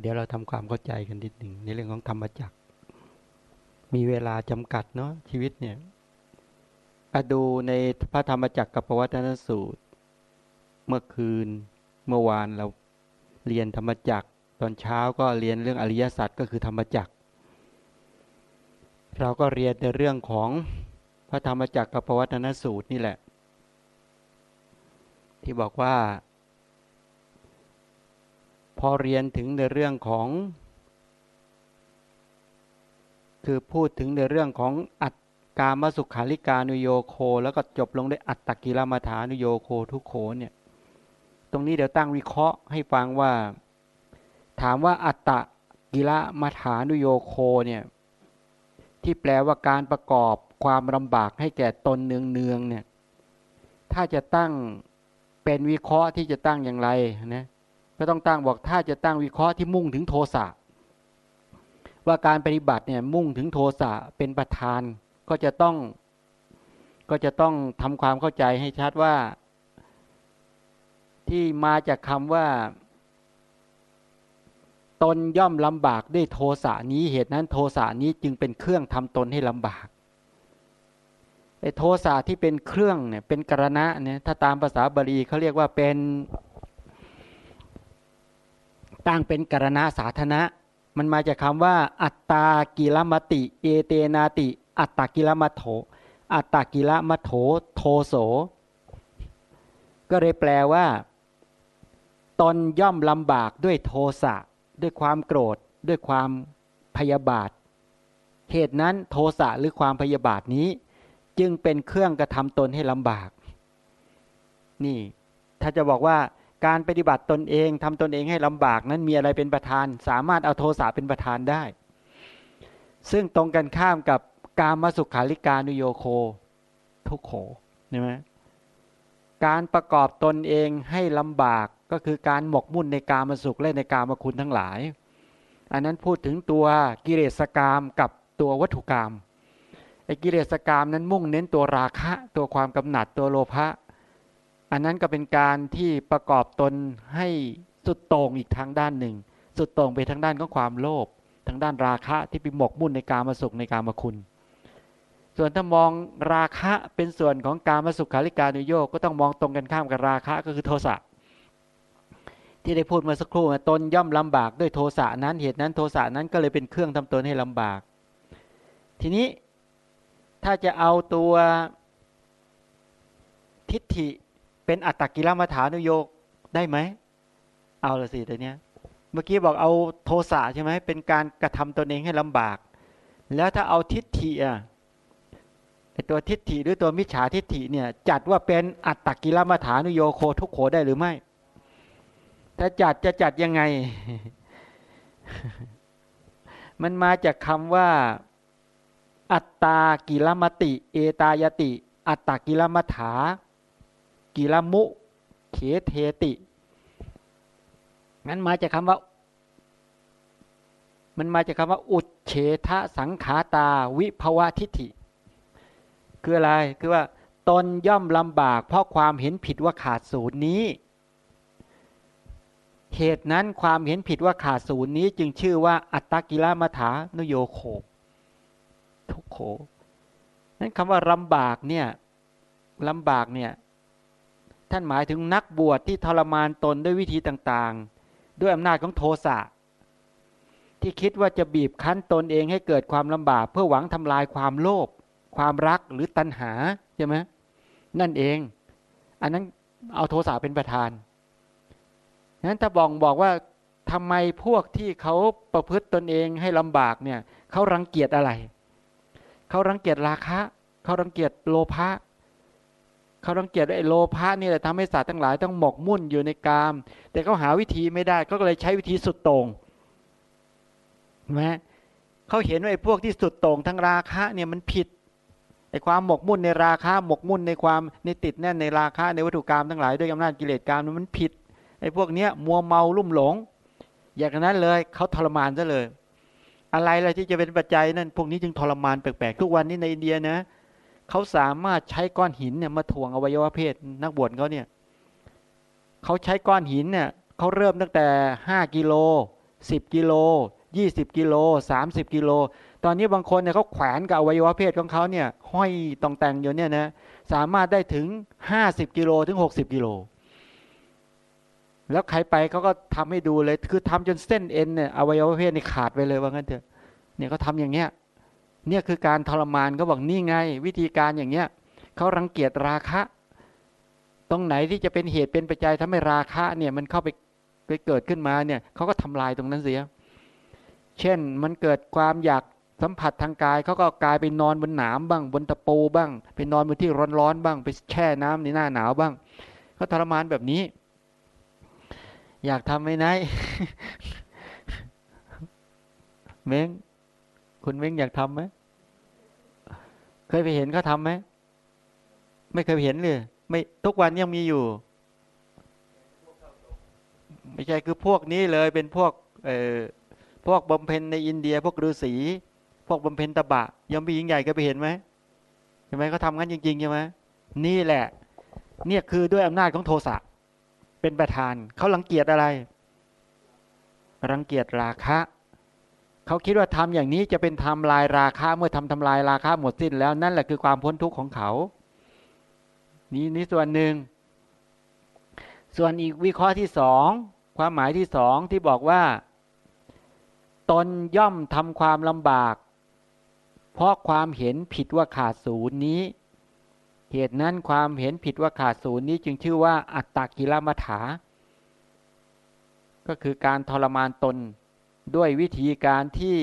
เดี๋ยวเราทำความเข้าใจกันนิดหนึ่งในเรื่องของธรรมจักร มีเวลาจำกัดเนาะชีวิตเนี่ยอดูในพระธรรมจักรกับปวัตนสูตร เมื่อคืนเมื่อวานเราเรียนธรรมจักร ตอนเช้าก็เรียนเรื่องอริยสัจก็คือธรรมจักร เราก็เรียนในเรื่องของพระธรรมจักรกับปวัตนสูตรนี่แหละ ที่บอกว่า พอเรียนถึงในเรื่องของ คือพูดถึงในเรื่องของอัตกามสุขาริกานุโยโค แล้วก็จบลงด้วยอัตตกิลมาฐานุโยโคทุกโคเนี่ย ตรงนี้เดี๋ยวตั้งวิเคราะห์ให้ฟังว่า ถามว่าอัตตกิลมาฐานุโยโคเนี่ย ที่แปลว่าการประกอบความลำบากให้แก่ตนเนืองเนืองเนี่ย ถ้าจะตั้งเป็นวิเคราะห์ที่จะตั้งอย่างไรนะ ก็ต้องตั้งบอกถ้าจะตั้งวิเคราะห์ที่มุ่งถึงโทสะว่าการปฏิบัติเนี่ยมุ่งถึงโทสะเป็นประธานก็จะต้อง ก็จะต้องทำความเข้าใจให้ชัดว่า ที่มาจากคำว่า ตนย่อมลำบากด้วยโทสะนี้เหตุนั้นโทสะนี้จึงเป็นเครื่องทำตนให้ลำบากไอ้โทสะที่เป็นเครื่องเนี่ยเป็นกรณะเนี่ยถ้าตามภาษาบาลีเขาเรียกว่าเป็น ตั้งเป็นกรณาสาธนะ มันมาจากคาว่า อัตตากิลมติ เอเตนาติ อัตตากิลมัโถ อัตตากิลมัโถโทโส ก็เลยแปลว่า ตนย่อมลำบากด้วยโทสะ ด้วยความโกรธ ด้วยความพยาบาท เหตุนั้นโทสะหรือความพยาบาทนี้ จึงเป็นเครื่องกระทำตนให้ลำบาก นี่ ถ้าจะบอกว่า การปฏิบัติตนเองทำตนเองให้ลำบากนั้นมีอะไรเป็นประธาน สามารถเอาโทสะเป็นประธานได้ ซึ่งตรงกันข้ามกับการมาสุขาริกานุโยโค ทุกโขใช่ไหมการประกอบตนเองให้ลำบากก็คือการหมกมุ่นในการมาสุขและในการมาคุณทั้งหลาย อันนั้นพูดถึงตัวกิเลสกรรมกับตัววัตถุกรรมไอ้กิเลสกรรมนั้นมุ่งเน้นตัวราคะ ตัวความกำหนัดตัวโลภะ อันนั้นก็เป็นการที่ประกอบตนให้สุดโต่งอีกทางด้านหนึ่ง สุดโต่งไปทางด้านของความโลภทางด้านราคะที่ไปหมกมุ่นในการมาสุขในการมาคุณ ส่วนถ้ามองราคะเป็นส่วนของการมาสุขคาริการุโยกก็ต้องมองตรงกันข้ามกับราคะก็คือโทสะที่ได้พูดมาสักครู่ตนย่อมลำบากด้วยโทสะนั้นเหตุนั้นโทสะนั้นก็เลยเป็นเครื่องทำตนให้ลำบาก ทีนี้ถ้าจะเอาตัวทิฏฐิ เป็นอัตตกิลมัฐานุโยกได้ไหม เอาละสิตัวเนี้ย เมื่อกี้บอกเอาโทสะใช่ไหมเป็นการกระทำตนเองให้ลำบาก แล้วถ้าเอาทิฏฐิอะไอตัวทิฏฐิหรือตัวมิจฉาทิฏฐิเนี่ย จัดว่าเป็นอัตตกิลมัฐานุโยโคทุกโขได้หรือไม่ ถ้าจัดจะจัดยังไง มันมาจากคำว่า อัตตากิลมติ เอตายติ อัตตกิลมัฐา กิลมุเขเทตินั้นมาจากคำว่า มันมาจากคำว่า อุดเฉทะสังขาตา วิภวะทิฏฐิ คืออะไรคือว่าตนย่อมลำบาก เพราะความเห็นผิดว่าขาดศูนย์นี้ เหตุนั้นความเห็นผิดว่าขาดศูนย์นี้ จึงชื่อว่า อัตตกิลมัฐานุโยโคทุกโขนั้นคำว่าลำบากเนี่ยลำบากเนี่ย ท่านหมายถึงนักบวชที่ทรมานตนด้วยวิธีต่างๆ ด้วยอำนาจของโทสะที่คิดว่าจะบีบคั้นตนเองให้เกิดความลำบากเพื่อหวังทำลายความโลภความรักหรือตัณหาใช่ไหมนั่นเอง อันนั้นเอาโทสะเป็นประธานนั้นถ้าบอกบอกว่าทำไมพวกที่เขาประพฤติตนเองให้ลำบากเนี่ยเขารังเกียจอะไร เขารังเกียจราคะ เขารังเกียจโลภะ เขาต้งเกียดไอ้โลภะนี่แหละทำให้สัตว์ทั้งหลายต้องหมกมุ่นอยู่ในกาม แต่เขาหาวิธีไม่ได้ก็เลยใช้วิธีสุดต่งนะเขาเห็นว่าไอ้พวกที่สุดต่งทั้งราคะเนี่ยมันผิดไอ้ความหมกมุ่นในราคะหมกมุ่นในความในติดแน่นในราคะในวัตถุกรรมทั้งหลายด้วยอำนาจกิเลสกรรมมันผิดไอ้พวกเนี้ยมัวเมาลุ่มหลง อย่างนั้นเลยเขาทรมานซะเลย อะไรอะไรที่จะเป็นปัจจัยนั่นพวกนี้จึงทรมานแปลกๆทุกวันนี้ในอินเดียนะ เขาสามารถใช้ก้อนหินเนี่ยมาถ่วงอวัยวะเพศนักบวชเขาเนี่ยเขาใช้ก้อนหินเนี่ยเขาเริ่มตั้งแต่ห้ากิโล10กิโล20กิโล30กิโลตอนนี้บางคนเนี่ยเขาแขวนกับอวัยวะเพศของเขาเนี่ยห้อยตองแต่งอยู่เนี่ยนะสามารถได้ถึง 50กิโลถึง 60กิโลแล้วใครไปเขาก็ทำให้ดูเลย คือทำจนเส้นเอ็นเนี่ยอวัยวะเพศนี่ขาดไปเลยว่างั้นเถอะเนี่ยเขาทาอย่างเงี้ย เนี่ยคือการทรมานก็บอกนี่ไง วิธีการอย่างเงี้ยเขารังเกียจราคะ ตรงไหนที่จะเป็นเหตุเป็นปัจจัยทำให้ราคะเนี่ยมันเข้าไปไปเกิดขึ้นมาเนี่ยเขาก็ทำลายตรงนั้นเสีย เช่นมันเกิดความอยากสัมผัสทางกายเขาก็กลายไปนอนบนหนามบ้าง บนตะปูบ้าง ไปนอนบนที่ร้อนๆบ้าง ไปแช่น้ำในหน้าหนาวบ้างเขาทรมานแบบนี้ อยากทำไหมนายเม้ง คุณเม้งอยากทำไหมเคยไปเห็นเขาทำไหมไม่เคยเห็นเลยไม่ทุกวันยังมีอยู่ ไม่ใช่คือพวกนี้เลยเป็นพวกเออพวกบำเพ็ญในอินเดีย พวกฤาษีพวกบำเพ็ญตบะยมบียิ่งใหญ่ก็ไปเห็นไหมเห็นไหมเขาทำงั้นจริงๆใช่ไหมนี่แหละ เนี่ยคือด้วยอำนาจของโทสะเป็นประธานเขารังเกียจอะไรรังเกียจราคะ เขาคิดว่าทำอย่างนี้จะเป็นทำลายราคาเมื่อทำทำลายราคาหมดสิ้นแล้วนั่นแหละคือความพ้นทุกข์ของเขา นี่นี่ส่วนหนึ่ง ส่วนอีกวิเคราะห์ที่สองความหมายที่สองที่บอกว่า ตนย่อมทำความลำบาก เพราะความเห็นผิดว่าขาดศูนย์นี้ เหตุนั้นความเห็นผิดว่าขาดศูนย์นี้จึงชื่อว่าอัตตกิลมัฐาก็คือการทรมานตน ด้วยวิธีการที่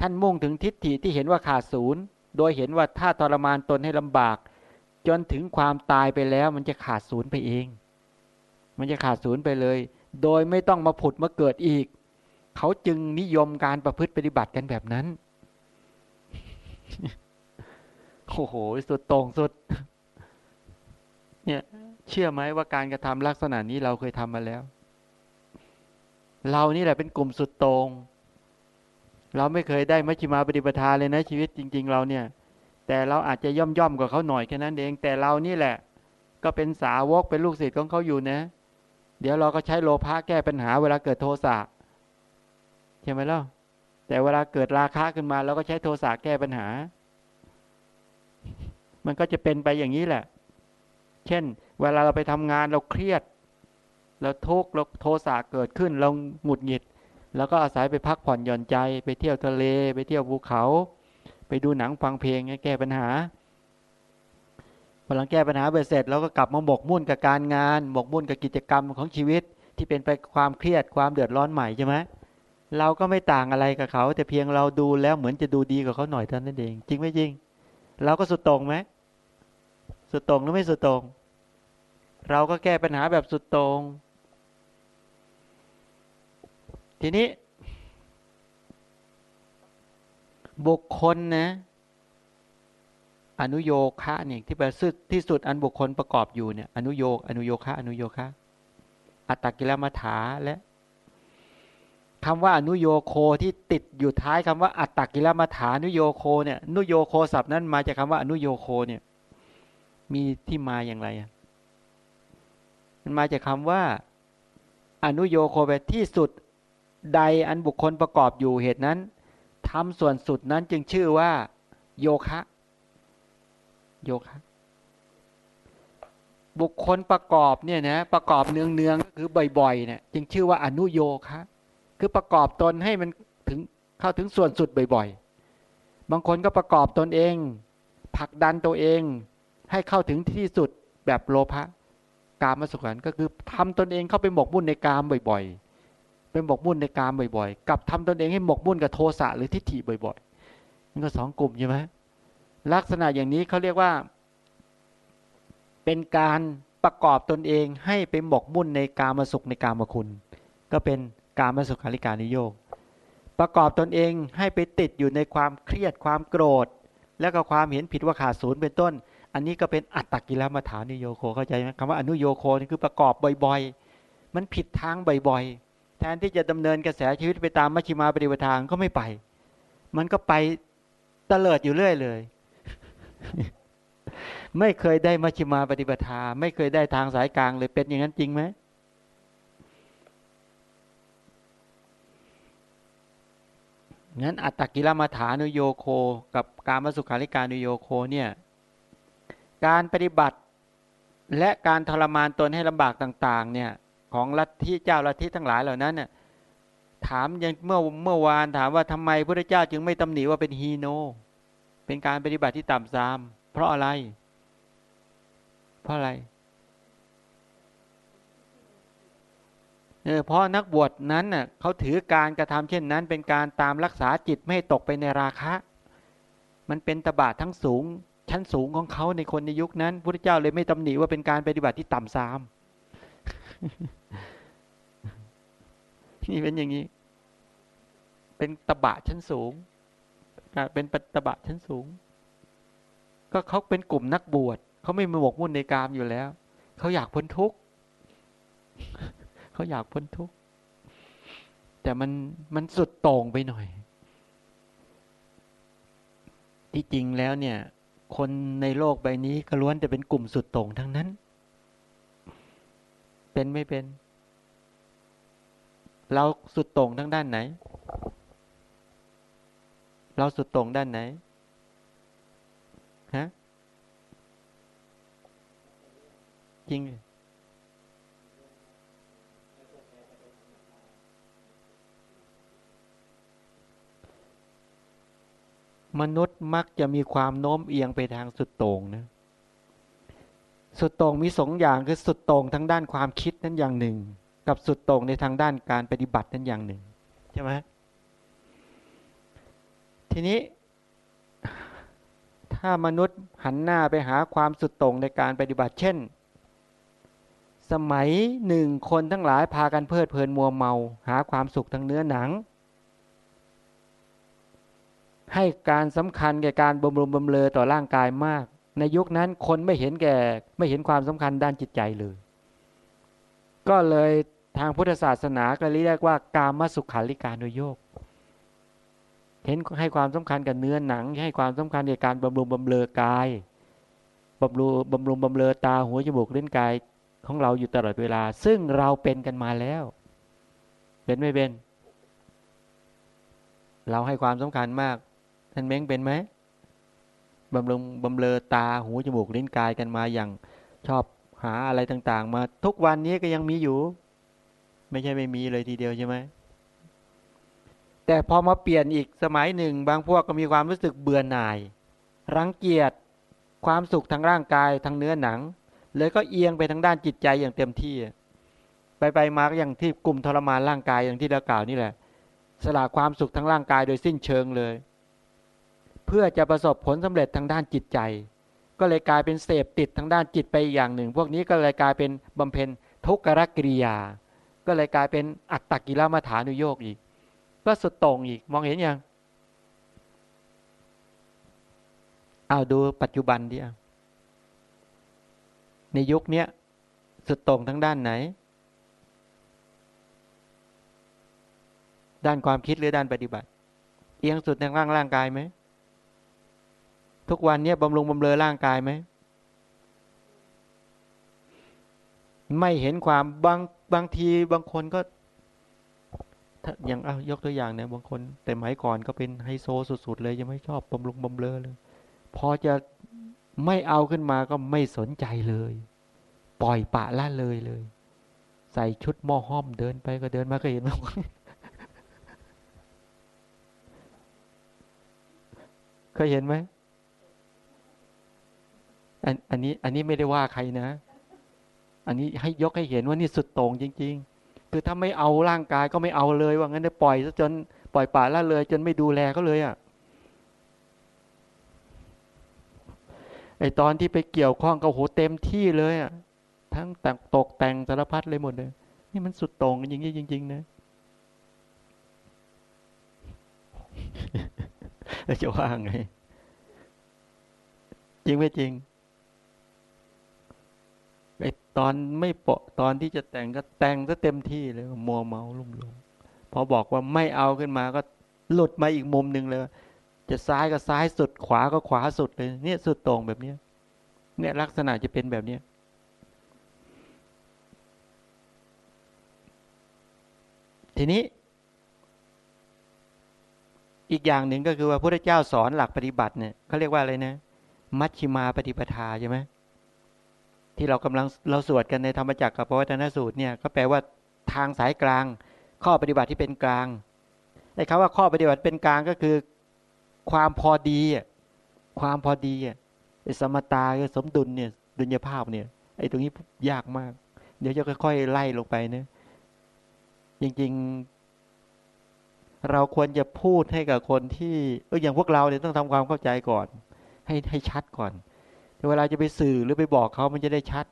ท่านมุ่งถึงทิฏฐิที่เห็นว่าขาดศูนย์ โดยเห็นว่าถ้าทรมานตนให้ลำบาก จนถึงความตายไปแล้ว มันจะขาดศูนย์ไปเอง มันจะขาดศูนย์ไปเลย โดยไม่ต้องมาผุดมาเกิดอีก เขาจึงนิยมการประพฤติปฏิบัติกันแบบนั้นโอ้โห สุดตรงสุด เนี่ย เชื่อไหมว่าการกระทำลักษณะนี้เราเคยทำมาแล้ว เรานี่แหละเป็นกลุ่มสุดโตงเราไม่เคยได้มัชฌิมาปฏิปทาเลยนะ ชีวิตจริง ๆ เราเนี่ย แต่เราอาจจะย่อมย่อมกว่าเขาหน่อยแค่นั้นเอง แต่เรานี่แหละ ก็เป็นสาวกเป็นลูกศิษย์ของเขาอยู่นะ เดี๋ยวเราก็ใช้โลภะแก้ปัญหาเวลาเกิดโทสะใช่ไหมล่ะแต่เวลาเกิดราคะขึ้นมาเราก็ใช้โทสะแก้ปัญหา มันก็จะเป็นไปอย่างนี้แหละ เช่น เวลาเราไปทำงานเราเครียด เราทุกข์เราโทสะเกิดขึ้นเราหงุดหงิด แล้วก็อาศัยไปพักผ่อนหย่อนใจไปเที่ยวทะเล ไปเที่ยวภูเขา ไปดูหนังฟังเพลงแก้ปัญหาพอหลังแก้ปัญหาไปเสร็จเราก็กลับมาหมกมุ่นกับการงานหมกมุ่นกับกิจกรรมของชีวิตที่เป็นไปความเครียดความเดือดร้อนใหม่ใช่ไหมเราก็ไม่ต่างอะไรกับเขา แต่เพียงเราดูแล้วเหมือนจะดูดีกว่าเขาหน่อยเท่านั้นเอง จริงไหมจริง เราก็สุดตรงไหมสุดตรงหรือไม่สุดตรง เราก็แก้ปัญหาแบบสุดตรง ทีนี้ บุคคลนะ อนุโยคะเนี่ยที่ประสุดที่สุดอันบุคคลประกอบอยู่เนี่ยอนุโยกอนุโยคะอนุโยคะอัตตกิลมัฐาและคำว่าอนุโยโคที่ติดอยู่ท้ายคำว่าอัตตกิลมัฐานุโยโคเนี่ยนุโยโคศัพท์นั้นมาจากคาว่าอนุโยโคเนี่ย มีที่มาอย่างไรมันมาจากคำว่า อนุโยโคแบบที่สุด ใดอันบุคคลประกอบอยู่เหตุนั้นทำส่วนสุดนั้นจึงชื่อว่า โยคะ โยคะ บุคคลประกอบเนี่ยนะประกอบเนืองเนืองก็คือบ่อยๆเนี่ยจึงชื่อว่าอนุโยคะ คือประกอบตนให้มันถึงเข้าถึงส่วนสุดบ่อยๆ บางคนก็ประกอบตนเองผลักดันตัวเองให้เข้าถึงที่สุดแบบโลภะกามสุขันก็คือทำตนเองเข้าไปหมกมุ่นในกามบ่อยๆ เป็นหมกมุ่นในกามบ่อยๆ กับทำตนเองให้หมกมุ่นกับโทสะหรือทิฏฐิบ่อยๆมันก็สองกลุ่มใช่ไหมลักษณะอย่างนี้เขาเรียกว่า เป็นการประกอบตนเองให้ไปหมกมุ่นในกามาสุขในกามาคุณ ก็เป็นกามาสุขาริการนิโยกประกอบตนเองให้ไปติดอยู่ในความเครียดความโกรธ แล้วก็ความเห็นผิดว่าขาดศูนย์เป็นต้น อันนี้ก็เป็นอัตตกิลมัฐานิโยโคเข้าใจไหมคำว่าอนุโยโคนี่คือประกอบบ่อย ๆ มันผิดทางบ่อยๆ แทนที่จะดำเนินกระแสชีวิตไปตามมัชฌิมาปฏิปทางก็ไม่ไป มันก็ไปเตลิดอยู่เรื่อยเลย ไม่เคยได้มัชฌิมาปฏิปทา ไม่เคยได้ทางสายกลางเลยเป็นอย่างนั้นจริงไหมงั้นอัตตกิลมัฐานุโยโค กับการมสุขาริการุโยโคเนี่ยการปฏิบัติและการทรมานตนให้ลำบากต่าง ๆ เนี่ย ของลัทธิเจ้าลัทธิทั้งหลายเหล่านั้นน่ยถามยังเมื่อเมื่อวานถามว่าทำไมพระเจ้าจึงไม่ตำหนิว่าเป็นฮีโน เป็นการปฏิบัติที่ต่ำซาม เพราะอะไร เพราะอะไรเออเพราะนักบวชนั้นน่ะเขาถือการกระทำเช่นนั้น เป็นการตามรักษาจิตไม่ตกไปในราคะ มันเป็นตบะทั้งสูง ชั้นสูงของเขาในคนในยุคนั้นพระเจ้าเลยไม่ตำหนิว่าเป็นการปฏิบัติที่ต่ำซาม นี่เป็นอย่างนี้ เป็นตบะชั้นสูงเป็นตบะชั้นสูง ก็เขาเป็นกลุ่มนักบวชเขาไม่มาหมกมุ่นในกามอยู่แล้ว เขาอยากพ้นทุกข์เขาอยากพ้นทุกข์แต่มันมันสุดโต่งไปหน่อย ที่จริงแล้วเนี่ย คนในโลกใบนี้ก็ล้วนแต่เป็นกลุ่มสุดโต่งทั้งนั้น เป็นไม่เป็น เราสุดต่งทั้งด้านไหน เราสุดต่งด้านไหนฮะจริงมนุษย์มักจะมีความโน้มเอียงไปทางสุดโต่งนะ สุดต่งมีสองอย่างคือสุดต่งทางด้านความคิดนั้นอย่างหนึ่ง กับสุดต่งในทางด้านการปฏิบัตินั้นอย่างหนึ่งใช่ไหมทีนี้ ถ้ามนุษย์หันหน้าไปหาความสุดต่งในการปฏิบัติ เช่น สมัยหนึ่งคนทั้งหลายพากันเพลิดเพลินมัวเมา หาความสุขทางเนื้อหนัง ให้การสำคัญแก่การบำรุงบำเรอต่อร่างกายมาก ในยุคนั้นคนไม่เห็นแก่ไม่เห็นความสำคัญด้านจิตใจเลย ก็เลยทางพุทธศาสนาก็เรียกว่า กามสุขาริการโยโยกเห็นให้ความสำคัญกับเนื้อหนัง ให้ความสำคัญในการบำรุงบำเรอกายบำรุงบำรุงบำเรอตาหัวจมูกเล่นกายของเราอยู่ตลอดเวลา ซึ่งเราเป็นกันมาแล้ว เป็นไม่เป็น เราให้ความสำคัญมากท่านเม้งเป็นไหม บำรุงบำเลอตาหูจมูกลิ้นกายกันมาอย่างชอบหาอะไรต่าง ๆ มาทุกวันนี้ก็ยังมีอยู่ ไม่ใช่ไม่มีเลยทีเดียวใช่ไหมแต่พอมาเปลี่ยนอีกสมัยหนึ่ง บางพวกก็มีความรู้สึกเบื่อหน่าย รังเกียจความสุขทางร่างกายทางเนื้อหนัง เลยก็เอียงไปทางด้านจิตใจอย่างเต็มที่ ไปไปมาก็อย่างที่กลุ่มทรมานร่างกายอย่างที่เรากล่าวนี่แหละ สละความสุขทางร่างกายโดยสิ้นเชิงเลย เพื่อจะประสบผลสำเร็จทางด้านจิตใจ ก็เลยกลายเป็นเสพติดทางด้านจิตไปอย่างหนึ่ง พวกนี้ก็เลยกลายเป็นบำเพ็ญทุกขกิริยา ก็เลยกลายเป็นอัตตกิลมัฐานุโยกอีก ก็สุดตรงอีกมองเห็นยังเอาดูปัจจุบันดิในยุคนี้สุดตรงทั้งด้านไหน ด้านความคิดหรือด้านปฏิบัติ เอียงสุดทางร่างร่างกายไหม ทุกวันนี้บำรุงบำเรอร่างกายไหม ไม่เห็นความบางบางทีบางคนก็อย่างเอายกตัวอย่างเนี่ยบางคน แต่หมายก่อนก็เป็นไฮโซสุดๆเลยยังไม่ชอบบำรุงบำเรอเลย พอจะไม่เอาขึ้นมาก็ไม่สนใจเลย ปล่อยปะละเลยเลย ใส่ชุดหม้อห้อมเดินไปก็เดินมาก็เห็นเคยเห็นไหม อันอันนี้อันนี้ไม่ได้ว่าใครนะ อันนี้ให้ยกให้เห็นว่านี่สุดโต่งจริง ๆ คือถ้าไม่เอาร่างกายก็ไม่เอาเลย ว่างั้นได้ปล่อยซะจนปล่อยป่าละเลย จนไม่ดูแลเขาเลยอะ่ะไอตอนที่ไปเกี่ยวข้องกับโหเต็มที่เลยอะ่ะทั้งแต่งตกแต่งสารพัดเลยหมดเลย นี่มันสุดโต่งจริงๆจริง ๆ นะแล้วจะว่าไง จริงไม่จริง ไอตอนไม่เปาะตอนที่จะแต่งก็แต่งซะเต็มที่เลยมัวเมาลุ่มหลงพอบอกว่าไม่เอาขึ้นมาก็หลุดมาอีกมุมหนึ่งเลย จะซ้ายก็ซ้ายสุดขวาก็ขวาสุดเลยเนี่ยสุดตรงแบบเนี้ยเนี่ยลักษณะจะเป็นแบบเนี้ยทีนี้ อีกอย่างหนึ่งก็คือว่าพระเจ้าสอนหลักปฏิบัติเนี่ยเขาเรียกว่าอะไรนะ มัชชิมาปฏิปทาใช่ไหม ที่เรากำลังเราสวดกันในธรรมจักรกับพระวัฒนสูตรเนี่ยก็แปลว่าทางสายกลาง ข้อปฏิบัติที่เป็นกลางไอ้คำว่าข้อปฏิบัติเป็นกลางก็คือ ความพอดีความพอดีสมตาสมดุลเนี่ยดุลยภาพเนี่ยไอ้ตรงนี้ยากมาก เดี๋ยวจะค่อยๆไล่ลงไปนะจริงๆ เราควรจะพูดให้กับคนที่เอออย่างพวกเราเนี่ยต้องทำความเข้าใจก่อน ให้ให้ชัดก่อน เวลาจะไปสื่อหรือไปบอกเขามันจะได้ชัด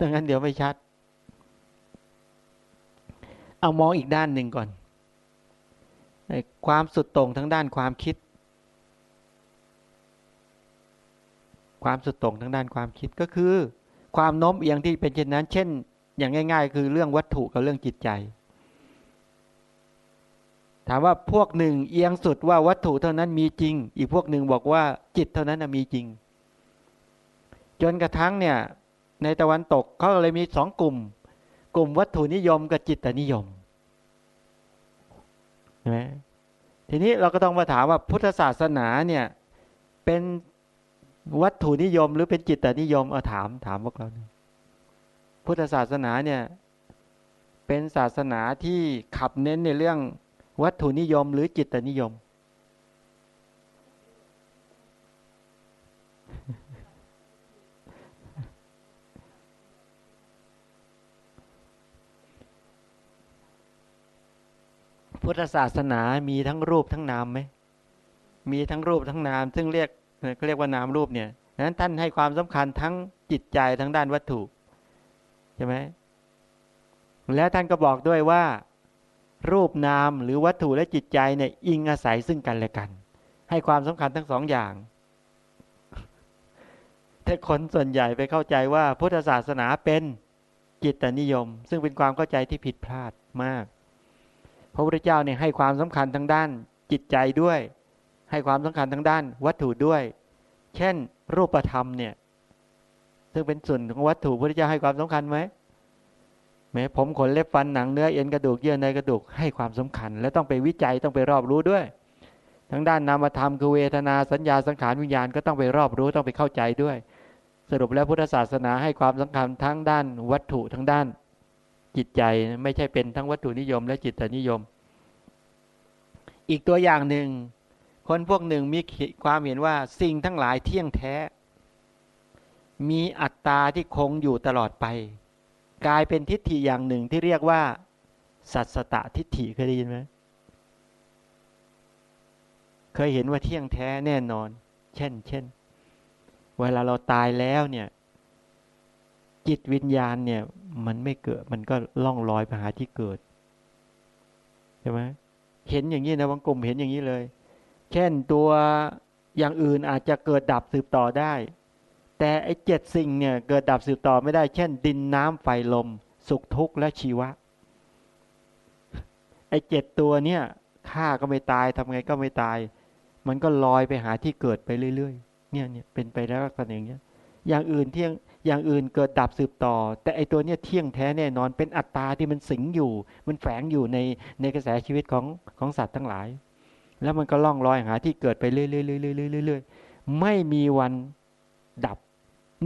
ดังนั้นเดี๋ยวไม่ชัด เอามองอีกด้านหนึ่งก่อน ความสุดตรงทั้งด้านความคิด ความสุดตรงทั้งด้านความคิดก็คือ ความโน้มเอียงที่เป็นเช่นนั้น เช่น อย่างง่าย ๆ คือเรื่องวัตถุกับเรื่องจิตใจ ถามว่าพวกหนึ่งเอียงสุดว่าวัตถุเท่านั้นมีจริง อีกพวกหนึ่งบอกว่าจิตเท่านั้นมีจริง จนกระทั่งเนี่ย ในตะวันตกเขาเลยมีสองกลุ่ม กลุ่มวัตถุนิยมกับจิตนิยมใช่ไหมทีนี้เราก็ต้องมาถามว่าพุทธศาสนาเนี่ยเป็นวัตถุนิยม หรือเป็นจิตนิยมเอาถามถามพวกเราพุทธศาสนาเนี่ยเป็นศาสนาที่ขับเน้นในเรื่อง วัตถุนิยมหรือจิตนิยม พุทธศาสนามีทั้งรูปทั้งนามไหม มีทั้งรูปทั้งนาม ซึ่งเรียกเขาเรียกว่านามรูปเนี่ยนั้นท่านให้ความสำคัญทั้งจิตใจทั้งด้านวัตถุ ใช่ไหม แล้วท่านก็บอกด้วยว่า รูปนามหรือวัตถุและจิตใจเนี่ยอิงอาศัยซึ่งกันและกัน ให้ความสำคัญทั้งสองอย่าง แต่คนส่วนใหญ่ไปเข้าใจว่าพุทธศาสนาเป็นจิตนิยม ซึ่งเป็นความเข้าใจที่ผิดพลาดมาก พระพุทธเจ้าเนี่ยให้ความสำคัญทางด้านจิตใจด้วย ให้ความสำคัญทางด้านวัตถุด้วย เช่น รูปธรรมเนี่ยซึ่งเป็นส่วนของวัตถุพระพุทธเจ้าให้ความสำคัญไหม แม้ผมขนเล็บฟันหนังเนื้อเอ็นกระดูกเยื่อในกระดูกให้ความสำคัญ และต้องไปวิจัยต้องไปรอบรู้ด้วย ทั้งด้านนามธรรมคือเวทนาสัญญาสังขารวิญญาณก็ต้องไปรอบรู้ต้องไปเข้าใจด้วย สรุปแล้วพุทธศาสนาให้ความสำคัญทั้งด้านวัตถุทั้งด้าน จิตใจไม่ใช่เป็นทั้งวัตถุนิยม และจิตนิยม อีกตัวอย่างหนึ่ง คนพวกหนึ่งมีความเห็นว่าสิ่งทั้งหลายเที่ยงแท้ มีอัตตาที่คงอยู่ตลอดไป กลายเป็นทิฏฐิอย่างหนึ่งที่เรียกว่า สัตสตทิฏฐิเคยได้ยินไหมเคยเห็นว่าเที่ยงแท้แน่นอน เช่น เช่น เวลาเราตายแล้วเนี่ย จิตวิญญาณเนี่ย มันไม่เกิด มันก็ล่องลอยไปหาที่เกิดใช่ไหมเห็นอย่างนี้นะบางกลุ่มเห็นอย่างนี้เลย เช่นตัวอย่างอื่นอาจจะเกิดดับสืบต่อได้ แต่ไอ้เจ็ดสิ่งเนี่ยเกิดดับสืบต่อไม่ได้ เช่น ดินน้ำไฟลม สุขทุกข์และชีวะ ไอ้เจ็ดตัวเนี่ยฆ่าก็ไม่ตายทำไงก็ไม่ตาย มันก็ลอยไปหาที่เกิดไปเรื่อยๆ เนี่ยเนี่ยเป็นไปแล้วกันอย่างเงี้ย อย่างอื่นเที่ยงอย่างอื่นเกิดดับสืบต่อ แต่ไอตัวเนี้ยเที่ยงแท้แน่นอนเป็นอัตตาที่มันสิงอยู่ มันแฝงอยู่ในในกระแสชีวิตของของสัตว์ทั้งหลาย แล้วมันก็ล่องลอยหาที่เกิดไปเรื่อยๆเรื่อยๆไม่มีวันดับ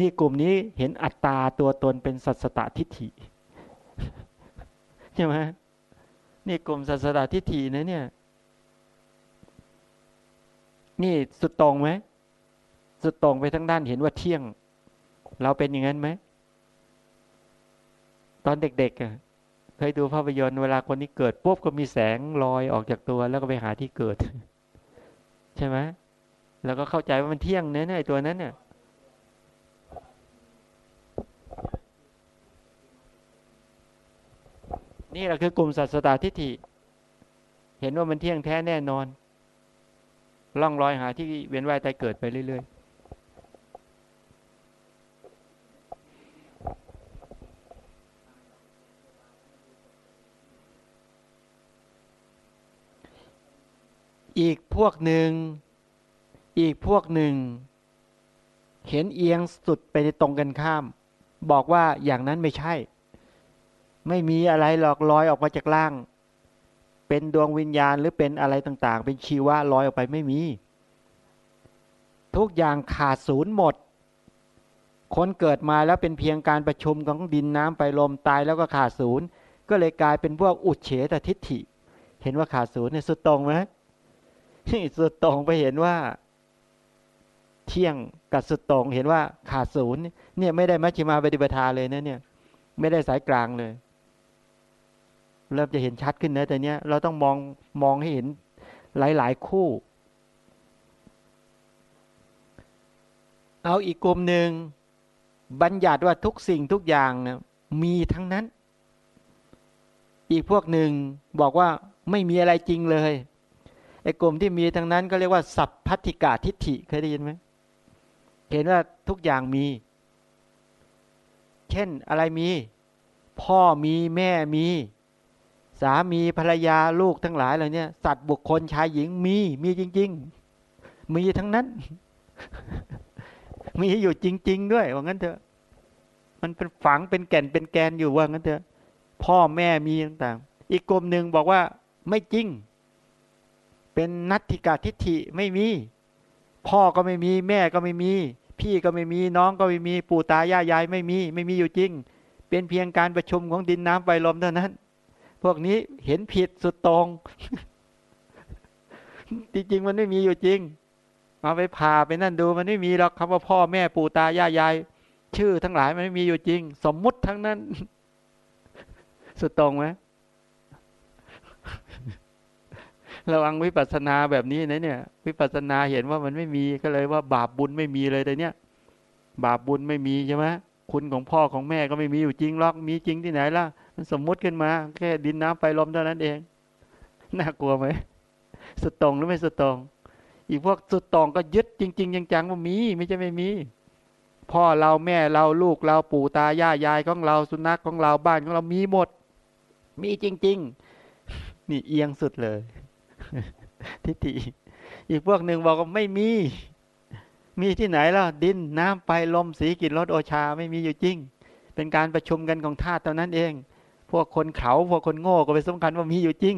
นี่กลุ่มนี้เห็นอัตตาตัวตนเป็นสัตสตทิฏฐิใช่ไหมนี่กลุ่มสัตสตทิฏฐินะเนี่ย นี่สุดตรงไหมสุดตรงไปทั้งด้านเห็นว่าเที่ยง เราเป็นอย่างนั้นไหมตอนเด็กๆเคยดูภาพยนตร์เวลาคนนี้เกิดปุ๊บก็มีแสงลอยออกจากตัว แล้วก็ไปหาที่เกิด ใช่ไหมแล้วก็เข้าใจว่ามันเที่ยงเน่ยตัวนั้นเนี่ย นี่แหละคือกลุ่มสัตตาทิฏฐิ เห็นว่ามันเที่ยงแท้แน่นอน ล่องลอยหาที่เวียนว่ายตายเกิดไปเรื่อย ๆอีกพวกหนึ่ง อีกพวกหนึ่ง เห็นเอียงสุดไปในตรงกันข้าม บอกว่าอย่างนั้นไม่ใช่ ไม่มีอะไรหลอกลอยออกมาจากล่าง เป็นดวงวิญญาณหรือเป็นอะไรต่างๆ เป็นชีวะลอยออกไปไม่มี ทุกอย่างขาดศูนย์หมด คนเกิดมาแล้วเป็นเพียงการประชุมของดินน้ำไปลมตายแล้วก็ขาดศูนย์ ก็เลยกลายเป็นพวกอุดเฉตทิฏฐิ เห็นว่าขาดศูนย์เนี่ยสุดตรงไหมสุดตรงไปเห็นว่า เที่ยงกับสุดตรงเห็นว่าขาดศูนย์เนี่ยไม่ได้มัชฌิมาปฏิปทาเลยนะเนี่ย ไม่ได้สายกลางเลย เริ่มจะเห็นชัดขึ้นนะแต่เนี้ยเราต้องมองมองให้เห็นหลาย ๆ คู่ เอาอีกกลุ่มหนึ่งบัญญัติว่าทุกสิ่งทุกอย่างนะมีทั้งนั้น อีกพวกหนึ่งบอกว่าไม่มีอะไรจริงเลยไอ้กลุ่มที่มีทั้งนั้นก็เรียกว่า สัพพัทธิกาทิฏฐิเคยได้ยินไหมเห็นว่าทุกอย่างมี เช่นอะไรมี พ่อมีแม่มี สามีภรรยาลูกทั้งหลายเหล่านี้สัตว์บุคคลชายหญิงมีมีจริง ๆ มีทั้งนั้น มีอยู่จริง ๆ ด้วยว่างั้นเถอะ มันเป็นฝังเป็นแก่นเป็นแกนอยู่ว่างั้นเถอะ พ่อแม่มีต่างๆ อีกกลุ่มหนึ่งบอกว่าไม่จริง เป็นนัตถิกาทิฏฐิไม่มี พ่อก็ไม่มี แม่ก็ไม่มี พี่ก็ไม่มีน้องก็ไม่มี ปู่ตายายยายไม่มี ไม่มีอยู่จริง เป็นเพียงการประชุมของดินน้ำไฟลมเท่านั้น วกนี้เห็นผิดสุดตรง จริงๆมันไม่มีอยู่จริงเอาไปผ่าไปนั่นดู มันไม่มีหรอกคำว่าพ่อแม่ปู่ตายายาย ชื่อทั้งหลายมันไม่มีอยู่จริง สมมุติทั้งนั้น สุดตรงไหมระวังวิปัสสนาแบบนี้นะเนี่ย วิปัสสนาเห็นว่ามันไม่มีก็เลยว่า บาปบุญไม่มีเลยแต่เนี้ยบาปบุญไม่มีใช่ไหมคุณของพ่อของแม่ก็ไม่มีอยู่จริงหรอกมีจริงที่ไหนล่ะ สมมุติขึ้นมา แค่ดินน้ำไฟลมเท่านั้นเอง น่ากลัวไหมสุดตรงหรือไม่สุดตรงอีกพวกสุดตรงก็ยึดจริง ๆ จังๆว่ามีไม่ใช่ไม่มี พ่อเราแม่เราลูกเราปู่ตายายายของเราสุนัขของเราบ้านของเรามีหมด มีจริง ๆ นี่เอียงสุดเลย ทิฏฐิอีกพวกหนึ่งบอกว่าไม่มี มีที่ไหนล่ะดินน้ำไฟลมสีกินรสโอชาไม่มีอยู่จริง เป็นการประชุมกันของธาตุเท่านั้นเอง พวกคนเขาพวกคนโง่ก็ไปสำคัญว่ามีอยู่จริง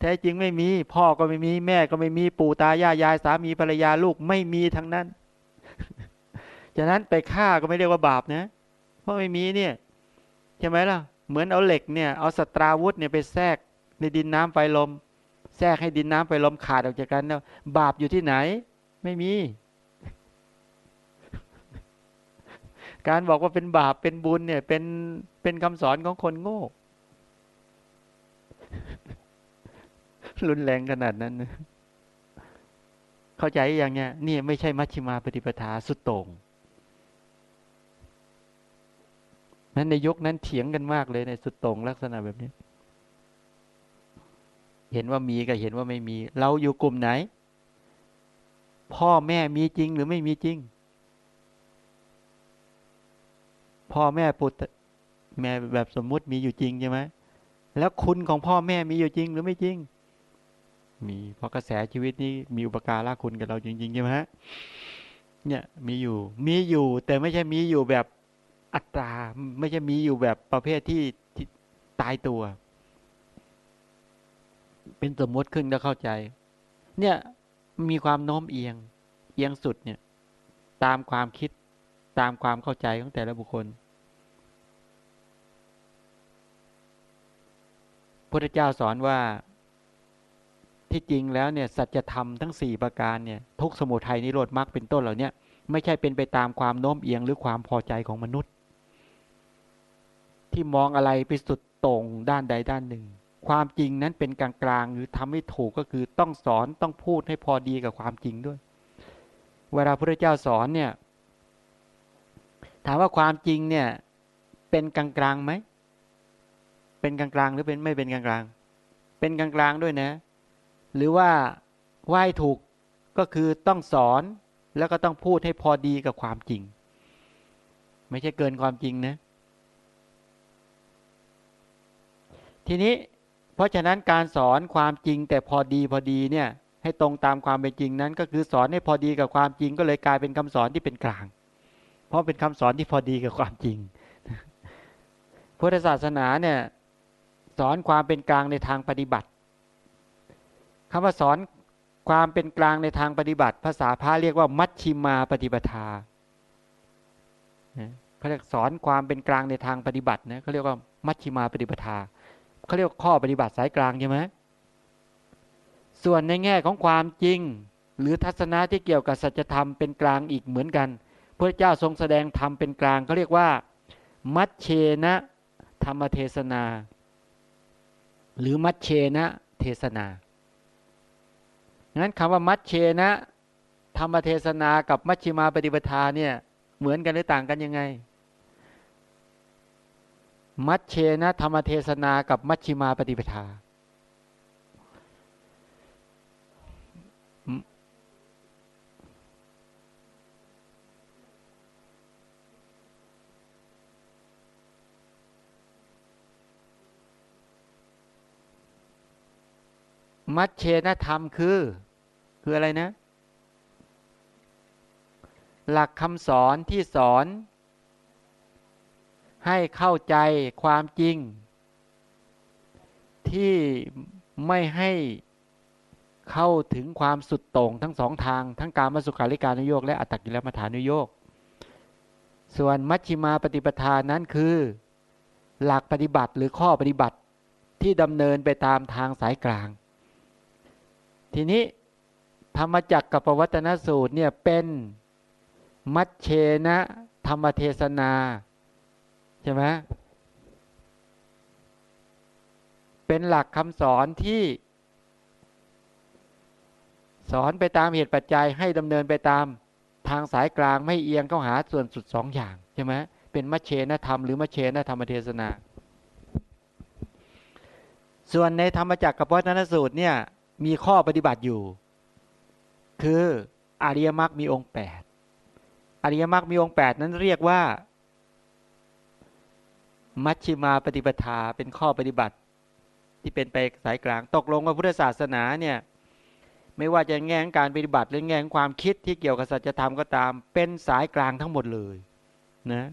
แท้จริงไม่มี พ่อก็ไม่มีแม่ก็ไม่มีปู่ตายายายสามีภรรยาลูกไม่มีทั้งนั้นฉะนั้นไปฆ่าก็ไม่เรียกว่าบาปนะ เพราะไม่มีเนี่ยใช่ไหมล่ะ เหมือนเอาเหล็กเนี่ยเอาสตราวุธเนี่ยไปแทรกในดินน้ำไฟลมแทรกให้ดินน้ำไฟลมขาดออกจากกันแล้วบาปอยู่ที่ไหน ไม่มี การบอกว่าเป็นบาปเป็นบุญเนี่ยเป็น เป็นคำสอนของคนโง่ รุนแรงขนาดนั้น เข้าใจอย่างเนี้ยนี่ไม่ใช่มัชฌิมาปฏิปทาสุดโต่งนั้นในยุคนั้นเถียงกันมากเลยในสุดโต่งลักษณะแบบนี้ เห็นว่ามีกับเห็นว่าไม่มี เราอยู่กลุ่มไหน พ่อแม่มีจริงหรือไม่มีจริง พ่อแม่ปุต แม่แบบสมมุติมีอยู่จริงใช่ไหมแล้วคุณของพ่อแม่มีอยู่จริงหรือไม่จริง มีเพราะกระแสชีวิตนี้มีอุปการะคุณกับเราจริงๆใช่ไหมเนี่ยมีอยู่มีอยู่ แต่ไม่ใช่มีอยู่แบบอัตรา ไม่ใช่มีอยู่แบบประเภทที่ตายตัว เป็นสมมติขึ้นแล้วเข้าใจ เนี่ยมีความโน้มเอียง เอียงสุดเนี่ย ตามความคิดตามความเข้าใจของแต่ละบุคคล พระเจ้าสอนว่าที่จริงแล้วเนี่ยสัจธรรมทั้งสี่ประการเนี่ยทุกสมุทัยนิโรธมรรคเป็นต้นเหล่านี้ไม่ใช่เป็นไปตามความโน้มเอียงหรือความพอใจของมนุษย์ ที่มองอะไรไปสุดตรงด้านใดด้านหนึ่ง ความจริงนั้นเป็นกลางกลางหรือทำให้ถูกก็คือต้องสอนต้องพูดให้พอดีกับความจริงด้วย เวลาพระเจ้าสอนเนี่ยถามว่าความจริงเนี่ยเป็นกลางกลางไหม เป็นกลางๆ หรือเป็นไม่เป็นกลางๆ เป็นกลางๆด้วยนะ หรือว่าไหว้ถูกก็คือต้องสอนแล้วก็ต้องพูดให้พอดีกับความจริง ไม่ใช่เกินความจริงนะ ทีนี้เพราะฉะนั้นการสอนความจริงแต่พอดีพอดีเนี่ย ให้ตรงตามความเป็นจริงนั้น ก็คือสอนให้พอดีกับความจริง ก็เลยกลายเป็นคำสอนที่เป็นกลาง เพราะเป็นคำสอนที่พอดีกับความจริงพุทธศาสนาเนี่ย สอนความเป็นกลางในทางปฏิบัติคำว่าสอนความเป็นกลางในทางปฏิบัติ ภาษาพระเรียกว่า มัชชิมาปฏิปทาเขาเรียกสอนความเป็นกลางในทางปฏิบัตินะเขาเรียกว่ามัชชิมาปฏิปทาเขาเรียกข้อปฏิบัติสายกลางใช่ไหมส่วนในแง่ของความจริง หรือทัศนะที่เกี่ยวกับสัจธรรมเป็นกลางอีกเหมือนกันพระเจ้าทรงแสดงธรรมเป็นกลางเขาเรียกว่า มัชเชนะธรรมเทศนา หรือมัชเชนะเทศนางั้นคำว่ามัชเชนะธรรมเทศนากับมัชชิมาปฏิปทาเนี่ยเหมือนกันหรือต่างกันยังไง มัชเชนะธรรมเทศนากับมัชชิมาปฏิปทา มัชเชนธรรมคือ คืออะไรนะ หลักคำสอนที่สอน ให้เข้าใจความจริง ที่ไม่ให้เข้าถึงความสุดโต่งทั้งสองทาง ทั้งการมาสุขาริการนุโยกและอัตตกิลมัฐานุโยกส่วนมัชชิมาปฏิปทานนั้นคือ หลักปฏิบัติหรือข้อปฏิบัติที่ดำเนินไปตามทางสายกลาง ทีนี้ธรรมจักรกับปวัตนสูตรเนี่ยเป็นมัชเชนะธรรมเทศนาใช่ไหมเป็นหลักคำสอนที่ สอนไปตามเหตุปัจจัยให้ดำเนินไปตามทางสายกลางไม่เอียงเข้าหาส่วนสุดสองอย่างใช่ไหมเป็นมัชเชนธรรมหรือมัชเชนธรรมเทศนา ส่วนในธรรมจักรกับวัฒนสูตรเนี่ย มีข้อปฏิบัติอยู่ คืออริยมรรคมีองค์แปดอริยมรรคมีองค์แปดนั้นเรียกว่า มัชชิมาปฏิปทาเป็นข้อปฏิบัติ ที่เป็นไปสายกลางตกลงว่าพุทธศาสนาเนี่ยไม่ว่าจะแง่งการปฏิบัติหรือแง่งความคิดที่เกี่ยวกับสัจธรรมก็ตาม เป็นสายกลางทั้งหมดเลยนะ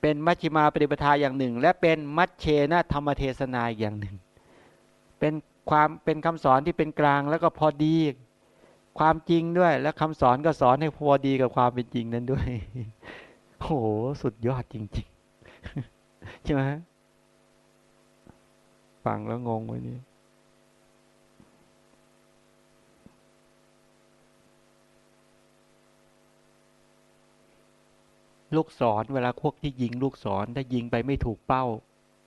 เป็นมัชชิมาปฏิปทาอย่างหนึ่ง และเป็นมัชเชนะธรรมเทศนาอย่างหนึ่ง เป็น ความเป็นคำสอนที่เป็นกลางแล้วก็พอดี ความจริงด้วย และคำสอนก็สอนให้พอดีกับความเป็นจริงนั้นด้วยโอ้โหสุดยอดจริงๆใช่ไหมฟังแล้วงงว้นี่ลูกศรเวลาพวกที่ยิงลูกศรถ้ายิงไปไม่ถูกเป้า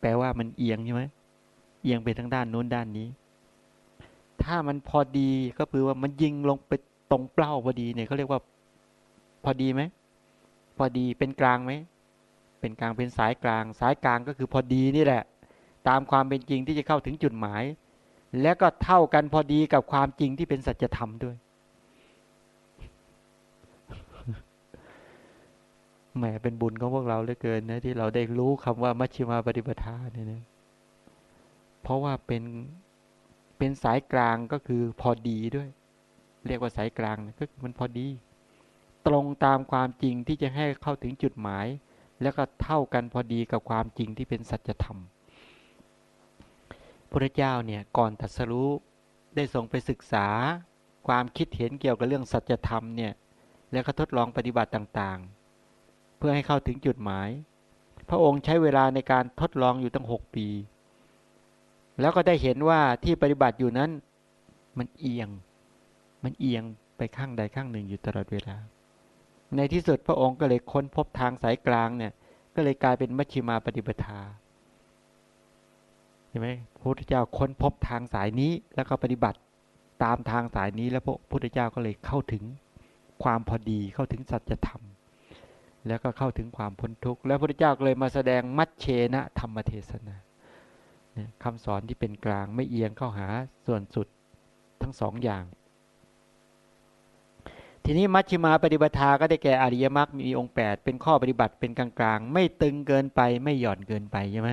แปลว่ามันเอียงใช่ไหมเอียงไปทางด้านโน้นด้านนี้ ถ้ามันพอดีก็คือว่ามันยิงลงไปตรงเป้าพอดีเนี่ยเขาเรียกว่าพอดีไหมพอดีเป็นกลางไหมเป็นกลางเป็นสายกลาง สายกลางก็คือพอดีนี่แหละ ตามความเป็นจริงที่จะเข้าถึงจุดหมาย และก็เท่ากันพอดีกับความจริงที่เป็นสัจธรรมด้วยแหมเป็นบุญของพวกเราเหลือเกินนะที่เราได้รู้คำว่ามัชฌิมาปฏิปทาเนี่ยเพราะว่าเป็น เป็นสายกลางก็คือพอดีด้วย เรียกว่าสายกลางก็คือมันพอดี ตรงตามความจริงที่จะให้เข้าถึงจุดหมาย แล้วก็เท่ากันพอดีกับความจริงที่เป็นสัจธรรมพระเจ้าเนี่ยก่อนตรัสรู้ได้ทรงไปศึกษา ความคิดเห็นเกี่ยวกับเรื่องสัจธรรมเนี่ยแล้วก็ทดลองปฏิบัติต่างๆ เพื่อให้เข้าถึงจุดหมาย พระองค์ใช้เวลาในการทดลองอยู่ตั้งหกปี แล้วก็ได้เห็นว่าที่ปฏิบัติอยู่นั้น มันเอียง มันเอียงไปข้างใดข้างหนึ่งอยู่ตลอดเวลา ในที่สุดพระองค์ก็เลยค้นพบทางสายกลางเนี่ย ก็เลยกลายเป็นมัชฌิมาปฏิปทาเห็นไหมพระพุทธเจ้าค้นพบทางสายนี้แล้วก็ปฏิบัติตามทางสายนี้แล้วพระพุทธเจ้าก็เลยเข้าถึงความพอดีเข้าถึงสัจธรรม แล้วก็เข้าถึงความพ้นทุกข์แล้วพระพุทธเจ้าก็เลยมาแสดงมัชเชนะธรรมเทศนา คำสอนที่เป็นกลางไม่เอียงเข้าหาส่วนสุดทั้งสองอย่าง ทีนี้มัชฌิมาปฏิบัติก็ได้แก่อริยมรรคมีองค์ 8 เป็นข้อปฏิบัติเป็นกลางๆ ไม่ตึงเกินไปไม่หย่อนเกินไปใช่ไหม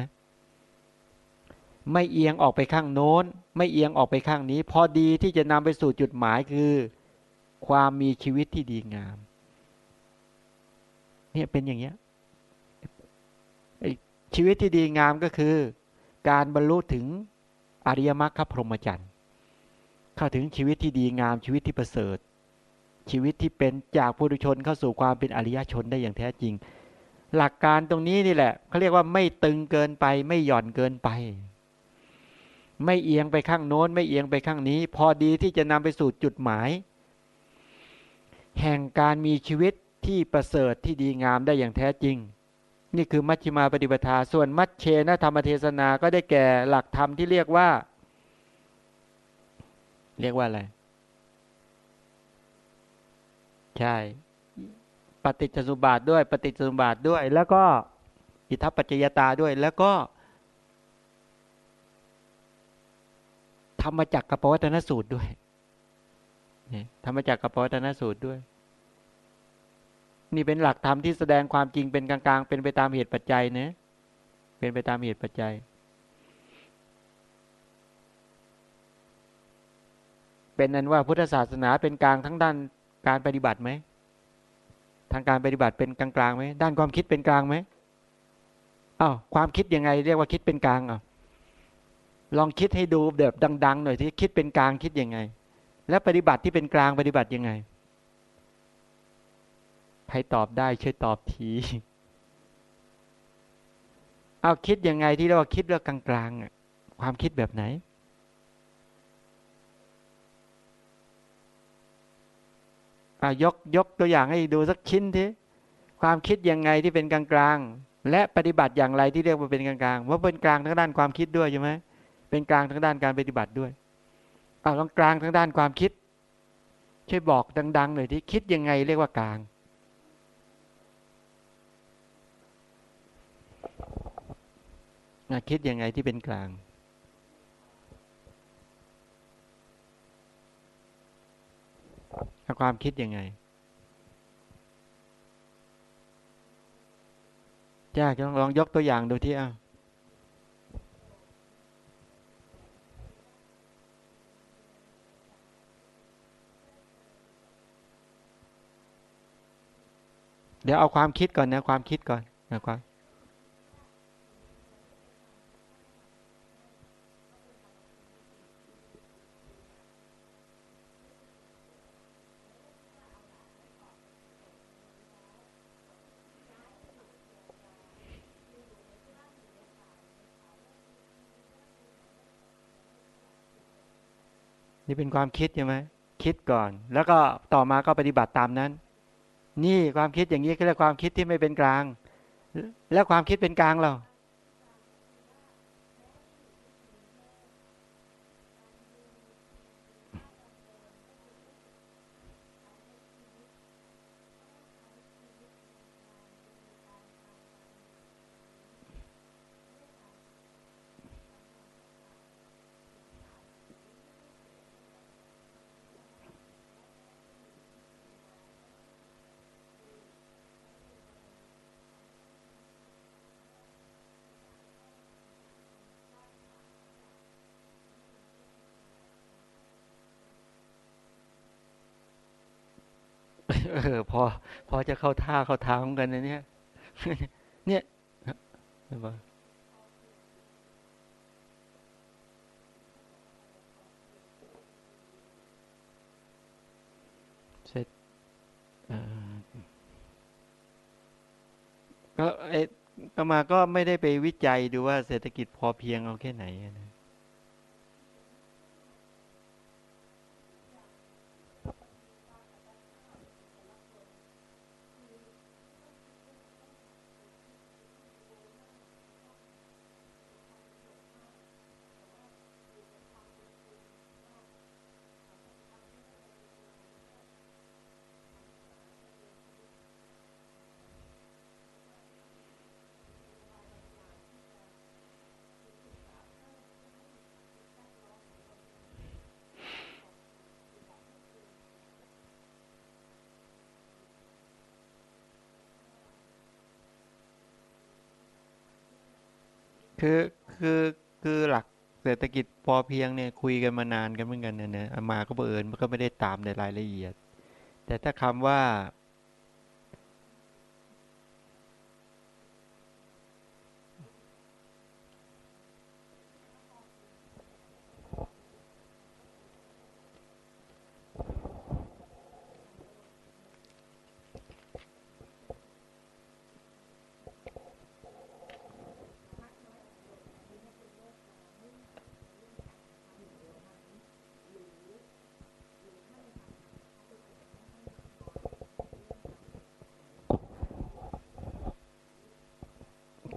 ไม่เอียงออกไปข้างโน้น ไม่เอียงออกไปข้างนี้ พอดีที่จะนำไปสู่จุดหมายคือ ความมีชีวิตที่ดีงาม เนี่ยเป็นอย่างเงี้ยชีวิตที่ดีงามก็คือ การบรรลุถึงอริยมรรคพรหมจรรย์เข้าถึงชีวิตที่ดีงามชีวิตที่ประเสริฐ ชีวิตที่เป็นจากปุถุชนเข้าสู่ความเป็นอริยชนได้อย่างแท้จริง หลักการตรงนี้นี่แหละเขาเรียกว่าไม่ตึงเกินไปไม่หย่อนเกินไป ไม่เอียงไปข้างโน้น ไม่เอียงไปข้างนี้ พอดีที่จะนำไปสู่จุดหมาย แห่งการมีชีวิตที่ประเสริฐที่ดีงามได้อย่างแท้จริง นี่คือมัชฌิมาปฏิปทา ส่วนมัชเชนธรรมเทศนาก็ได้แก่หลักธรรมที่เรียกว่า เรียกว่าอะไร ใช่ ปฏิจจสุบาทด้วย ปฏิจจสุบาทด้วย แล้วก็อิทัปปัจจยตาด้วย แล้วก็ธรรมจักรกับปวัตนสูตรด้วยธรรมจักรกับปวัตนสูตรด้วย นี่เป็นหลักธรรมที่แสดงความจริงเป็นกลางๆ เป็นไปตามเหตุปัจจัยเนะเป็นไปตามเหตุปัจจัย เป็นนั้นว่าพุทธศาสนาเป็นกลางทั้งด้านการปฏิบัติไหมทางการปฏิบัติเป็นกลางๆไหมด้านความคิดเป็นกลางไหมอ้าวความคิดยังไง เรียกว่าคิดเป็นกลางอะลองคิดให้ดูแบบดัง ๆ หน่อยที่คิดเป็นกลางคิดยังไง และปฏิบัติที่เป็นกลางปฏิบัติยังไง ใครตอบได้ช่วยตอบทีเอาคิดยังไงที่เราคิดเรื่องกลางๆอะความคิดแบบไหนอายกยกตัวอย่างให้ดูสักชิ้นทีความคิดยังไงที่เป็นกลางๆ และปฏิบัติอย่างไรที่เรียกว่าเป็นกลางๆว่าเป็นกลางทั้งด้านความคิดด้วยใช่ไหมเป็นกลางทั้งด้านการปฏิบัติด้วยเอาลองกลางทั้งด้านความคิด ช่วยบอกดังๆหน่อยที่คิดยังไงเรียกว่ากลาง คิดยังไงที่เป็นกลาง ความคิดยังไงยากลองยกตัวอย่างดูที่อะเดี๋ยวเอาความคิดก่อนนะ ความคิดก่อนนะควา นี่เป็นความคิดใช่ไหมคิดก่อน แล้วก็ต่อมาก็ปฏิบัติตามนั้น นี่ความคิดอย่างนี้ก็เรียกความคิดที่ไม่เป็นกลาง แล้วความคิดเป็นกลางเรา เออพอ พอจะเข้าท่าเข้าทางกันนะเนี่ย เนี่ยเสร็จก็ไอ้ก็มาก็ไม่ได้ไปวิจัยดูว่าเศรษฐกิจพอเพียงเอาแค่ไหนนะ คือคือคือหลักเศรษฐกิจพอเพียงเนี่ยคุยกันมานานกันเหมือนกันเนี่ยนะมาก็เบอิญมันก็ไม่ได้ตามในรายละเอียด แต่ถ้าคำว่า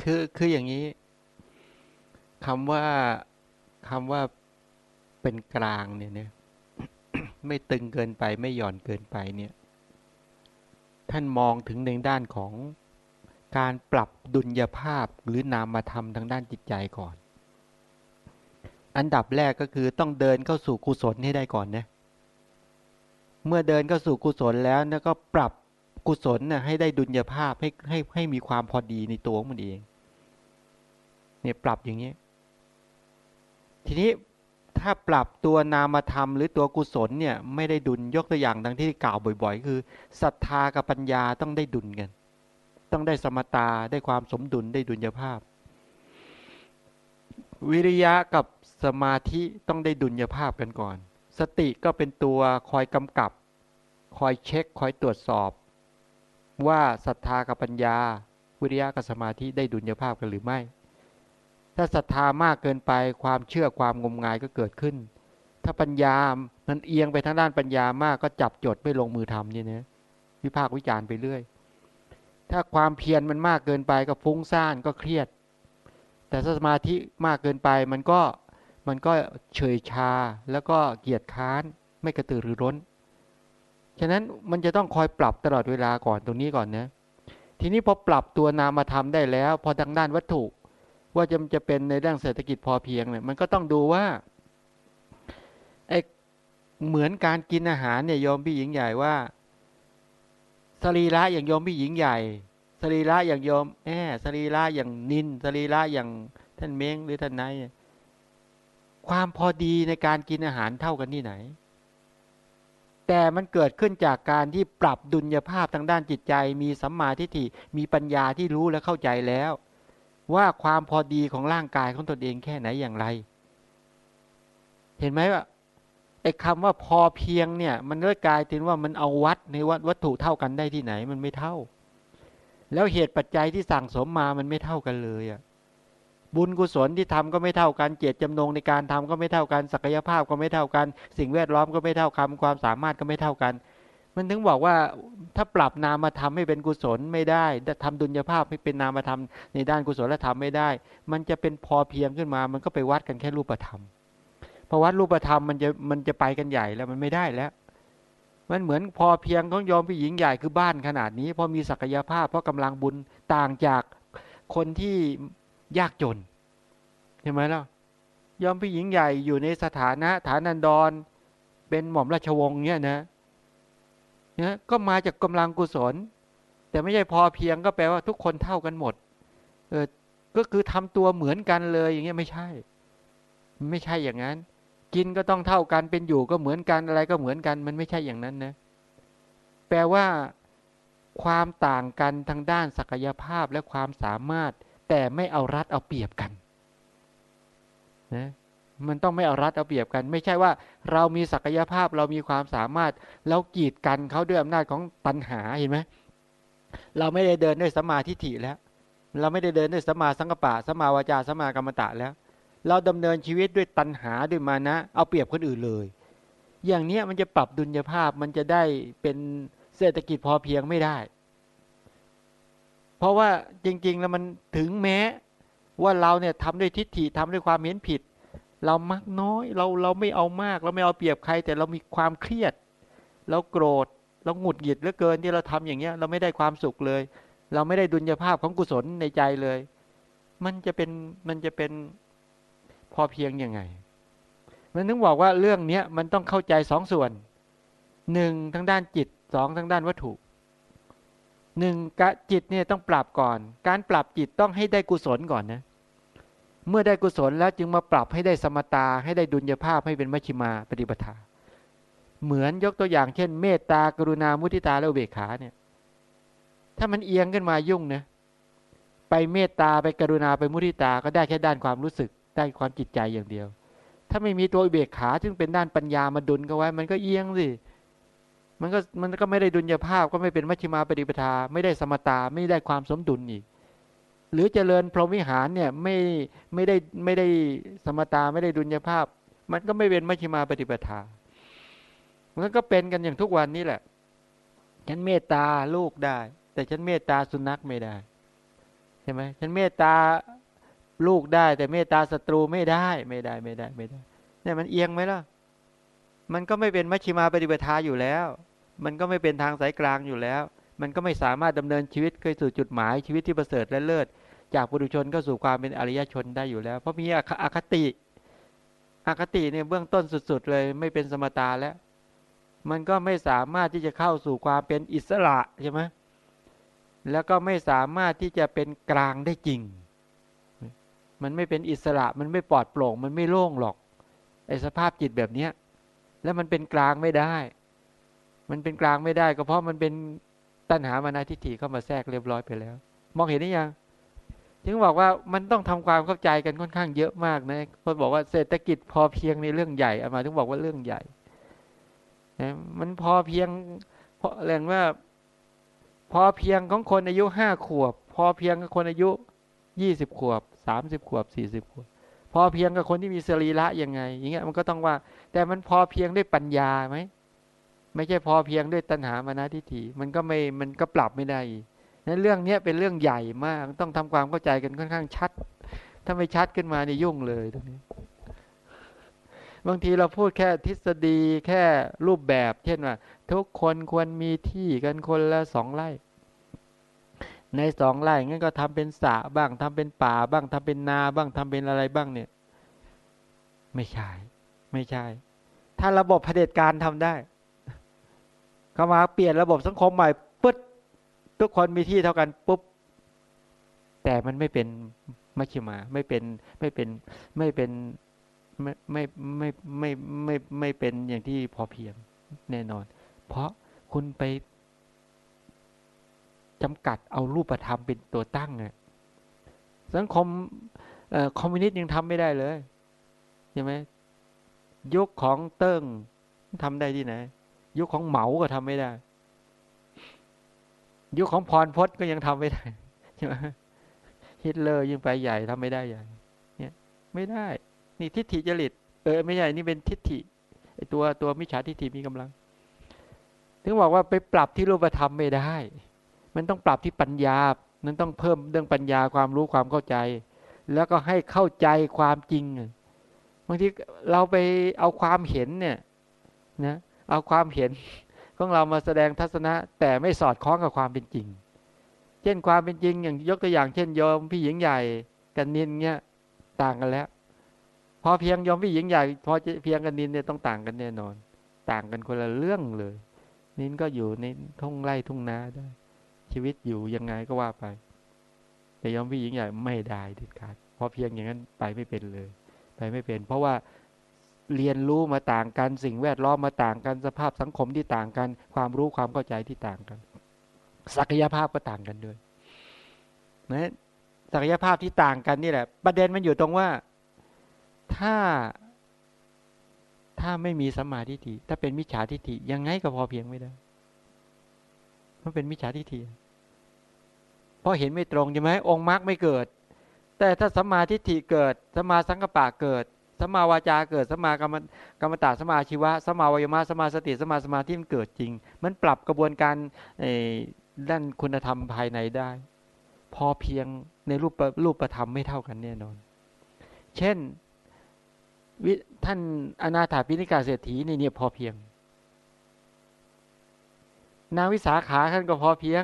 คือคืออย่างนี้คำว่าคำว่าเป็นกลางเนี่ยเนี่ยไม่ตึงเกินไปไม่หย่อนเกินไปเนี่ย ท่านมองถึงในด้านของการปรับดุลยภาพหรือนามธรรมทางด้านจิตใจก่อน อันดับแรกก็คือต้องเดินเข้าสู่กุศลให้ได้ก่อนนะเมื่อเดินเข้าสู่กุศลแล้วนะก็ปรับกุศลนะให้ได้ดุลยภาพให้ให้ให้มีความพอดีในตัวมันเอง เนี่ยปรับอย่างนี้ ทีนี้ถ้าปรับตัวนามธรรมหรือตัวกุศลเนี่ยไม่ได้ดุลยกตัวอย่างดังที่กล่าวบ่อย ๆ คือศรัทธากับปัญญาต้องได้ดุลกัน ต้องได้สมตาได้ความสมดุลได้ดุลยภาพ วิริยะกับสมาธิต้องได้ดุลยภาพกันก่อน สติก็เป็นตัวคอยกำกับ คอยเช็ค คอยตรวจสอบ ว่าศรัทธากับปัญญา วิริยะกับสมาธิได้ดุลยภาพกันหรือไม่ ถ้าศรัทธามากเกินไปความเชื่อความงมงายก็เกิดขึ้น ถ้าปัญญา มันเอียงไปทางด้านปัญญามากก็จับจดไม่ลงมือทำนี่นะวิพากษ์วิจารณ์ไปเรื่อย ถ้าความเพียรมันมากเกินไปก็ฟุ้งซ่านก็เครียด แต่สมาธิมากเกินไปมันก็มันก็เฉยชาแล้วก็เกียจค้านไม่กระตือรือร้น ฉะนั้นมันจะต้องคอยปรับตลอดเวลาก่อนตรงนี้ก่อนนะ ทีนี้พอปรับตัวนามธรรมได้แล้ว พอทางด้านวัตถุ ว่าจะจะเป็นในเรื่องเศรษฐกิจพอเพียงเนี่ยมันก็ต้องดูว่าไอเหมือนการกินอาหารเนี่ยยอมพี่หญิงใหญ่ว่าสรีระอย่างยอมพี่หญิงใหญ่สรีระอย่างยอมแอสรีระอย่างนินสรีระอย่างท่านเม้งหรือท่านนายความพอดีในการกินอาหารเท่ากันที่ไหน แต่มันเกิดขึ้นจากการที่ปรับดุลยภาพทางด้านจิตใจ มีสัมมาทิฏฐิมีปัญญาที่รู้และเข้าใจแล้ว ว่าความพอดีของร่างกายของตนเองแค่ไหนอย่างไร เห็นไหมว่าไอ้คำว่าพอเพียงเนี่ย มันเลิกกลายเป็นว่ามันเอาวัดในวัดวัตถุเท่ากันได้ที่ไหนมันไม่เท่า แล้วเหตุปัจจัยที่สั่งสมมามันไม่เท่ากันเลยอะบุญกุศลที่ทำก็ไม่เท่ากันเจตจำนงในการทำก็ไม่เท่ากันศักยภาพก็ไม่เท่ากัน สิ่งแวดล้อมก็ไม่เท่ากันความสามารถก็ไม่เท่ากัน มันถึงบอกว่าถ้าปรับนามธรรมให้เป็นกุศลไม่ได้ทำดุลยภาพให้เป็นนามธรรมในด้านกุศลธรรมไม่ได้ มันจะเป็นพอเพียงขึ้นมา มันก็ไปวัดกันแค่รูปธรรมพอวัดรูปธรรมมันจะมันจะไปกันใหญ่แล้วมันไม่ได้แล้ว มันเหมือนพอเพียงของยอมผู้หญิงใหญ่คือบ้านขนาดนี้ พอมีศักยภาพ เพราะกำลังบุญต่างจากคนที่ยากจนเห็นไหมล่ะยอมผู้หญิงใหญ่อยู่ในสถานะฐานันดร เป็นหม่อมราชวงศ์เนี่ยนะ นะก็มาจากกำลังกุศล แต่ไม่ใช่พอเพียงก็แปลว่าทุกคนเท่ากันหมด เออก็คือทำตัวเหมือนกันเลยอย่างเงี้ยไม่ใช่ ไม่ใช่อย่างนั้น กินก็ต้องเท่ากันเป็นอยู่ก็เหมือนกันอะไรก็เหมือนกัน มันไม่ใช่อย่างนั้นนะแปลว่าความต่างกันทางด้านศักยภาพและความสามารถ แต่ไม่เอารัดเอาเปรียบกันนะ มันต้องไม่เอารัดเอาเปรียบกัน ไม่ใช่ว่าเรามีศักยภาพเรามีความสามารถแล้วกีดกันเขาด้วยอำนาจของตัณหาเห็นไหมเราไม่ได้เดินด้วยสมาธิฐิแล้ว เราไม่ได้เดินด้วยสมาสังกปะสมาวาจาสมากรรมตะแล้ว เราดำเนินชีวิตด้วยตัณหาด้วยมานะ เอาเปรียบคนอื่นเลย อย่างนี้มันจะปรับดุลยภาพมันจะได้เป็นเศรษฐกิจพอเพียงไม่ได้ เพราะว่าจริง ๆ แล้วมันถึงแม้ว่าเราเนี่ยทำด้วยทิฏฐิทำด้วยความเห็นผิด เรามักน้อยเราเราไม่เอามาก เราไม่เอาเปรียบใคร แต่เรามีความเครียด เราโกรธเราหงุดหงิดเหลือเกินที่เราทำอย่างเงี้ย เราไม่ได้ความสุขเลย เราไม่ได้ดุลยภาพของกุศลในใจเลย มันจะเป็นมันจะเป็นพอเพียงยังไง มันถึงบอกว่าเรื่องเนี้ยมันต้องเข้าใจสองส่วนหนึ่งทางด้านจิตสองทางด้านวัตถุหนึ่งกะจิตเนี่ยต้องปรับก่อน การปรับจิตต้องให้ได้กุศลก่อนนะ เมื่อได้กุศลแล้วจึงมาปรับให้ได้สมตาให้ได้ดุลยภาพให้เป็นมัชฌิมาปฏิปทา เหมือนยกตัวอย่างเช่น เมตตากรุณามุทิตาและอุเบกขาเนี่ย ถ้ามันเอียงขึ้นมายุ่งนะไปเมตตาไปกรุณาไปมุทิตาก็ได้แค่ด้านความรู้สึกได้ความจิตใจอย่างเดียว ถ้าไม่มีตัวอุเบกขาซึ่งเป็นด้านปัญญามาดุลก็ไว้ มันก็เอียงสิมันก็มันก็ไม่ได้ดุลยภาพก็ไม่เป็นมัชฌิมาปฏิปทา ไม่ได้สมตาไม่ได้ความสมดุลอีก หรือเจริญพรหมวิหารเนี่ยไม่ไม่ได้ไม่ได้สมตาไม่ได้ดุลยภาพ มันก็ไม่เป็นมัชฌิมาปฏิปทามันก็เป็นกันอย่างทุกวันนี้แหละ ฉันเมตตาลูกได้ แต่ฉันเมตตาสุนัขไม่ได้ใช่ไหมฉันเมตตาลูกได้ แต่เมตตาศัตรูไม่ได้ไม่ได้ไม่ได้ไม่ได้เนี่ยมันเอียงไหมล่ะมันก็ไม่เป็นมัชฌิมาปฏิปทาอยู่แล้ว มันก็ไม่เป็นทางสายกลางอยู่แล้ว มันก็ไม่สามารถดำเนินชีวิตไปสู่จุดหมายชีวิตที่ประเสริฐและเลิศจากปุถุชนก็สู่ความเป็นอริยชนได้อยู่แล้ว เพราะมีอคติ อคติเนี่ยเบื้องต้นสุด ๆ เลยไม่เป็นสมตาแล้ว มันก็ไม่สามารถที่จะเข้าสู่ความเป็นอิสระใช่ไหมแล้วก็ไม่สามารถที่จะเป็นกลางได้จริง มันไม่เป็นอิสระมันไม่ปลอดโปร่ง มันไม่โล่งหรอกไอสภาพจิตแบบเนี้ยแล้วมันเป็นกลางไม่ได้ มันเป็นกลางไม่ได้ ก็เพราะมันเป็น ตัณหามานาทิฏฐิเข้ามาแทรกเรียบร้อยไปแล้ว มองเห็นได้ยังถึงบอกว่ามันต้องทำความเข้าใจกันค่อนข้างเยอะมากนะคนบอกว่าเศรษฐกิจพอเพียงในเรื่องใหญ่อามาถึงบอกว่าเรื่องใหญ่นะมันพอเพียงเพราะแรงว่า พอเพียงของคนอายุห้าขวบ พอเพียงกับคนอายุยี่สิบขวบสามสิบขวบสี่สิบขวบ พอเพียงกับคนที่มีสรีระยังไง อย่างเงี้ยมันก็ต้องว่า แต่มันพอเพียงด้วยปัญญาไหม ไม่ใช่พอเพียงด้วยตัณหามานะทิฏฐิมันก็ไม่มันก็ปรับไม่ได้นั้นเรื่องนี้เป็นเรื่องใหญ่มากต้องทำความเข้าใจกันค่อนข้างชัด ถ้าไม่ชัดขึ้นมาเนี่ยยุ่งเลยตรงนี้ บางทีเราพูดแค่ทฤษฎีแค่รูปแบบ เช่นว่า ทุกคนควรมีที่กันคนละสองไร่ในสองไร่งั้นก็ทำเป็นสระบ้างทำเป็นป่าบ้างทำเป็นนาบ้างทำเป็นอะไรบ้างเนี่ย ไม่ใช่ ไม่ใช่ ถ้าระบบเผด็จการทำได้ เขามาเปลี่ยนระบบสังคมใหม่ปึ๊ดทุกคนมีที่เท่ากันปุ๊บแต่มันไม่เป็นมัชฌิมาไม่เป็นไม่เป็นไม่เป็นไม่ไม่ไม่ไม่ไม่ไม่เป็นอย่างที่พอเพียงแน่นอน เพราะคุณไปจำกัดเอารูปธรรมเป็นตัวตั้งไงสังคมคอมมิวนิสต์ยังทำไม่ได้เลยใช่ไหมยุคของเติ้งทำได้ที่ไหน ยุคของเหมาก็ทำไม่ได้ ยุคของพรพศก็ยังทำไม่ได้ใช่ไหมฮิตเลอร์ยังไปใหญ่ทำไม่ได้ใหญ่เนี่ย ไม่ได้ นี่ทิฏฐิจริต เออไม่ใช่นี่เป็นทิฏฐิไอตัวตัวมิจฉาทิฏฐิมีกำลัง ถึงบอกว่าไปปรับที่รูปธรรมไม่ได้ มันต้องปรับที่ปัญญา มันต้องเพิ่มเรื่องปัญญาความรู้ความเข้าใจ แล้วก็ให้เข้าใจความจริงบางทีเราไปเอาความเห็นเนี่ย นะ เอาความเห็นของเรามาแสดงทัศนะ แต่ไม่สอดคล้องกับความเป็นจริง เช่นความเป็นจริงอย่างยกตัวอย่างเช่นยอมพี่หญิงใหญ่กันนินเนี่ยต่างกันแล้ว พอเพียงยอมพี่หญิงใหญ่พอเพียงกันนินเนี่ยต้องต่างกันแน่นอน ต่างกันคนละเรื่องเลย นินก็อยู่ในทุ่งไร่ทุ่งนาได้ ชีวิตอยู่ยังไงก็ว่าไป แต่ยอมพี่หญิงใหญ่ไม่ได้เด็ดขาดพอเพียงอย่างนั้นไปไม่เป็นเลย ไปไม่เป็น เพราะว่า เรียนรู้มาต่างกัน สิ่งแวดล้อมมาต่างกัน สภาพสังคมที่ต่างกัน ความรู้ความเข้าใจที่ต่างกัน ศักยภาพก็ต่างกันด้วยนะศักยภาพที่ต่างกันนี่แหละ ประเด็นมันอยู่ตรงว่าถ้า ถ้าไม่มีสมาธิฏฐิถ้าเป็นมิจฉาทิฏฐิยังไงก็พอเพียงไม่ได้มันเป็นมิจฉาทิฏฐิเพราะเห็นไม่ตรงใช่ไหมองค์มรรคไม่เกิด แต่ถ้าสมาธิฏฐิเกิดสมาสังกปะเกิด สมาวาจาเกิดสมากรรมกรรมตาสมาชีวะสมาวายมะสมาสติสมาสมาธิมันเกิดจริง มันปรับกระบวนการด้านคุณธรรมภายในได้ พอเพียงในรูปรูปธรรมไม่เท่ากันแน่นอน เช่นท่านอนาถาปิณิกาเศรษฐีในเนี่ยพอเพียง นางวิสาขาท่านก็พอเพียง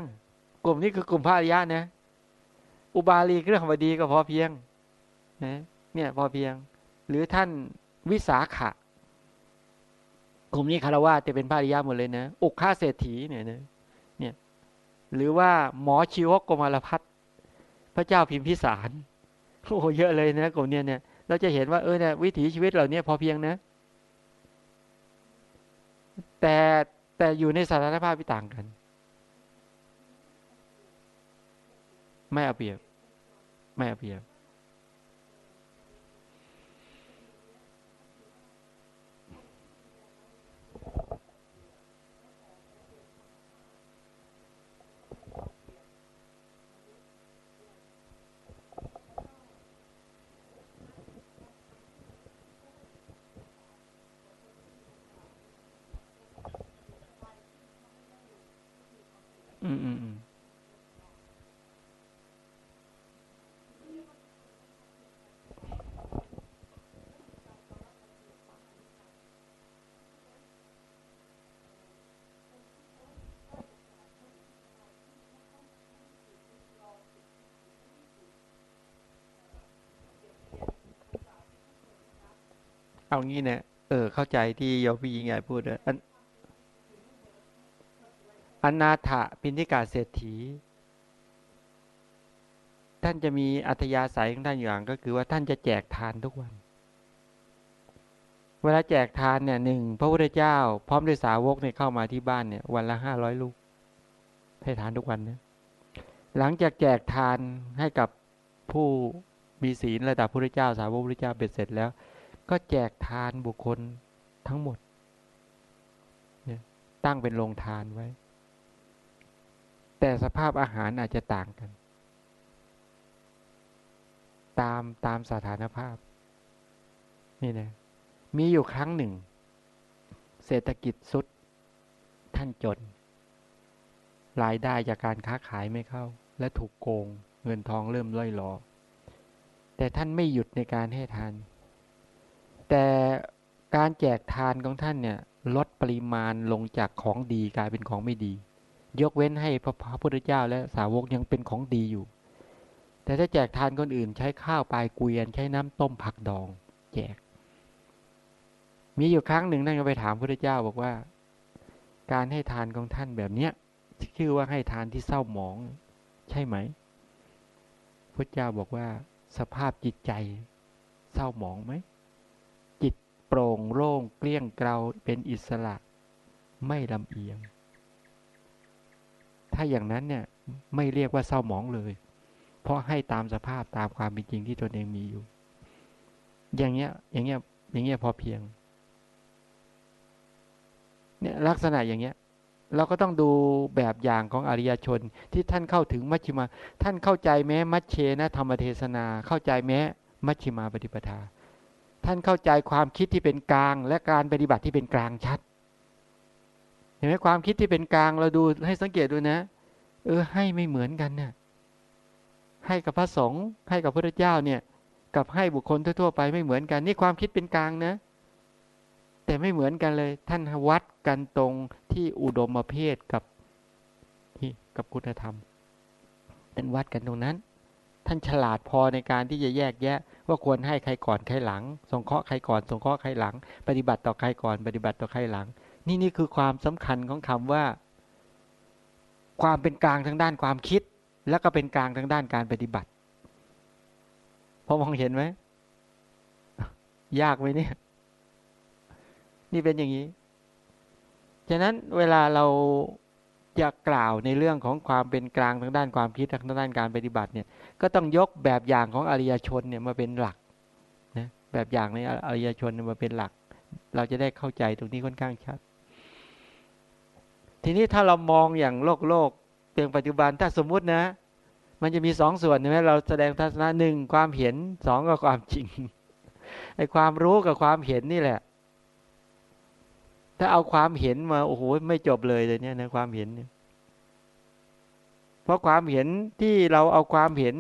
กลุ่มนี้คือกลุ่มพระอริยะนะอุบาลีเรื่องบดีก็พอเพียงนะเนี่ยพอเพียง หรือท่านวิสาขะกลุ่มนี้คารวะจะเป็นพระอริยะหมดเลยนะอกข้าเศรษฐีเนี่ยนะเนี่ยหรือว่าหมอชีวกกมารพัฒพระเจ้าพิมพิสารโอ้เยอะเลยนะกลุ่มนี้เนี่ยเราจะเห็นว่าเออเนี่ยวิถีชีวิตเหล่านี้พอเพียงนะ แต่แต่อยู่ในสถานภาพที่ต่างกัน ไม่เอาเปรียบ ไม่เอาเปรียบ อืมอืมอืมเอางี้เนี่ย เออ เข้าใจที่โยพี่ยิงใหญ่พูดอัน อนาถปินิกาเศรษฐี ท่านจะมีอัธยาศัยของท่านอย่างก็คือว่าท่านจะแจกทานทุกวัน เวลาแจกทานเนี่ยหนึ่งพระพุทธเจ้า พร้อมด้วยสาวกเนี่ยเข้ามาที่บ้านเนี่ยวันละห้าร้อยลูก ให้ทานทุกวันเนี่ยหลังจากแจกทานให้กับผู้มีศีลระดับพระพุทธเจ้า สาวกพระพุทธเจ้าเบ็ดเสร็จแล้ว ก็แจกทานบุคคลทั้งหมดเนี่ยตั้งเป็นโรงทานไว้ แต่สภาพอาหารอาจจะต่างกัน ตามตามสถานภาพ นี่นะ มีอยู่ครั้งหนึ่ง เศรษฐกิจสุด ท่านจน รายได้จากการค้าขายไม่เข้า และถูกโกง เงินทองเริ่มล่อยหลอ แต่ท่านไม่หยุดในการให้ทาน แต่การแจกทานของท่านเนี่ยลดปริมาณลงจากของดีกลายเป็นของไม่ดี ยกเว้นให้พระพุทธเจ้าและสาวกยังเป็นของดีอยู่ แต่ถ้าแจกทานคนอื่นใช้ข้าวปลายเกวียนใช้น้ำต้มผักดอง แจก มีอยู่ครั้งหนึ่งท่านก็ไปถามพระพุทธเจ้าบอกว่า การให้ทานของท่านแบบเนี้ยชื่อว่าให้ทานที่เศร้าหมอง ใช่ไหมพระเจ้าบอกว่าสภาพจิตใจ เศร้าหมองไหม จิตโปร่งโล่งเกลี้ยงเกลาเป็นอิสระ ไม่ลำเอียง ถ้าอย่างนั้นเนี่ยไม่เรียกว่าเศร้าหมองเลย เพราะให้ตามสภาพตามความเป็นจริงที่ตนเองมีอยู่ อย่างเงี้ย อย่างเงี้ย อย่างเงี้ยพอเพียง เนี่ยลักษณะอย่างเงี้ย เราก็ต้องดูแบบอย่างของอริยชนที่ท่านเข้าถึงมัชฌิมา ท่านเข้าใจแม้มัชเชนะธรรมเทศนา เข้าใจแม้มัชฌิมาปฏิปทา ท่านเข้าใจความคิดที่เป็นกลาง และการปฏิบัติที่เป็นกลางชัด เห็นไหมความคิดที่เป็นกลางเราดูให้สังเกตดูนะ เออ ให้ไม่เหมือนกันเนะ่ยให้กับพระสงฆ์ให้กับพระเจ้าเนี่ย กับให้บุคคลทั่วๆไปไม่เหมือนกัน นี่ความคิดเป็นกลางนะ แต่ไม่เหมือนกันเลย ท่านวัดกันตรงที่อุดมเพศกับที่กับคุณธรรมท่านวัดกันตรงนั้น ท่านฉลาดพอในการที่จะแยกแยะ ว่าควรให้ใครก่อนใครหลัง สงเคราะห์ใครก่อน สงเคราะห์ใครหลัง ปฏิบัติต่อใครก่อน ปฏิบัติต่อใครหลัง นี่นี่คือความสำคัญของคำว่า ความเป็นกลางทางด้านความคิด แล้วก็เป็นกลางทางด้านการปฏิบัติพอมองเห็นไหมยากไหมเนี่ย นี่เป็นอย่างนี้ฉะนั้นเวลาเราจะกล่าวในเรื่องของความเป็นกลางทางด้านความคิดทางด้านการปฏิบัติเนี่ย ก็ต้องยกแบบอย่างของอริยชนเนี่ยมาเป็นหลักนะแบบอย่างในอริยชนมาเป็นหลัก เราจะได้เข้าใจตรงนี้ค่อนข้างชัด ทีนี้ถ้าเรามองอย่างโลกโลกเป็นปัจจุบันถ้าสมมุตินะ มันจะมีสองส่วนใช่ไหมเราแสดงทัศนะหนึ่งความเห็นสองกับความจริงไอ้ความรู้กับความเห็นนี่แหละ ถ้าเอาความเห็นมาโอ้โหไม่จบเลยเลยเนี่ยนะความเห็นเนี่ยเพราะความเห็นที่เราเอาความเห็น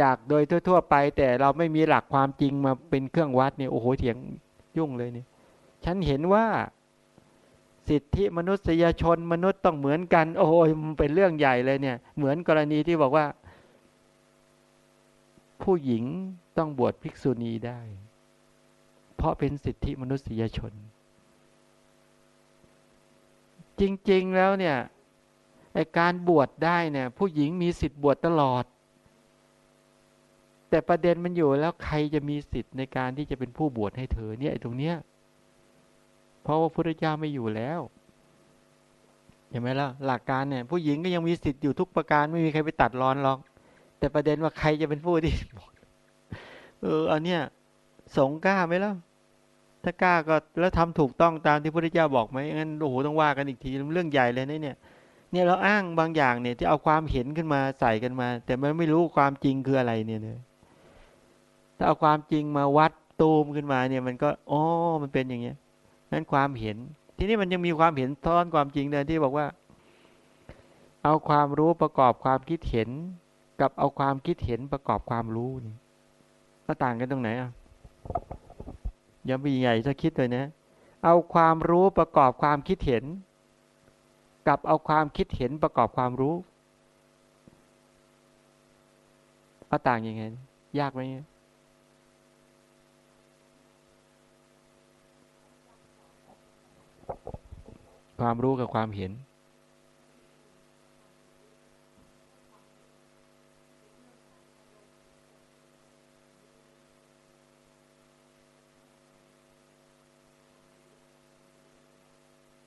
จากโดยทั่ว ๆ ไป แต่เราไม่มีหลักความจริงมาเป็นเครื่องวัดเนี่ยโอ้โหเถียงยุ่งเลยเนี่ยฉันเห็นว่า สิทธิมนุษยชนมนุษย์ต้องเหมือนกัน โอ้ยมันเป็นเรื่องใหญ่เลยเนี่ย เหมือนกรณีที่บอกว่า ผู้หญิงต้องบวชภิกษุณีได้ เพราะเป็นสิทธิมนุษยชน จริง ๆแล้วเนี่ยไอการบวชได้เนี่ย ผู้หญิงมีสิทธิ์บวชตลอด แต่ประเด็นมันอยู่แล้วใครจะมีสิทธิ์ในการที่จะเป็นผู้บวชให้เธอเนี่ยตรงเนี้ย เพราะว่าพระเจ้าไม่อยู่แล้วเห็นไหมล่ะหลักการเนี่ย ผู้หญิงก็ยังมีสิทธิ์อยู่ทุกประการไม่มีใครไปตัดรอนหรอก แต่ประเด็นว่าใครจะเป็นผู้ที่เอออันเนี้ยสงกล้าไหมล่ะถ้ากล้าก็แล้วทำถูกต้องตามที่พระพุทธเจ้าบอกไหมงั้นโอ้โหต้องว่ากันอีกทีเรื่องใหญ่เลยนะเนี่ย เนี่ยเราอ้างบางอย่างเนี่ยที่เอาความเห็นขึ้นมาใส่กันมา แต่มันไม่รู้ความจริงคืออะไรเนี่ยเนี่ยถ้าเอาความจริงมาวัดตูมขึ้นมาเนี่ย มันก็อ๋อมันเป็นอย่างเงี้ย นั้นความเห็น ทีนี้มันยังมีความเห็นท้อนความจริงเดินที่บอกว่า เอาความรู้ประกอบความคิดเห็น กับเอาความคิดเห็นประกอบความรู้นี่ก็ต่างกันตรงไหนอะอย่ามีใหญ่จะคิดเลยนะ เอาความรู้ประกอบความคิดเห็น กับเอาความคิดเห็นประกอบความรู้ก็ต่างยังไง ยากไหม ความรู้กับความเห็น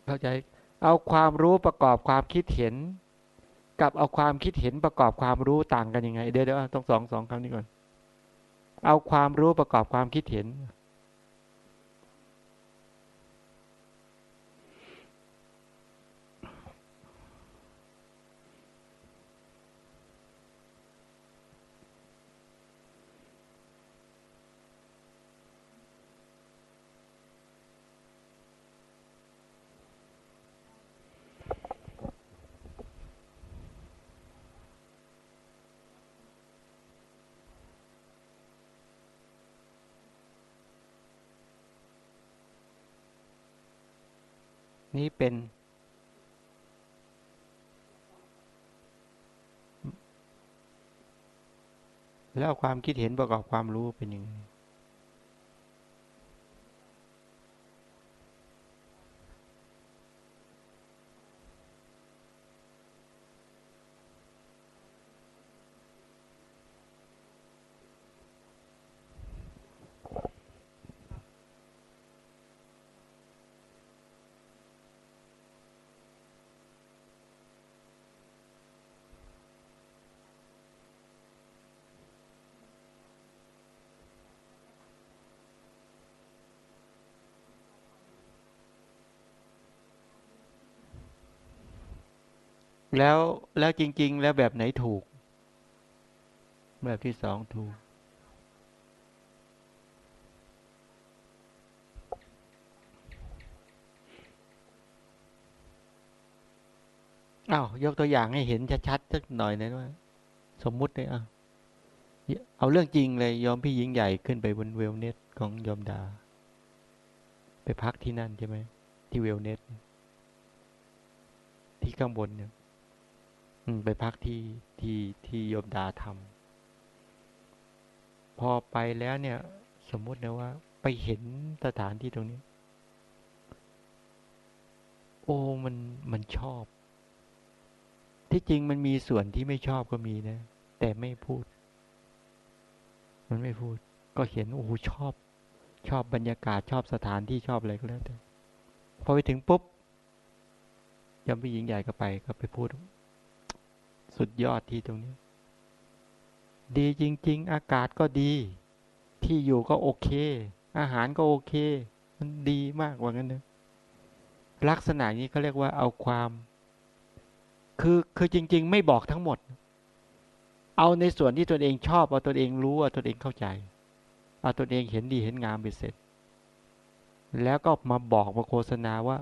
เข้าใจ เอาความรู้ประกอบความคิดเห็น กับเอาความคิดเห็นประกอบความรู้ต่างกันยังไง เดี๋ยวเดี๋ยวต้องสองสองคำนี้ก่อน เอาความรู้ประกอบความคิดเห็น นี้เป็น แล้วความคิดเห็นประกอบความรู้เป็นยังไง แล้วแล้วจริง ๆ แล้วแบบไหนถูก แบบที่สองถูก อ้าวยกตัวอย่างให้เห็นชัดๆสักหน่อยน่อยว่า สมมุติเลยอะเอาเรื่องจริงเลยยอมพี่หญิงใหญ่ขึ้นไปบนเวลเน็ตของยอมดา ไปพักที่นั่นใช่ไหมที่เวลเน็ตที่ข้างบนเนี่ย ไปพักที่ที่ที่โยมดาทำพอไปแล้วเนี่ย สมมตินะว่า ไปเห็นสถานที่ตรงนี้ โอ้มันมันชอบ ที่จริงมันมีส่วนที่ไม่ชอบก็มีนะ แต่ไม่พูด มันไม่พูด ก็เห็นโอ้ชอบ ชอบบรรยากาศชอบสถานที่ชอบอะไรก็แล้วแต่พอไปถึงปุ๊บยมพี่หญิงใหญ่ก็ไปก็ไปพูด สุดยอดที่ตรงนี้ ดีจริง ๆ อากาศก็ดี ที่อยู่ก็โอเค อาหารก็โอเค มันดีมากว่างั้นนะลักษณะนี้เขาเรียกว่าเอาความ คือคือจริง ๆ ไม่บอกทั้งหมด เอาในส่วนที่ตนเองชอบ เอาตนเองรู้เอาตนเองเข้าใจ เอาตนเองเห็นดีเห็นงามไปเสร็จ แล้วก็มาบอกมาโฆษณาว่า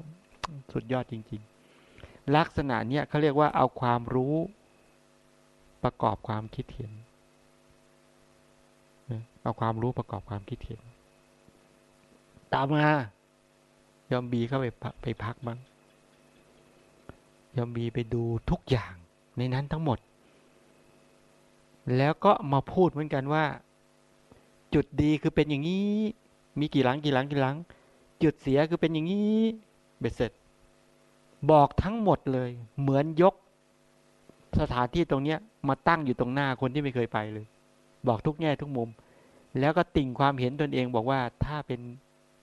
สุดยอดจริง ๆ ลักษณะเนี้ยเขาเรียกว่าเอาความรู้ ประกอบความคิดเห็นเอาความรู้ประกอบความคิดเห็น ตามมายอมบีเข้าไปไปพักบ้างยอมบีไปดูทุกอย่างในนั้นทั้งหมด แล้วก็มาพูดเหมือนกันว่า จุดดีคือเป็นอย่างนี้ มีกี่หลังกี่หลังกี่หลัง จุดเสียคือเป็นอย่างนี้ เบ็ดเสร็จ บอกทั้งหมดเลย เหมือนยก สถานที่ตรงเนี้ยมาตั้งอยู่ตรงหน้าคนที่ไม่เคยไปเลย บอกทุกแง่ทุกมุม แล้วก็ติ่งความเห็นตนเองบอกว่าถ้าเป็น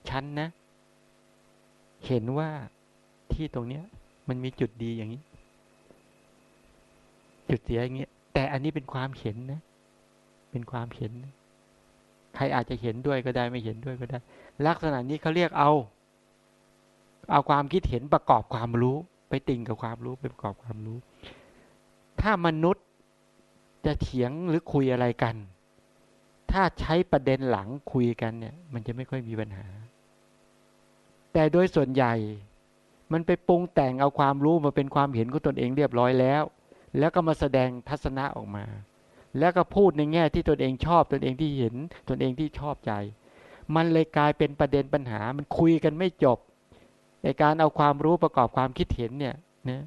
ชั้นนะ เห็นว่าที่ตรงเนี้ย มันมีจุดดีอย่างนี้ จุดเสียอย่างเงี้ยแต่อันนี้เป็นความเห็นนะ เป็นความเห็น ใครอาจจะเห็นด้วยก็ได้ไม่เห็นด้วยก็ได้ ลักษณะนี้เขาเรียกเอา เอาความคิดเห็นประกอบความรู้ ไปติ่งกับความรู้ไปประกอบความรู้ ถ้ามนุษย์จะเถียงหรือคุยอะไรกัน ถ้าใช้ประเด็นหลังคุยกันเนี่ย มันจะไม่ค่อยมีปัญหา แต่โดยส่วนใหญ่ มันไปปรุงแต่งเอาความรู้มาเป็นความเห็นของตนเองเรียบร้อยแล้ว แล้วก็มาแสดงทัศนะออกมา แล้วก็พูดในแง่ที่ตนเองชอบตนเองที่เห็นตนเองที่ชอบใจ มันเลยกลายเป็นประเด็นปัญหา มันคุยกันไม่จบในการเอาความรู้ประกอบความคิดเห็นเนี่ยนะ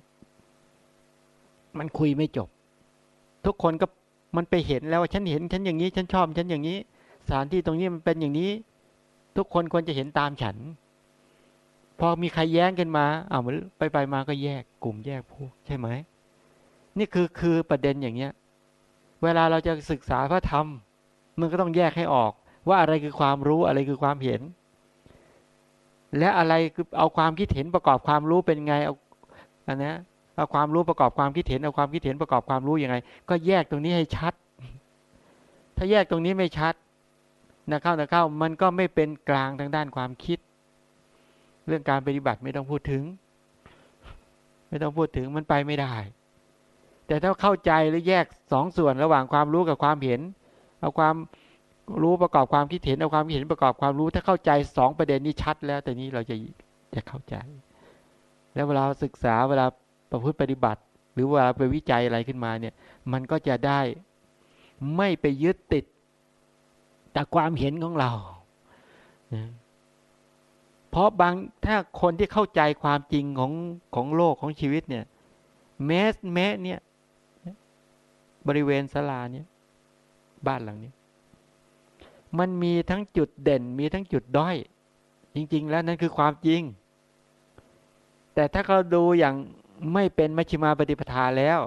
มันคุยไม่จบ ทุกคนก็มันไปเห็นแล้วว่าฉันเห็นฉันอย่างนี้ ฉันชอบฉันอย่างนี้ สถานที่ตรงนี้มันเป็นอย่างนี้ ทุกคนควรจะเห็นตามฉัน พอมีใครแย้งกันมาอ้าวไปไปมาก็แยกกลุ่มแยกพวกใช่ไหมนี่คือคือประเด็นอย่างเนี้ย เวลาเราจะศึกษาพระธรรม มันก็ต้องแยกให้ออก ว่าอะไรคือความรู้อะไรคือความเห็น และอะไรคือเอาความคิดเห็นประกอบความรู้เป็นไงเอาอันนี้ เอาความรู้ประกอบความคิดเห็นเอาความคิดเห็นประกอบความรู้ยังไง ก็แยกตรงนี้ให้ชัด ถ้าแยกตรงนี้ไม่ชัดนะเข้านะเข้ามันก็ไม่เป็นกลางทางด้านความคิด เรื่องการปฏิบัติไม่ต้องพูดถึง ไม่ต้องพูดถึงมันไปไม่ได้ แต่ถ้าเข้าใจหรือแยกสองส่วนระหว่างความรู้กับความเห็น เอาความรู้ประกอบความคิดเห็นเอาความคิดเห็นประกอบความรู้ถ้าเข้าใจสองประเด็นนี้ชัดแล้ว แต่นี้เราจะจะเข้าใจ แล้วเวลาศึกษาเวลา ประพฤติปฏิบัติ หรือเวลาไปวิจัยอะไรขึ้นมาเนี่ย มันก็จะได้ไม่ไปยึดติดแต่ความเห็นของเรา เพราะบางถ้าคนที่เข้าใจความจริงของของโลกของชีวิตเนี่ย แม้แม้เนี่ย บริเวณศาลาเนี่ย บ้านหลังนี้ มันมีทั้งจุดเด่น มีทั้งจุดด้อย จริง ๆ แล้วนั่นคือความจริง แต่ถ้าเขาดูอย่าง ไม่เป็นมัชฌิมาปฏิปทาแล้ว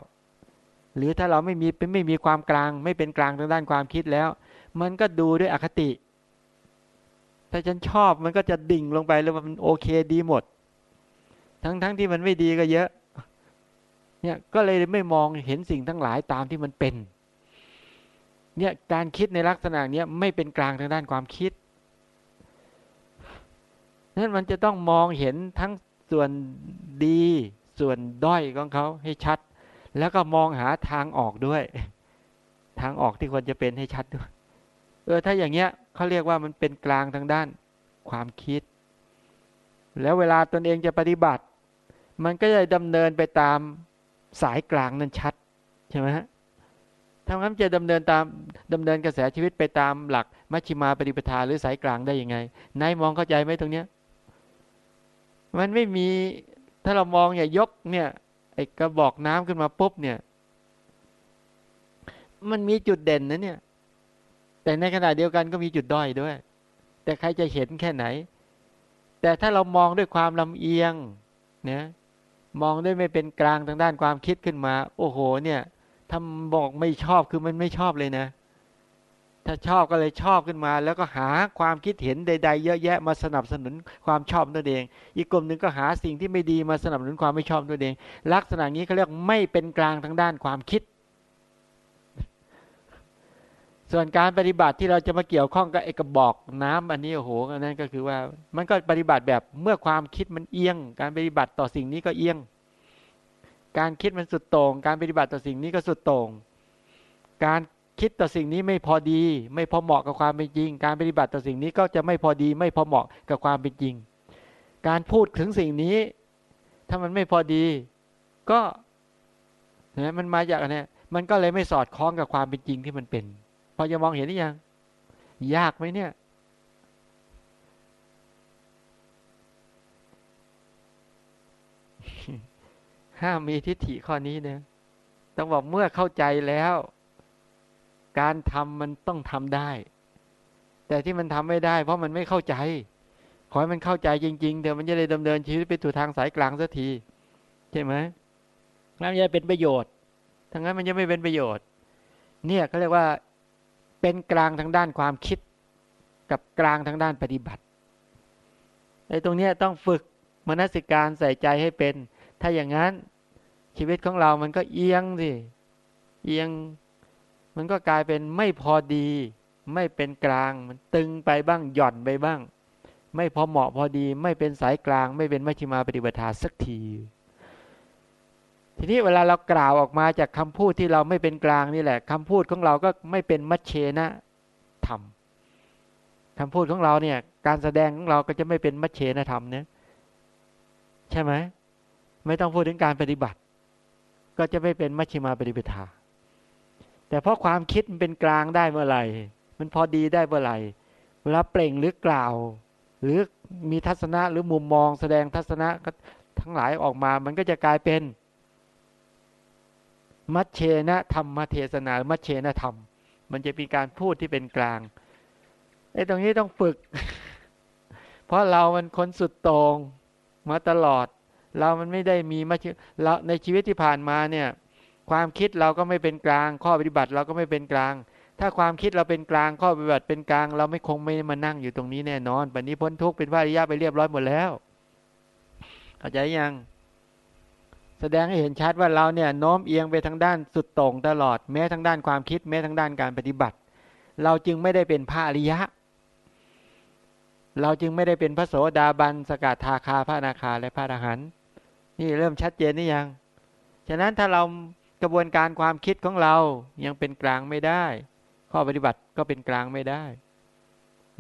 หรือถ้าเราไม่มีเป็นไม่มีความกลาง ไม่เป็นกลางทางด้านความคิดแล้ว มันก็ดูด้วยอคติ ถ้าฉันชอบมันก็จะดิ่งลงไปแล้วมันโอเคดีหมด ทั้งๆทที่มันไม่ดีก็เยอะ เนี่ยก็เลยไม่มองเห็นสิ่งทั้งหลายตามที่มันเป็น เนี่ยการคิดในลักษณะนี้ไม่เป็นกลางทางด้านความคิดนั้นมันจะต้องมองเห็นทั้งส่วนดี ส่วนด้อยของเขาให้ชัด แล้วก็มองหาทางออกด้วย ทางออกที่ควรจะเป็นให้ชัดด้วย เออถ้าอย่างเงี้ยเขาเรียกว่ามันเป็นกลางทางด้านความคิด แล้วเวลาตนเองจะปฏิบัติ มันก็จะดำเนินไปตามสายกลางนั้นชัดใช่ไหมฮะทำงั้นจะดำเนินตามดำเนินกระแสชีวิตไปตามหลักมัชฌิมาปฏิปทาหรือสายกลางได้ยังไงนายมองเข้าใจไหมตรงเนี้ย มันไม่มี ถ้าเรามองอย่ายกเนี่ยไอ้กระบอกน้ำขึ้นมาปุ๊บเนี่ย มันมีจุดเด่นนะเนี่ย แต่ในขณะเดียวกันก็มีจุดด้อยด้วย แต่ใครจะเห็นแค่ไหน แต่ถ้าเรามองด้วยความลำเอียงเนี่ยมองด้วยไม่เป็นกลางทางด้านความคิดขึ้นมา โอ้โห เนี่ยถ้าบอกไม่ชอบคือมันไม่ชอบเลยนะ ถ้าชอบก็เลยชอบขึ้นมา แล้วก็หาความคิดเห็นใด ๆ เยอะแยะมาสนับสนุนความชอบตัวเอง อีกกลุ่มหนึ่งก็หาสิ่งที่ไม่ดีมาสนับสนุนความไม่ชอบตัวเอง ลักษณะนี้เขาเรียกไม่เป็นกลางทางด้านความคิด ส่วนการปฏิบัติที่เราจะมาเกี่ยวข้องกับเอกบอกน้ำอันนี้โอ้โหอันนั้นก็คือว่า มันก็ปฏิบัติแบบเมื่อความคิดมันเอียง การปฏิบัติต่อสิ่งนี้ก็เอียง การคิดมันสุดโต่งการปฏิบัติต่อสิ่งนี้ก็สุดโต่งการ คิดต่อสิ่งนี้ไม่พอดี ไม่พอเหมาะกับความเป็นจริง การปฏิบัติต่อสิ่งนี้ก็จะไม่พอดี ไม่พอเหมาะกับความเป็นจริง การพูดถึงสิ่งนี้ ถ้ามันไม่พอดี ก็นะมันมาจากอันนี้มันก็เลยไม่สอดคล้องกับความเป็นจริงที่มันเป็น พอจะมองเห็นหรือยัง ยากไหมเนี่ย ห้ามมีทิฏฐิข้อนี้เนี่ยต้องบอกเมื่อเข้าใจแล้ว การทำมันต้องทำได้ แต่ที่มันทำไม่ได้ เพราะมันไม่เข้าใจ ขอให้มันเข้าใจจริงๆเดี๋ยวมันจะได้ดำเนินชีวิตไปถูกทางสายกลางสักทีใช่ไหมแล้วมันจะเป็นประโยชน์ทั้งนั้นมันจะไม่เป็นประโยชน์ เนี่ยเขาเรียกว่าเป็นกลางทางด้านความคิด กับกลางทางด้านปฏิบัติไอ้ตรงนี้ต้องฝึกมนสิการใส่ใจให้เป็น ถ้าอย่างนั้นชีวิตของเรามันก็เอียงสิ เอียง มันก็กลายเป็นไม่พอดี ไม่เป็นกลาง มันตึงไปบ้างหย่อนไปบ้าง ไม่พอเหมาะพอดี ไม่เป็นสายกลาง ไม่เป็นมัชฌิมาปฏิบัติสักที ทีนี้เวลาเรากล่าวออกมาจากคำพูดที่เราไม่เป็นกลางนี่แหละคำพูดของเราก็ไม่เป็นมัชเชนะธรรมคำพูดของเราเนี่ย การแสดงของเราก็จะไม่เป็นมัชเชนะธรรมเนี่ยใช่ไหมไม่ต้องพูดถึงการปฏิบัติ ก็จะไม่เป็นมัชฌิมาปฏิปทา แต่เพราะความคิดมันเป็นกลางได้เมื่อไหร่ มันพอดีได้เมื่อไหร่ เวลาเปล่งหรือกล่าว หรือมีทัศนะหรือมุมมองแสดงทัศนะทั้งหลายออกมา มันก็จะกลายเป็น มัชเชนะธรรมเทศนามัชเชนะธรรม มันจะเป็นการพูดที่เป็นกลางไอ้ตรงนี้ต้องฝึก เพราะเรามันคนสุดโตง่งมาตลอด เรามันไม่ได้มีมาเราในชีวิตที่ผ่านมาเนี่ย ความคิดเราก็ไม่เป็นกลาง ข้อปฏิบัติเราก็ไม่เป็นกลาง ถ้าความคิดเราเป็นกลาง ข้อปฏิบัติเป็นกลาง เราไม่คงไม่มานั่งอยู่ตรงนี้แน่นอนปัจนี้พ้นทุกข์เป็นพระอริยะไปเรียบร้อยหมดแล้วเข้าใจยัง แสดงให้เห็นชัดว่าเราเนี่ยโน้มเอียงไปทางด้านสุดต่งตลอดแม้ทางด้านความคิดแม้ทางด้านการปฏิบัติ เราจึงไม่ได้เป็นพระอริยะ เราจึงไม่ได้เป็นพระโสดาบันสกัดทาคาพระนาคาและพระอรหันต์นี่เริ่มชัดเจนนี่ยัง ฉะนั้นถ้าเรา กระบวนการความคิดของเรายังเป็นกลางไม่ได้ ข้อปฏิบัติก็เป็นกลางไม่ได้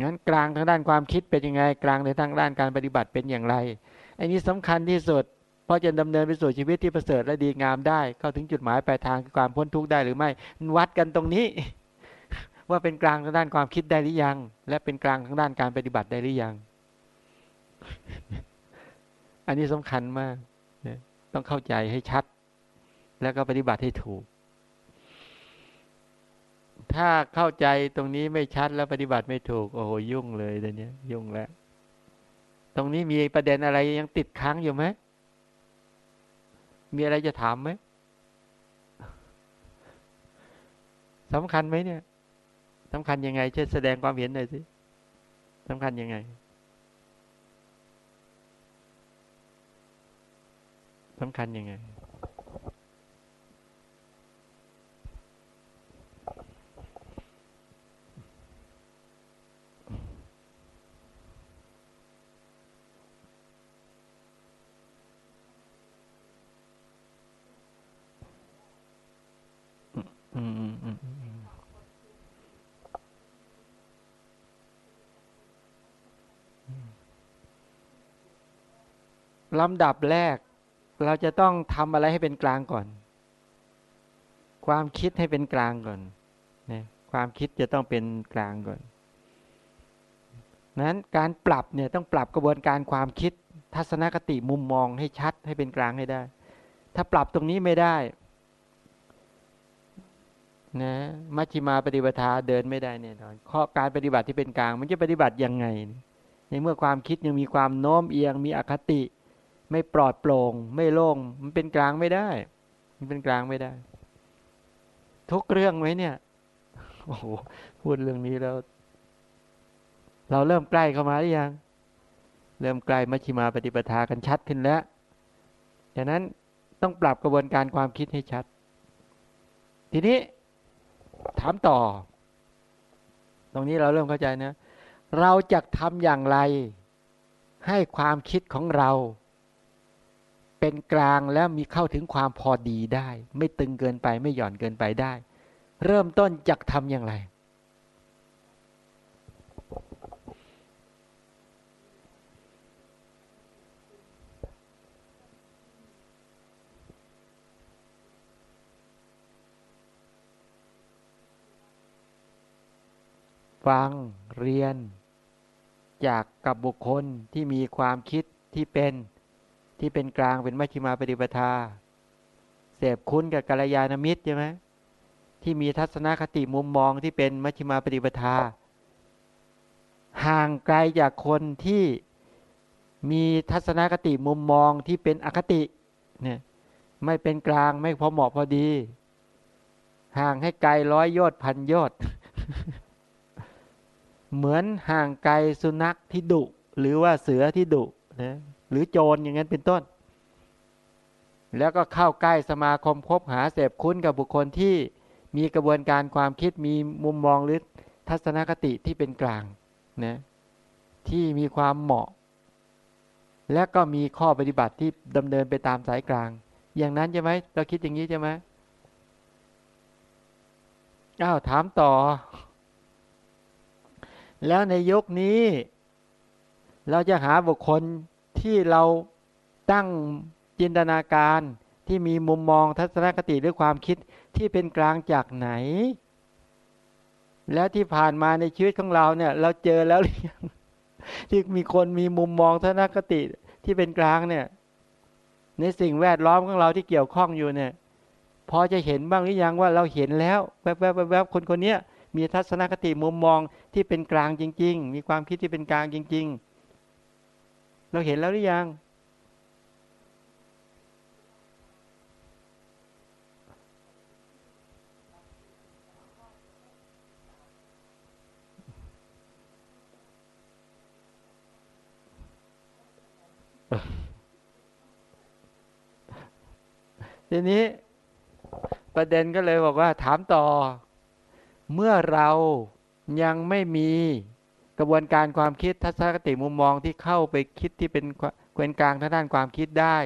งั้นกลางทางด้านความคิดเป็นยังไง กลางในทางด้านการปฏิบัติเป็นอย่างไรอันนี้สำคัญที่สุด เพราะจะดำเนินไปสู่ชีวิตที่ประเสริฐและดีงามได้ เข้าถึงจุดหมายปลายทางคือความพ้นทุกข์ได้หรือไม่ วัดกันตรงนี้ ว่าเป็นกลางทางด้านความคิดได้หรือยัง และเป็นกลางทางด้านการปฏิบัติได้หรือยัง อันนี้สำคัญมากต้องเข้าใจให้ชัด แล้วก็ปฏิบัติให้ถูก ถ้าเข้าใจตรงนี้ไม่ชัดแล้วปฏิบัติไม่ถูก โอ้โหยุ่งเลยเดี๋ยวนี้ยุ่งแล้ว ตรงนี้มีประเด็นอะไรยังติดค้างอยู่ไหมมีอะไรจะถามไหมสำคัญไหมเนี่ยสำคัญยังไงช่วยแสดงความเห็นหน่อยสิสำคัญยังไงสำคัญยังไง ลำดับแรก เราจะต้องทำอะไรให้เป็นกลางก่อน ความคิดให้เป็นกลางก่อนนะความคิดจะต้องเป็นกลางก่อนนั้นการปรับเนี่ยต้องปรับกระบวนการความคิด ทัศนคติมุมมองให้ชัดให้เป็นกลางให้ได้ ถ้าปรับตรงนี้ไม่ได้ นะมัชฌิมาปฏิปทาเดินไม่ได้แน่นอนข้อการปฏิบัติที่เป็นกลาง มันจะปฏิบัติยังไง ในเมื่อความคิดยังมีความโน้มเอียง มีอคติ ไม่ปลอดโปร่ง ไม่โล่ง มันเป็นกลางไม่ได้ มันเป็นกลางไม่ได้ ทุกเรื่องไหมเนี่ย โอ้โห พูดเรื่องนี้แล้ว เราเริ่มใกล้เข้ามาหรือยัง เริ่มใกล้มัชฌิมาปฏิปทากันชัดขึ้นแล้วดังนั้นต้องปรับกระบวนการความคิดให้ชัด ทีนี้ ถามต่อ ตรงนี้เราเริ่มเข้าใจนะ เราจะทำอย่างไร ให้ความคิดของเรา เป็นกลางแล้วมีเข้าถึงความพอดีได้ ไม่ตึงเกินไปไม่หย่อนเกินไปได้ เริ่มต้นจะทำอย่างไร ฟัง เรียน จากกับบุคคลที่มีความคิดที่เป็นที่เป็นกลางเป็นมัชฌิมาปฏิปทา เสพคุ้นกับกัลยาณมิตรใช่ไหมที่มีทัศนคติมุมมองที่เป็นมัชฌิมาปฏิปทา ห่างไกลจากคนที่มีทัศนคติมุมมองที่เป็นอคติเนี่ยไม่เป็นกลางไม่พอเหมาะพอดี ห่างให้ไกลร้อยยอดพันยอด เหมือนห่างไกลสุนัขที่ดุ หรือว่าเสือที่ดุนะหรือโจรอย่างนั้นเป็นต้น แล้วก็เข้าใกล้สมาคมคบหาเสพคุ้นกับบุคคลที่มีกระบวนการความคิดมีมุมมองหรือทัศนคติที่เป็นกลางนะที่มีความเหมาะ และก็มีข้อปฏิบัติที่ดำเนินไปตามสายกลาง อย่างนั้นใช่ไหมเราคิดอย่างนี้ใช่ไหมอ้าวถามต่อ แล้วในยุคนี้ เราจะหาบุคคลที่เราตั้งจินตนาการที่มีมุมมองทัศนคติหรือความคิดที่เป็นกลางจากไหน แล้วที่ผ่านมาในชีวิตของเราเนี่ย เราเจอแล้วหรือยังที่มีคนมีมุมมองทัศนคติที่เป็นกลางเนี่ย ในสิ่งแวดล้อมของเราที่เกี่ยวข้องอยู่เนี่ย พอจะเห็นบ้างหรือยังว่าเราเห็นแล้ว แวบๆแวบๆคนคนนี้ มีทัศนคติมุมมองที่เป็นกลางจริง ๆ มีความคิดที่เป็นกลางจริง ๆ เราเห็นแล้วหรือยัง ทีนี้ประเด็นก็เลยบอกว่าถามต่อ เมื่อเรายังไม่มีกระบวนการความคิดทัศนคติมุมมองที่เข้าไปคิดที่เป็นเกวนกลางทางด้านความคิดได้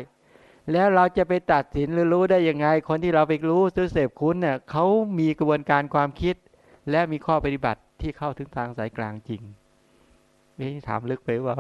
แล้วเราจะไปตัดสินหรือรู้ได้ยังไง คนที่เราไปรู้ซื้อเสพคุณเนี่ยเขามีกระบวนการความคิด และมีข้อปฏิบัติที่เข้าถึงทางสายกลางจริงนี่ถามลึกไปว่า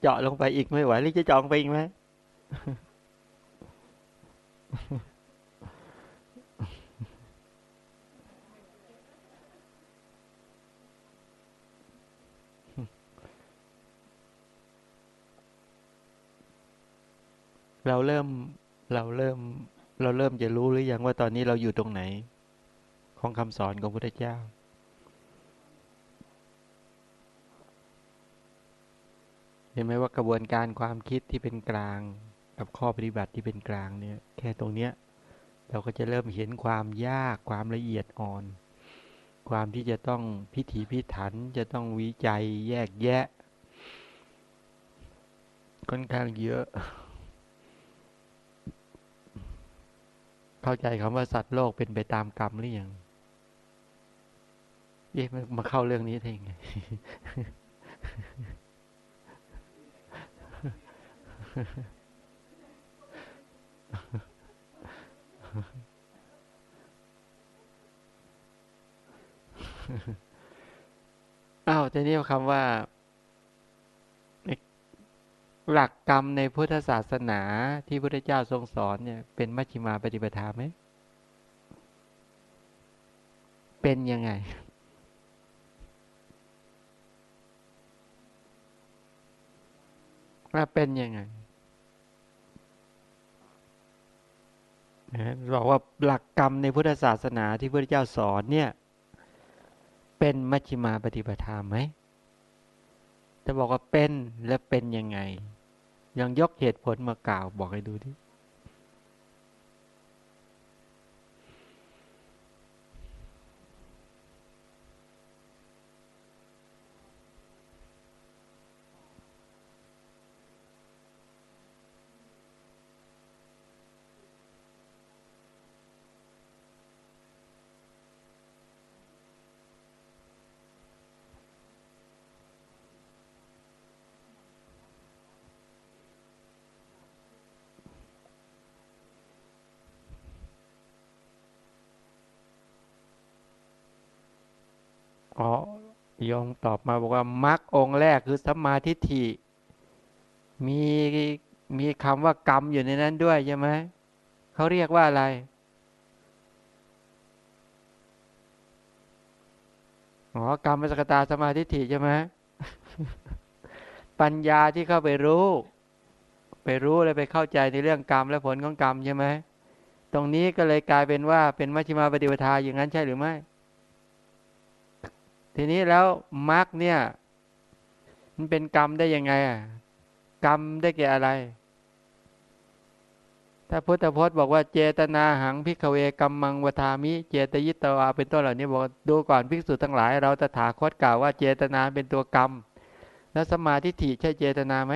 เจาะลงไปอีกไม่ไหวหรือจะจาะลงไปอีกไหมเราเริ่มเราเริ่ม เราเริ่มจะรู้หรือยังว่าตอนนี้เราอยู่ตรงไหน ของคำสอนของพระพุทธเจ้า เห็นไหมว่ากระบวนการความคิดที่เป็นกลาง กับข้อปฏิบัติที่เป็นกลางเนี่ย แค่ตรงเนี้ยเราก็จะเริ่มเห็นความยากความละเอียดอ่อน ความที่จะต้องพิถีพิถันจะต้องวิจัยแยกแยะค่อนข้างเยอะ เข้าใจคำว่าสัตว์โลกเป็นไปตามกรรมหรือยังเอ๊ะมาเข้าเรื่องนี้ได้ยังไง อ้าวแต่นี่คำว่า หลักกรรมในพุทธศาสนาที่พระเจ้าทรงสอนเนี่ย เป็นมัชฌิมาปฏิปทาไหม เป็นยังไงว่าเป็นยังไง นะบอกว่าหลักกรรมในพุทธศาสนาที่พระเจ้าสอนเนี่ย เป็นมัชฌิมาปฏิปทาไหมจะบอกว่าเป็นและเป็นยังไง ยังยกเหตุผลมากล่าวบอกให้ดูที่อ๋อ ยงตอบมาบอกว่ามรรคองแรกคือสัมมาทิฏฐิ มีมีคำว่ากรรมอยู่ในนั้นด้วยใช่ไหมเขาเรียกว่าอะไร อ๋อกรรมสกตาสมาธิฐิใช่ไหมปัญญาที่เข้าไปรู้ ไปรู้เลยไปเข้าใจในเรื่องกรรมและผลของกรรมใช่ไหมตรงนี้ก็เลยกลายเป็นว่าเป็นมัชฌิมาปฏิปทาอย่างนั้นใช่หรือไม่ ทีนี้แล้วมรรคเนี่ย มันเป็นกรรมได้ยังไงอะกรรมได้แก่อะไร ถ้าพุทธพจน์บอกว่าเจตนาหังพิกเวกัมมังวทามิ เจตยิตวาเป็นต้นเหล่านี้บอกดูก่อนภิกษุทั้งหลาย เราตถาคตกล่าวว่าเจตนาเป็นตัวกรรม แล้วสมาธิิใช่เจตนาไหม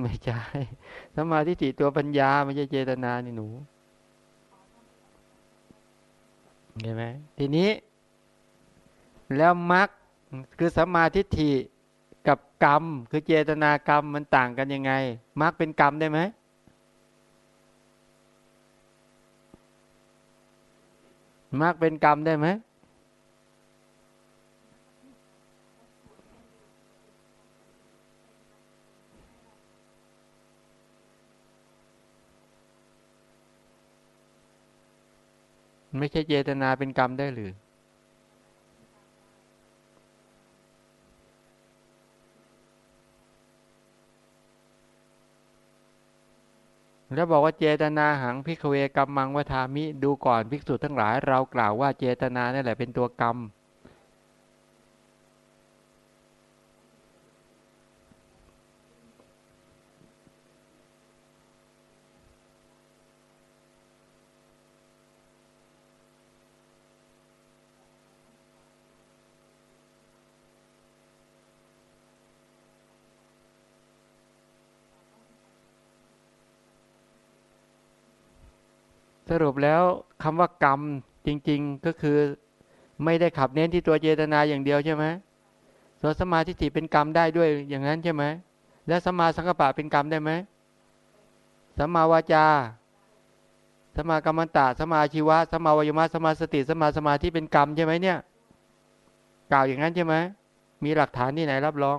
ไม่ใช่สมาธิิตัวปัญญาไม่ใช่เจตนานี่หนูเห็นไหมทีนี้ แล้วมรรคคือสัมมาทิฏฐิกับกรรม คือเจตนากรรมมันต่างกันยังไงมรรคเป็นกรรมได้ไหมมรรคเป็นกรรมได้ไหมไม่ใช่เจตนาเป็นกรรมได้หรือ แล้วบอกว่าเจตนาหังพิกเวกรรมมังวทามิดูก่อนภิกษุทั้งหลาย เรากล่าวว่าเจตนานี่แหละเป็นตัวกรรม รุปแล้วคำว่ากรรมจริง ๆก็คือไม่ได้ขับเน้นที่ตัวเจตนาอย่างเดียวใช่ไหมส่วนสมาธิฏฐิเป็นกรรมได้ด้วยอย่างนั้นใช่ไหมและสมาสังกปะเป็นกรรมได้ไหมสมาวาจา สมากรรมตะสมาชีวะ สมาวายมะสมาสติ สมาสมาธิเป็นกรรมใช่ไหมเนี่ย กล่าวอย่างนั้นใช่ไหมมีหลักฐานที่ไหนรับรอง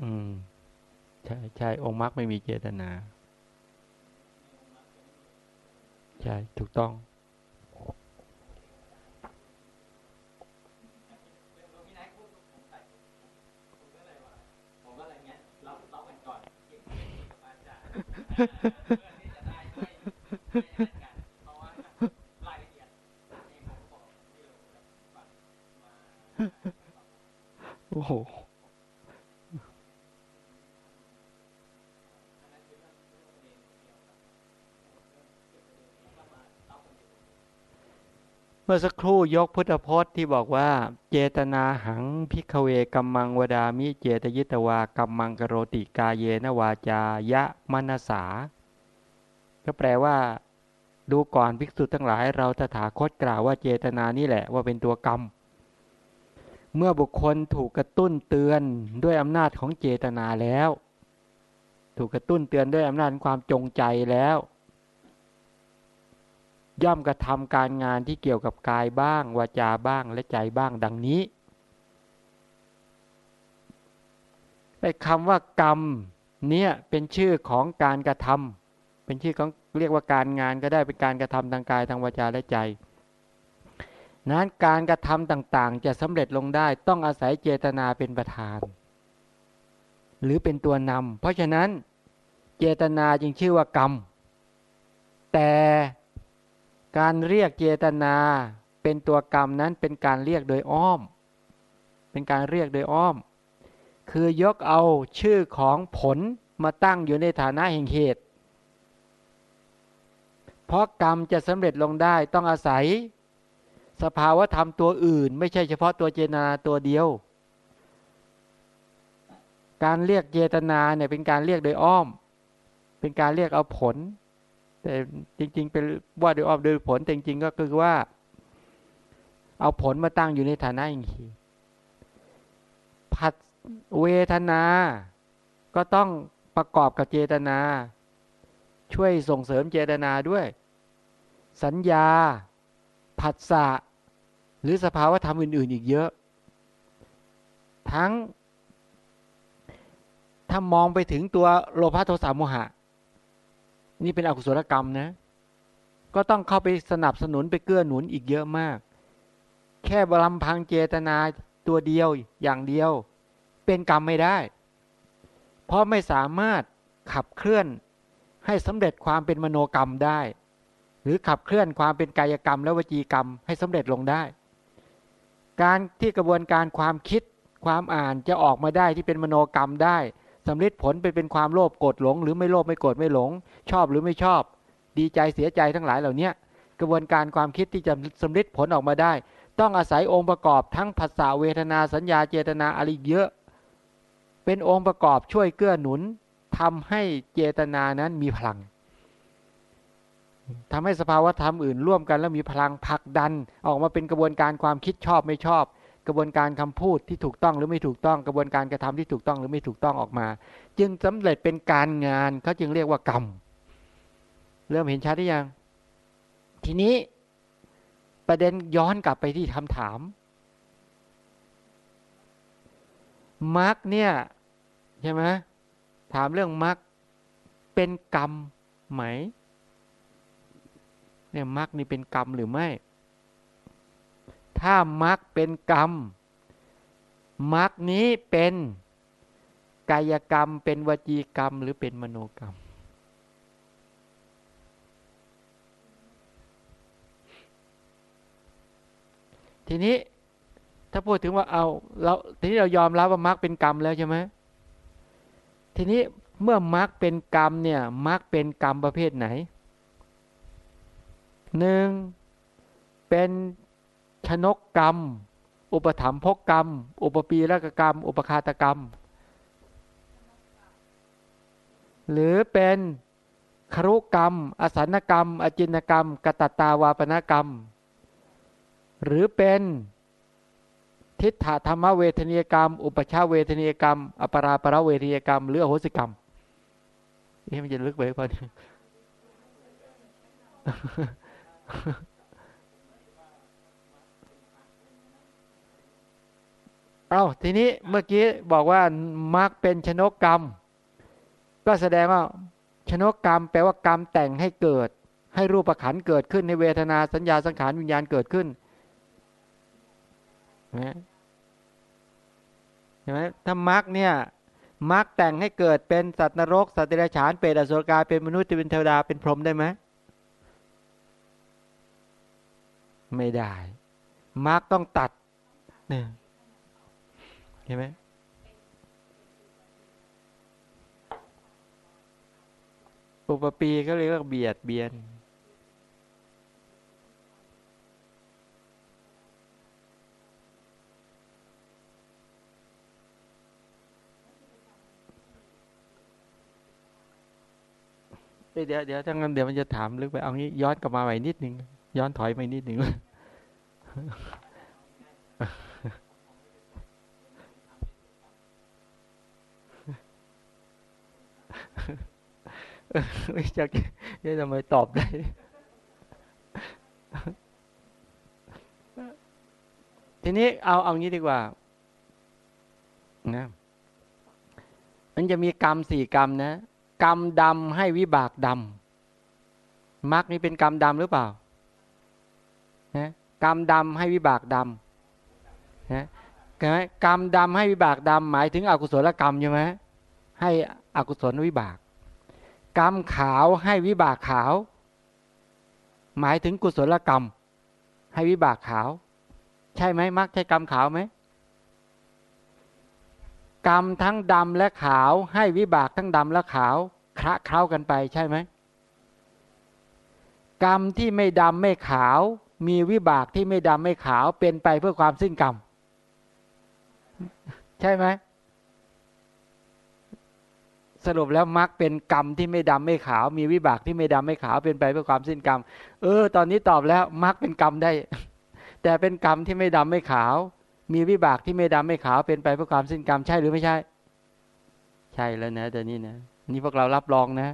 อืม ใช่ใช่องค์มรรคไม่มีเจตนา ใช่ ถูกต้อง โอ้โห มื่อสักครู่ยกพุทธพจน์ที่บอกว่า เจตนาหังพิกเวกัมมังวดามิเจตยิตวากัมมังกโรติกาเยนวาจายะมนสา ก็แปลว่า ดูก่อนภิกษุทั้งหลาย เราตถาคตกล่าวว่าเจตนานี่แหละว่าเป็นตัวกรรม เมื่อบุคคลถูกกระตุ้นเตือนด้วยอำนาจของเจตนาแล้ว ถูกกระตุ้นเตือนด้วยอำนาจความจงใจแล้ว ย่อมกระทำการงานที่เกี่ยวกับกายบ้าง วาจาบ้างและใจบ้างดังนี้แต่คำว่ากรรมเนี่ยเป็นชื่อของการกระทำเป็นชื่อของเรียกว่าการงานก็ได้เป็นการกระทำทางกายทางวาจาและใจ นั้นการกระทำต่างๆ จะสำเร็จลงได้ต้องอาศัยเจตนาเป็นประธาน หรือเป็นตัวนำเพราะฉะนั้นเจตนาจึงชื่อว่ากรรม แต่ การเรียกเจตนา เป็นตัวกรรมนั้นเป็นการเรียกโดยอ้อม เป็นการเรียกโดยอ้อม คือยกเอาชื่อของผลมาตั้งอยู่ในฐานะแห่งเหตุ เพราะกรรมจะสำเร็จลงได้ต้องอาศัย สภาวะธรรมตัวอื่น ไม่ใช่เฉพาะตัวเจตนาตัวเดียว การเรียกเจตนาเนี่ยเป็นการเรียกโดยอ้อม เป็นการเรียกเอาผล แต่จริง ๆ เป็นว่าโดยออบโดยผลแต่จริงๆก็คือว่า เอาผลมาตั้งอยู่ในฐานะอย่างนี้ผัดเวทนา ก็ต้องประกอบกับเจตนา ช่วยส่งเสริมเจตนาด้วย สัญญา ผัสสะหรือสภาวะธรรมอื่น ๆ อีกเยอะ ทั้งถ้ามองไปถึงตัวโลภะโทสะโมหะ นี่เป็นอกุศลกรรมนะ ก็ต้องเข้าไปสนับสนุนไปเกื้อหนุนอีกเยอะมาก แค่บรมพังเจตนาตัวเดียวอย่างเดียว เป็นกรรมไม่ได้ เพราะไม่สามารถขับเคลื่อนให้สำเร็จความเป็นมโนกรรมได้ หรือขับเคลื่อนความเป็นกายกรรมและวจีกรรมให้สำเร็จลงได้ การที่กระบวนการความคิดความอ่านจะออกมาได้ที่เป็นมโนกรรมได้ สำลิดผลไปเป็นความโลภโกรธหลง หรือไม่โลภไม่โกรธไม่หลง ชอบหรือไม่ชอบ ดีใจเสียใจทั้งหลายเหล่านี้กระบวนการความคิดที่จะสำลิดผลออกมาได้ ต้องอาศัยองค์ประกอบทั้งภาษาเวทนาสัญญาเจตนาอะไรเยอะ เป็นองค์ประกอบช่วยเกื้อหนุนทำให้เจตนานั้นมีพลังทำให้สภาวธรรมอื่นร่วมกันแล้วมีพลังผลักดันออกมาเป็นกระบวนการความคิดชอบไม่ชอบ กระบวนการคำพูดที่ถูกต้องหรือไม่ถูกต้องกระบวนการกระทำที่ถูกต้องหรือไม่ถูกต้องออกมา จึงสำเร็จเป็นการงานเขาจึงเรียกว่ากรรม เริ่มเห็นชัดหรือยัง ทีนี้ประเด็นย้อนกลับไปที่คำถามมรรคเนี่ยใช่ไหมถามเรื่องมรรคเป็นกรรมไหมเนี่ยมรรคนี่เป็นกรรมหรือไม่ ถ้ามรรคเป็นกรรมมรรคนี้เป็นกายกรรม เป็นวจีกรรม หรือเป็นมโนกรรม ทีนี้ถ้าพูดถึงว่าเอาเราทีนี้เรายอมรับว่ามรรคเป็นกรรมแล้วใช่ไหมทีนี้เมื่อมรรคเป็นกรรมเนี่ยมรรคเป็นกรรมประเภทไหนหนึ่งเป็น ชนกกรรม อุปถัมภกกรรม อุปปีรกกรรม อุปคาตกรรม หรือเป็นครุกรรม อสันกรรม อจินกรรม กตตาวาปนกรรม หรือเป็นทิฏฐธรรมเวทนียกรรม อุปชาเวทนียกรรม อปราปรเวทนียกรรม หรืออโหสิกรรมเอ๊ะมันจะลึกไปพอดี เอาทีนี้เมื่อกี้บอกว่ามักเป็นชนกกรรม ก็แสดงว่าชนกกรรม แปลว่ากรรมแต่งให้เกิด ให้รูปขันเกิดขึ้นในเวทนาสัญญาสังขารวิญญาณเกิดขึ้นเห็นไหมถ้ามักเนี่ยมักแต่งให้เกิดเป็นสัตว์นรก สัตว์เดรัจฉานเปรตอสุรกายเป็นมนุษย์เป็นเทวดาเป็นพรหมได้ไหมไม่ได้มักต้องตัดเนี่ย เห็นไหมอุปปีก็เรียกว่าเบียดเบียน เดี๋ยวเดี๋ยวถ้างั้นเดี๋ยวมันจะถามลึกไปเอางี้ย้อนกลับมาใหม่นิดหนึ่งย้อนถอยไปนิดหนึ่ง ไม่จะจะทำไมตอบได้ ทีนี้เอาเอางี้ดีกว่านะมันจะมีกรรมสี่กรรมนะ กรรมดำให้วิบากดำมรรคนี้เป็นกรรมดำหรือเปล่านะกรรมดำให้วิบากดำนะกรรมดำให้วิบากดำหมายถึงอกุศลกรรมใช่ไหมให้ อกุศลวิบาก กรรมขาวให้วิบากขาว หมายถึงกุศลกรรม ให้วิบากขาว ใช่ไหมมักใช่กรรมขาวไหมกรรมทั้งดำและขาวให้วิบากทั้งดำและขาวคละเคล้ากันไปใช่ไหมกรรมที่ไม่ดำไม่ขาว มีวิบากที่ไม่ดำไม่ขาวเป็นไปเพื่อความสิ้นกรรม ใช่ไหม สรุปแล้วมรรคเป็นกรรมที่ไม่ดำไม่ขาว มีวิบากที่ไม่ดำไม่ขาวเป็นไปเพื่อความสิ้นกรรม เออ ตอนนี้ตอบแล้วมรรคเป็นกรรมได้ แต่เป็นกรรมที่ไม่ดำไม่ขาว มีวิบากที่ไม่ดำไม่ขาว เป็นไปเพื่อความสิ้นกรรมใช่หรือไม่ใช่ ใช่แล้วนะแต่นี่นะนี่พวกเรารับรองนะ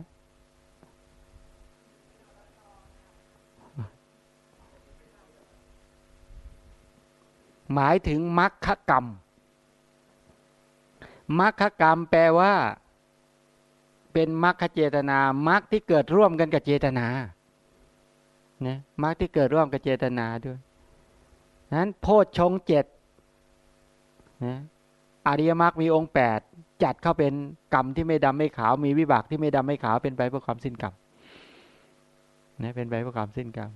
หมายถึงมรรคกรรมมรรคกรรมแปลว่า เป็นมรรคเจตนามรรคที่เกิดร่วมกันกับเจตนานะมรรคที่เกิดร่วมกับเจตนาด้วยนั้นโพชฌงเจ็ดนะอริยมรรคมีองค์แปดจัดเข้าเป็นกรรมที่ไม่ดำไม่ขาว มีวิบากที่ไม่ดำไม่ขาวเป็นไปเพื่อความสิ้นกรรมนะเป็นไปเพื่อความสิ้นกรรม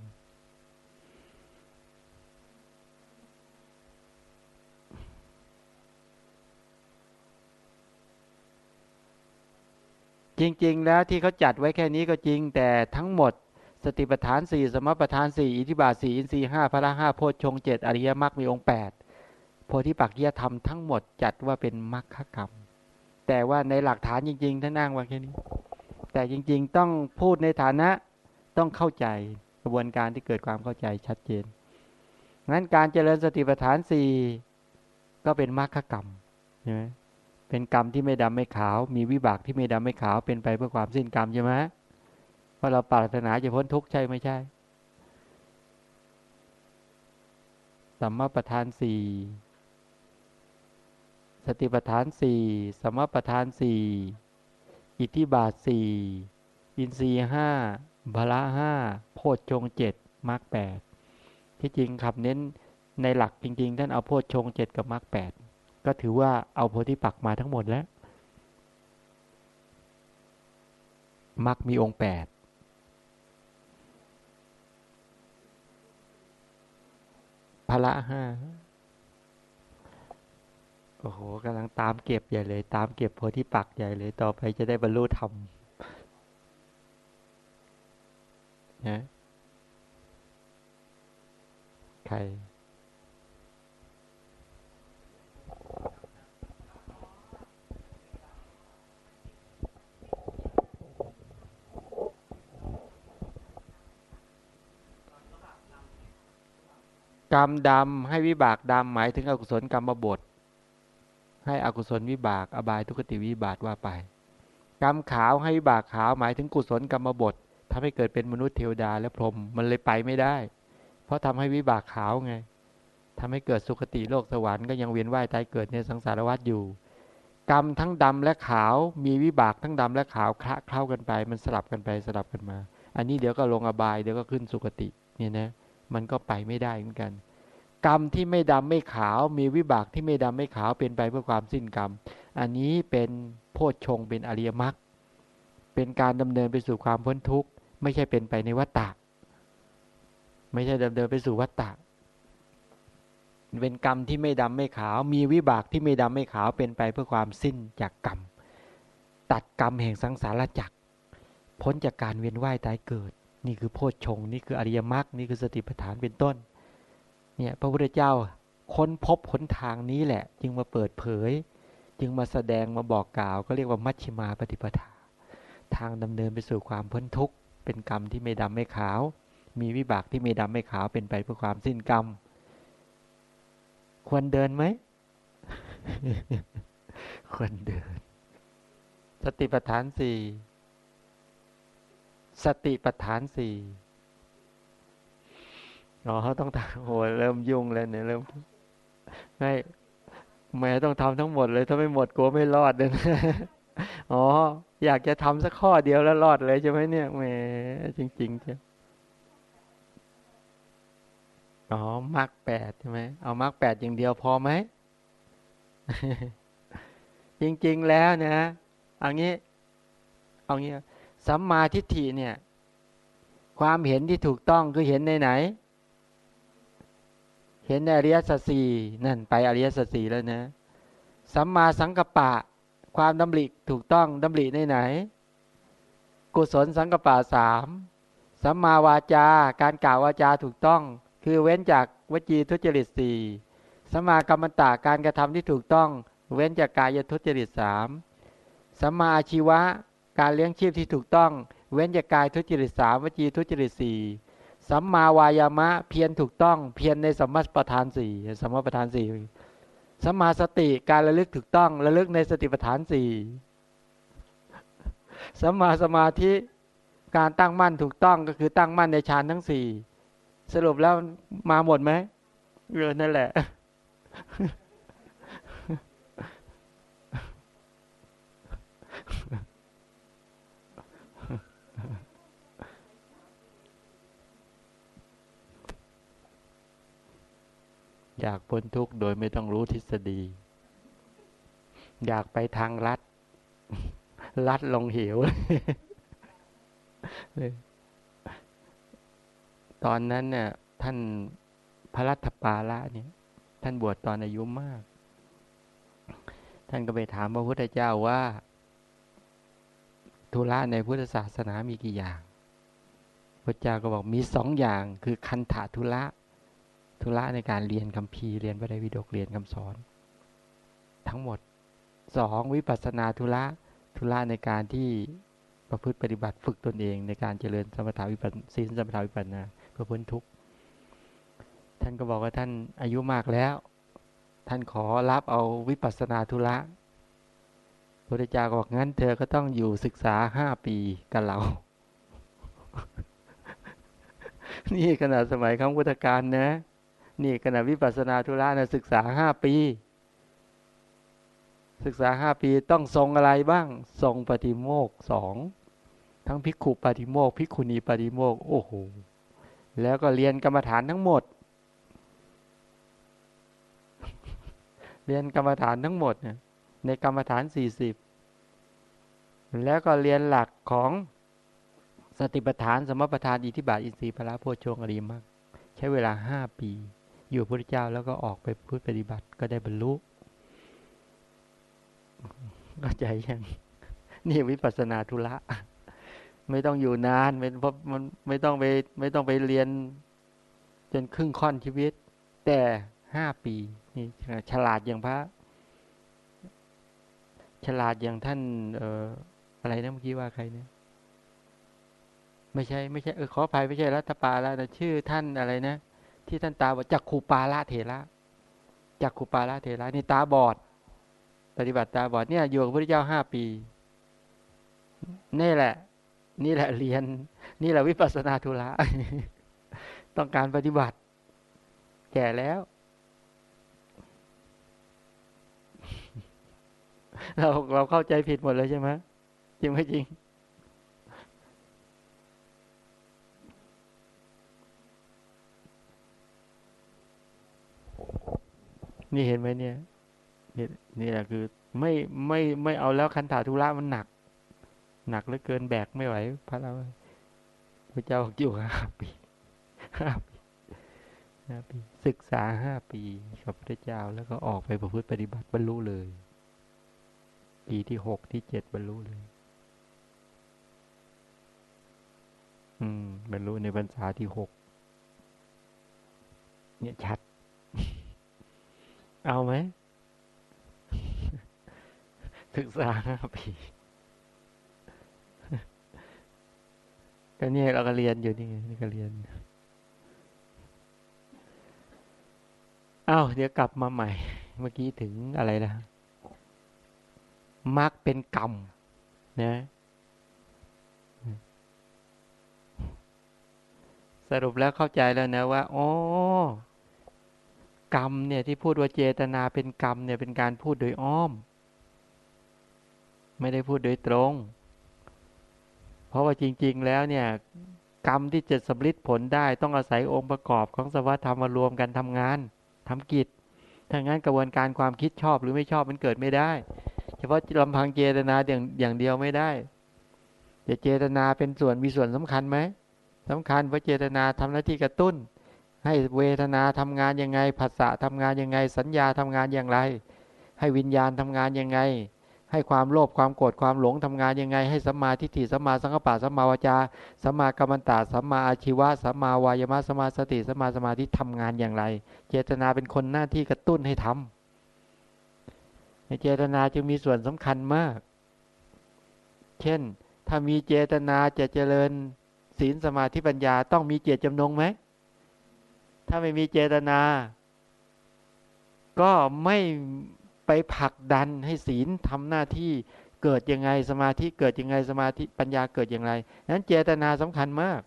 จริง ๆ แล้วที่เขาจัดไว้แค่นี้ก็จริงแต่ทั้งหมด สติปัฏฐานสี่สมปัฏฐานสี่อิทิบาทสี่อินทรีห้าพระห้าโพชฌงเจ็ดอริยมรรคมีองค์แปดโพธิปักจียธรรมทั้งหมดจัดว่าเป็นมรรคกรรม แต่ว่าในหลักฐานจริง ๆ ท่านอ้างว่าแค่นี้ แต่จริง ๆ ต้องพูดในฐานะต้องเข้าใจกระบวนการที่เกิดความเข้าใจชัดเจนงั้นการเจริญสติปัฏฐานสี่ก็เป็นมรรคกรรมใช่ไหม เป็นกรรมที่ไม่ดำไม่ขาว มีวิบากที่ไม่ดำไม่ขาว เป็นไปเพื่อความสิ้นกรรมใช่ไหมเพราะเราปรารถนาจะพ้นทุกข์ใช่ไม่ใช่ สัมมาประธานสี่สติปัฏฐานสี่สัมมาประธานสี่อิทธิบาทสี่อินทรีห้าบาละห้าโพชฌงเจ็ดมรรคแปดที่จริงขับเน้นในหลักจริง ๆ ท่านเอาโพชฌงเจ็ดกับมรรคแปด ก็ถือว่าเอาโพธิปักมาทั้งหมดแล้วมรรคมีองค์แปดพละห้าโอ้โหกำลังตามเก็บใหญ่เลย ตามเก็บโพธิปักใหญ่เลยต่อไปจะได้บรรลุธรรมนะใคร กรรมดำให้วิบากดำหมายถึงอกุศลกรรมบท ให้อกุศลวิบากอบายทุกติวิบากว่าไป กรรมขาวให้วิบากขาวหมายถึงกุศลกรรมบททำให้เกิดเป็นมนุษย์เทวดาและพรหมมันเลยไปไม่ได้ เพราะทำให้วิบากขาวไงทำให้เกิดสุคติโลกสวรรค์ก็ยังเวียนว่ายตายเกิดในสังสารวัฏอยู่ กรรมทั้งดำและขาวมีวิบากทั้งดำและขาวคละเคล้ากันไป มันสลับกันไปสลับกันมา อันนี้เดี๋ยวก็ลงอบายเดี๋ยวก็ขึ้นสุคติเนี่ยนะ มันก็ไปไม่ได้เหมือนกัน กรรมที่ไม่ดำไม่ขาว มีวิบากที่ไม่ดำไม่ขาวเป็นไปเพื่อความสิ้นกรรม อันนี้เป็นโพชฌงเป็นอริยมรรคเป็นการดำเนินไปสู่ความพ้นทุกข์ ไม่ใช่เป็นไปในวัฏฏะไม่ใช่ดำเนินไปสู่วัฏฏะเป็นกรรมที่ไม่ดำไม่ขาว มีวิบากที่ไม่ดำไม่ขาวเป็นไปเพื่อความสิ้นจากกรรม ตัดกรรมแห่งสังสารวัฏพ้นจากการเวียนว่ายตายเกิด นี่คือโพชฌงนี่คืออริยมรรคนี่คือสติปัฏฐานเป็นต้น เนี่ยพระพุทธเจ้าค้นพบหนทางนี้แหละ จึงมาเปิดเผย จึงมาแสดงมาบอกกล่าว ก็เรียกว่ามัชฌิมาปฏิปทา ทางดำเนินไปสู่ความพ้นทุกข์ เป็นกรรมที่ไม่ดำไม่ขาว มีวิบากที่ไม่ดำไม่ขาวเป็นไปเพื่อความสิ้นกรรม ควรเดินไหมควรเดิน สติปัฏฐานสี่ สติปัฏฐานสี่อ๋อเาต้องทำโหเริ่มยุ่งแล้วเนี่ยเริ่มไม่แม่ต้องทำทั้งหมดเลย ถ้าไม่หมดกลัวไม่รอดเลยนะอ๋อ อยากจะทำสักข้อเดียวแล้วรอดเลยใช่ไหมเนี่ยแหมจริงๆใช่อ๋อมรรคแปดใช่ไหมเอามรรคแปดอย่างเดียวพอไหม จริง ๆ แล้วนะเอางี้ เอางี้ สัมมาทิฏฐิเนี่ย ความเห็นที่ถูกต้องคือเห็นในไหน เห็นในอริยสัจสี่นั่นไปอริยสัจสี่แล้วนะ สัมมาสังกัปปะ ความดำริถูกต้องดำริในไหน กุศลสังกัปปะสามสัมมาวาจาการกล่าววาจาถูกต้อง คือเว้นจากวจีทุจริตสี่สัมมากรรมตะการกระทำที่ถูกต้อง เว้นจากกายทุจริตสามสัมมาอาชีวะ การเลี้ยงชีพที่ถูกต้อง เว้นจากกายทุจริตสามวจีทุจริตสี่สัมมาวายามะเพียรถูกต้อง เพียรในสัมมาประธานสี่สัมมาประธานสี่สัมมาสติการระลึกถูกต้องระลึกในสติปัฏฐานสี่สัมมาสมาธิการตั้งมั่นถูกต้องก็คือตั้งมั่นในฌานทั้งสี่สรุปแล้วมาหมดไหมเออนั่นแหละ อยากพ้นทุกข์โดยไม่ต้องรู้ทฤษฎี อยากไปทางลัด ลัดลงเหวเลยตอนนั้นเนี่ย ท่านพระรัตปาละเนี่ย ท่านบวชตอนอายุมาก ท่านก็ไปถามพระพุทธเจ้าว่าธุระในพุทธศาสนามีกี่อย่าง พระเจ้าก็บอกมีสองอย่างคือคันธะธุระ ธุระในการเรียนคำพีเรียนพระไตรปิฎกเรียนคำสอน ทั้งหมดสองวิปัสนาธุระธุระในการที่ประพฤติปฏิบัติฝึกตนเองในการเจริญสมถาวิปัสสีสมถาวิปัสนาเพื่อพ้นทุกข์ท่านก็บอกว่าท่านอายุมากแล้ว ท่านขอรับเอาวิปัสสนาธุระพระเจ้าบอกงั้นเธอก็ต้องอยู่ศึกษาห้าปีกับเรา นี่ขนาดสมัยครั้งพุทธกาลนะ นี่ขนาดวิปัสสนาธุระนะศึกษาห้าปี ศึกษาห้าปีต้องทรงอะไรบ้าง ทรงปฏิโมกสองทั้งพิกขุปฏิโมกพิกขุณีปฏิโมกโอ้โหแล้วก็เรียนกรรมฐานทั้งหมด เรียนกรรมฐานทั้งหมดเนี่ยในกรรมฐานสี่สิบแล้วก็เรียนหลักของสติปัฏฐานสมปัฏฐานอิทิบาทอินทรีย์พระโพชฌงอริมักใช้เวลาห้าปี อยู่พระเจ้าแล้วก็ออกไปพูดปฏิบัติก็ได้บรรลุก็ใจยังนี่วิปัสนาธุระไม่ต้องอยู่นานเป็นเพราะมันไม่ต้องไปไม่ต้องไปเรียน จนครึ่งค่อนชีวิต แต่ห้าปีนี่ฉลาดอย่างพระ ฉลาดอย่างท่าน เอ่ออะไรนะเมื่อกี้ว่าใครเนี่ยไม่ใช่ ไม่ใช่เออขออภัยไม่ใช่รัตปาและนะชื่อท่านอะไรนะ ที่ท่านตาบอดจักขูปาละเถระจักขูปาละเถระนี่ตาบอด ปฏิบัติตาบอดเนี่ยอยู่กับพระเจ้าห้าปี นี่แหละ นี่แหละเรียน นี่แหละวิปัสสนาธุระต้องการปฏิบัติ แก่แล้ว เราเราเข้าใจผิดหมดเลยใช่ไหมจริงไหมจริง นี่เห็นไหมเนี่ยนี่นี่แหละคือ ไม่ไม่ไม่เอาแล้วคันถาธุระมันหนัก หนักเหลือเกินแบกไม่ไหว พระเราพระเจ้าอยู่ห้าปีห้าปีห้าปี ศึกษาห้าปีกับพระเจ้าแล้วก็ออกไปประพฤติปฏิบัติบรรลุเลย ปีที่หกที่เจ็ดบรรลุเลย อืมบรรลุในพรรษาที่หกเนี่ยชัด เอาไหม ศึกษาห้าปีก็เนี่ยเราก็เรียนอยู่นี่นี่ก็เรียนอ้าวเดี๋ยวกลับมาใหม่ เมื่อกี้ถึงอะไรนะมักเป็นกรรมนะสรุปแล้วเข้าใจแล้วนะว่า อ๋อ กรรมเนี่ยที่พูดว่าเจตนาเป็นกรรมเนี่ยเป็นการพูดโดยอ้อม ไม่ได้พูดโดยตรง เพราะว่าจริง ๆ แล้วเนี่ยกรรมที่จะสำลิดผลได้ต้องอาศัยองค์ประกอบของสวัสธรรมมารวมกันทำงานทำกิจถ้างั้นกระบวนการความคิดชอบหรือไม่ชอบมันเกิดไม่ได้ เฉพาะลำพังเจตนาอย่างอย่างเดียวไม่ได้จะเจตนาเป็นส่วนมีส่วนสำคัญไหมสำคัญเพราะเจตนาทำหน้าที่กระตุ้น ให้เวทนาทำงานยังไงภาษาทำงานยังไง สัญญาทำงานอย่างไร ให้วิญญาณทำงานยังไง ให้ความโลภความโกรธความหลงทำงานยังไง ให้สัมมาทิฏฐิสัมมาสังกัปปะสัมมาวจาสัมมากัมมันตาสัมมาอาชีวะสัมมาวายมะสัมมาสติสัมมาสมาธิทำงานอย่างไร เจตนาเป็นคนหน้าที่กระตุ้นให้ทำเจตนาจึงมีส่วนสำคัญมาก เช่น ถ้ามีเจตนาจะเจริญศีลสมาธิปัญญาต้องมีเจตจำนงไหม ถ้าไม่มีเจตนา ก็ไม่ไปผลักดันให้ศีลทำหน้าที่เกิดยังไงสมาธิเกิดยังไงสมาธิปัญญาเกิดอย่างไรนั้นเจตนาสำคัญมาก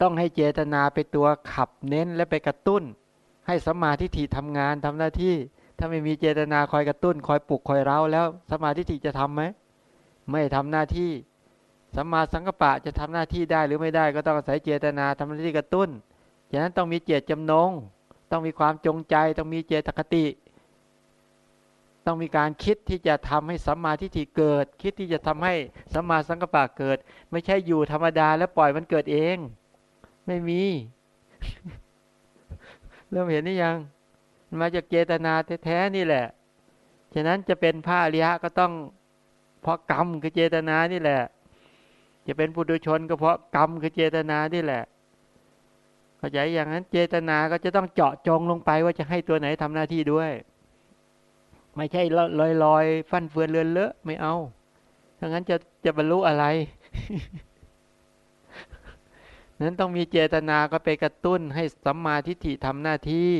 ต้องให้เจตนาไปตัวขับเน้นและไปกระตุ้น ให้สมาธิถิทำงานทำหน้าที่ ถ้าไม่มีเจตนาคอยกระตุ้น คอยปลุกคอยเร้าแล้วสมาธิถิจะทํำไหมไม่ทำหน้าที่สัมมาสังกปปะจะทำหน้าที่ได้หรือไม่ได้ก็ต้องอาศัยเจตนาทำหน้าที่กระตุ้น ฉะนั้นต้องมีเจตจำนง ต้องมีความจงใจ ต้องมีเจตคติ ต้องมีการคิดที่จะทำให้สัมมาทิฏฐิเกิด คิดที่จะทำให้สัมมาสังกัปปะเกิด ไม่ใช่อยู่ธรรมดาแล้วปล่อยมันเกิดเอง ไม่มี เริ่มเห็นนี่ยัง มาจากเจตนาแท้ๆนี่แหละ ฉะนั้นจะเป็นพระอริยะก็ต้องเพราะกรรมคือเจตนานี่แหละ จะเป็นปุถุชนก็เพราะกรรมคือเจตนานี่แหละ เข้าใจอย่างนั้นเจตนาก็จะต้องเจาะจงลงไปว่าจะให้ตัวไหนทำหน้าที่ด้วย ไม่ใช่ลอยลอยฟันเฟือนเลือนเลอะไม่เอาถ้างั้นจะจะบรรลุอะไรนั้นต้องมีเจตนาก็ไปกระตุ้นให้สัมมาทิฏฐิทำหน้าที่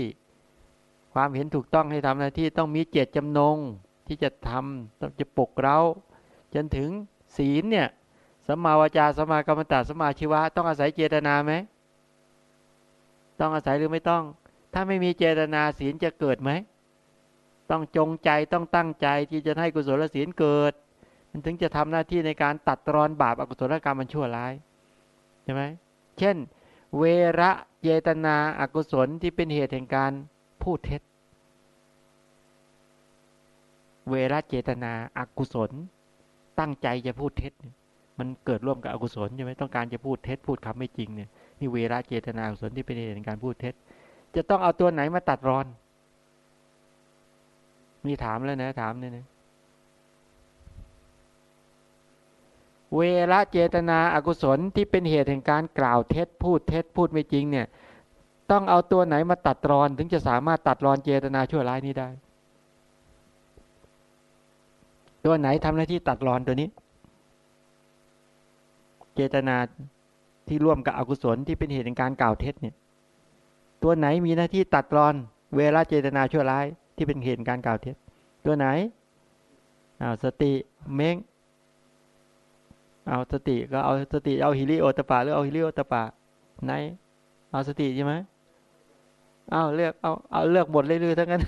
ความเห็นถูกต้องให้ทำหน้าที่ต้องมีเจตจำนงที่จะทำจะปลุกเราจนถึงศีลเนี่ยสัมมาวาจาสัมมากรรมตาสัมมาชีวะ ต้องอาศัยเจตนาไหม ต้องอาศัยหรือไม่ต้อง ถ้าไม่มีเจตนาศีลจะเกิดไหม ต้องจงใจต้องตั้งใจที่จะให้กุศลศีลเกิด มันถึงจะทำหน้าที่ในการตัดรอนบาปอกุศลกรรมมันชั่วร้ายใช่ไหมเช่น เวระเจตนาอากุศลที่เป็นเหตุแห่งการพูดเท็จ เวระเจตนาอากุศล ตั้งใจจะพูดเท็จ มันเกิดร่วมกับอกุศลใช่ไหมต้องการจะพูดเท็จพูดคำไม่จริงเนี่ย นี่เวระเจตนาอกุศลที่เป็นเหตุแห่งการพูดเท็จ จะต้องเอาตัวไหนมาตัดรอน มีถามแล้วนะ ถามเนี่ยนะเวรเจตนาอกุศลที่เป็นเหตุแห่งการกล่าวเท็จ พูดเท็จ พูดไม่จริง เนี่ย ต้องเอาตัวไหนมาตัดรอน ถึงจะสามารถตัดรอนเจตนาชั่วร้ายนี้ได้ ตัวไหนทำหน้าที่ตัดรอนตัวนี้ เจตนา ที่ร่วมกับอกุศลที่เป็นเหตุแห่งการกล่าวเท็จเนี่ย ตัวไหนมีหน้าที่ตัดรอน เวลาเจตนาชั่วร้ายที่เป็นเหตุการกล่าวเท็จ ตัวไหนเอาสติเม้งเอาสติก็เอาสติเอาฮิริโอตปาหรือเอาฮิริโอตปาไหน เอาสติใช่ไหมเอาเลือกเอาเอาเลือกหมดเลยเลยทั้งนั้น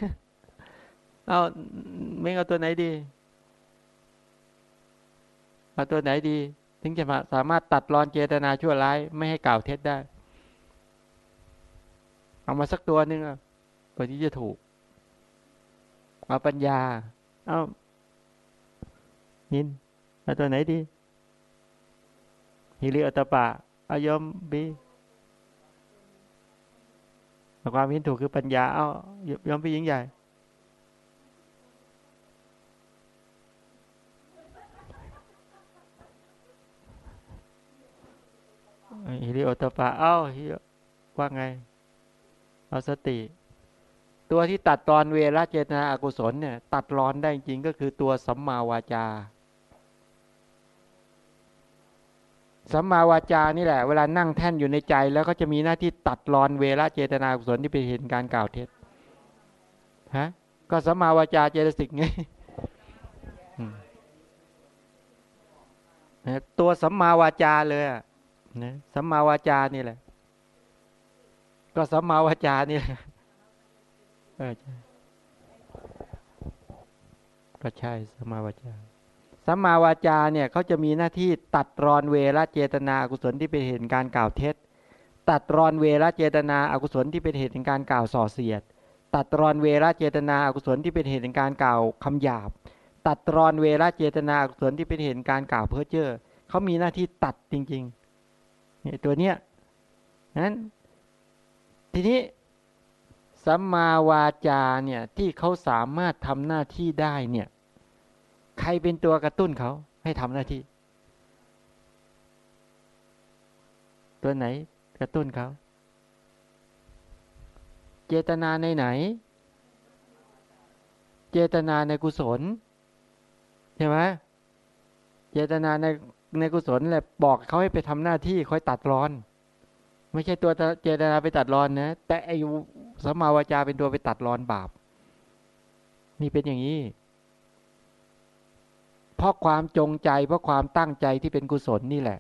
เอาไม่เอาตัวไหนดีเอาตัวไหนดี ถึงจะมาสามารถตัดรอนเจตนาชั่วร้ายไม่ให้กล่าวเท็จได้ เอามาสักตัวหนึ่งอะเพื่อที่จะถูกเอาปัญญา เอานินเอาตัวไหนดีฮิริอัตปะอายมบีความเห็นถูกคือปัญญา เอายอมพี่ยิ่งใหญ่ ฮิริโอตปะเอ้าว่าไง เอาสติ ตัวที่ตัดตอนเวรเจตนาอกุศลเนี่ย ตัดรอนได้จริงก็คือตัวสัมมาวาจา สัมมาวาจานี่แหละ เวลานั่งแท่นอยู่ในใจแล้วก็จะมีหน้าที่ตัดรอนเวรเจตนาอกุศลที่ไปเห็นการกล่าวเท็จฮะก็สัมมาวาจาเจตสิกไงตัวสัมมาวาจาเลย นะสัมมาวาจานี่แหละ ก็สัมมาวาจานี่แหละก็ใช่สัมมาวาจาสัมมาวาจาเนี่ยเขาจะมีหน้าที่ตัดรอนเวรเจตนาอกุศลที่เป็นเหตุการกล่าวเท็จ ตัดรอนเวรเจตนาอกุศลที่เป็นเหตุแห่งการกล่าวส่อเสียด ตัดรอนเวรเจตนาอกุศลที่เป็นเหตุแห่งการกล่าวคำหยาบ ตัดรอนเวรเจตนาอกุศลที่เป็นเหตุการกล่าวเพ้อเจ้อเขามีหน้าที่ตัดจริง ๆ เนี่ยตัวเนี้ยนั้นทีนี้สัมมาวาจาเนี่ยที่เขาสามารถทำหน้าที่ได้เนี่ยใครเป็นตัวกระตุ้นเขาให้ทำหน้าที่ ตัวไหนกระตุ้นเขาเจตนาในไหน เจตนาในกุศลใช่ไหมเจตนาใน ในกุศลแหละบอกเขาให้ไปทำหน้าที่คอยตัดรอน ไม่ใช่ตัวเจตนาไปตัดรอนนะ แต่ไอ้สมาวาจาเป็นตัวไปตัดรอนบาป นี่เป็นอย่างนี้ เพราะความจงใจ เพราะความตั้งใจที่เป็นกุศลนี่แหละ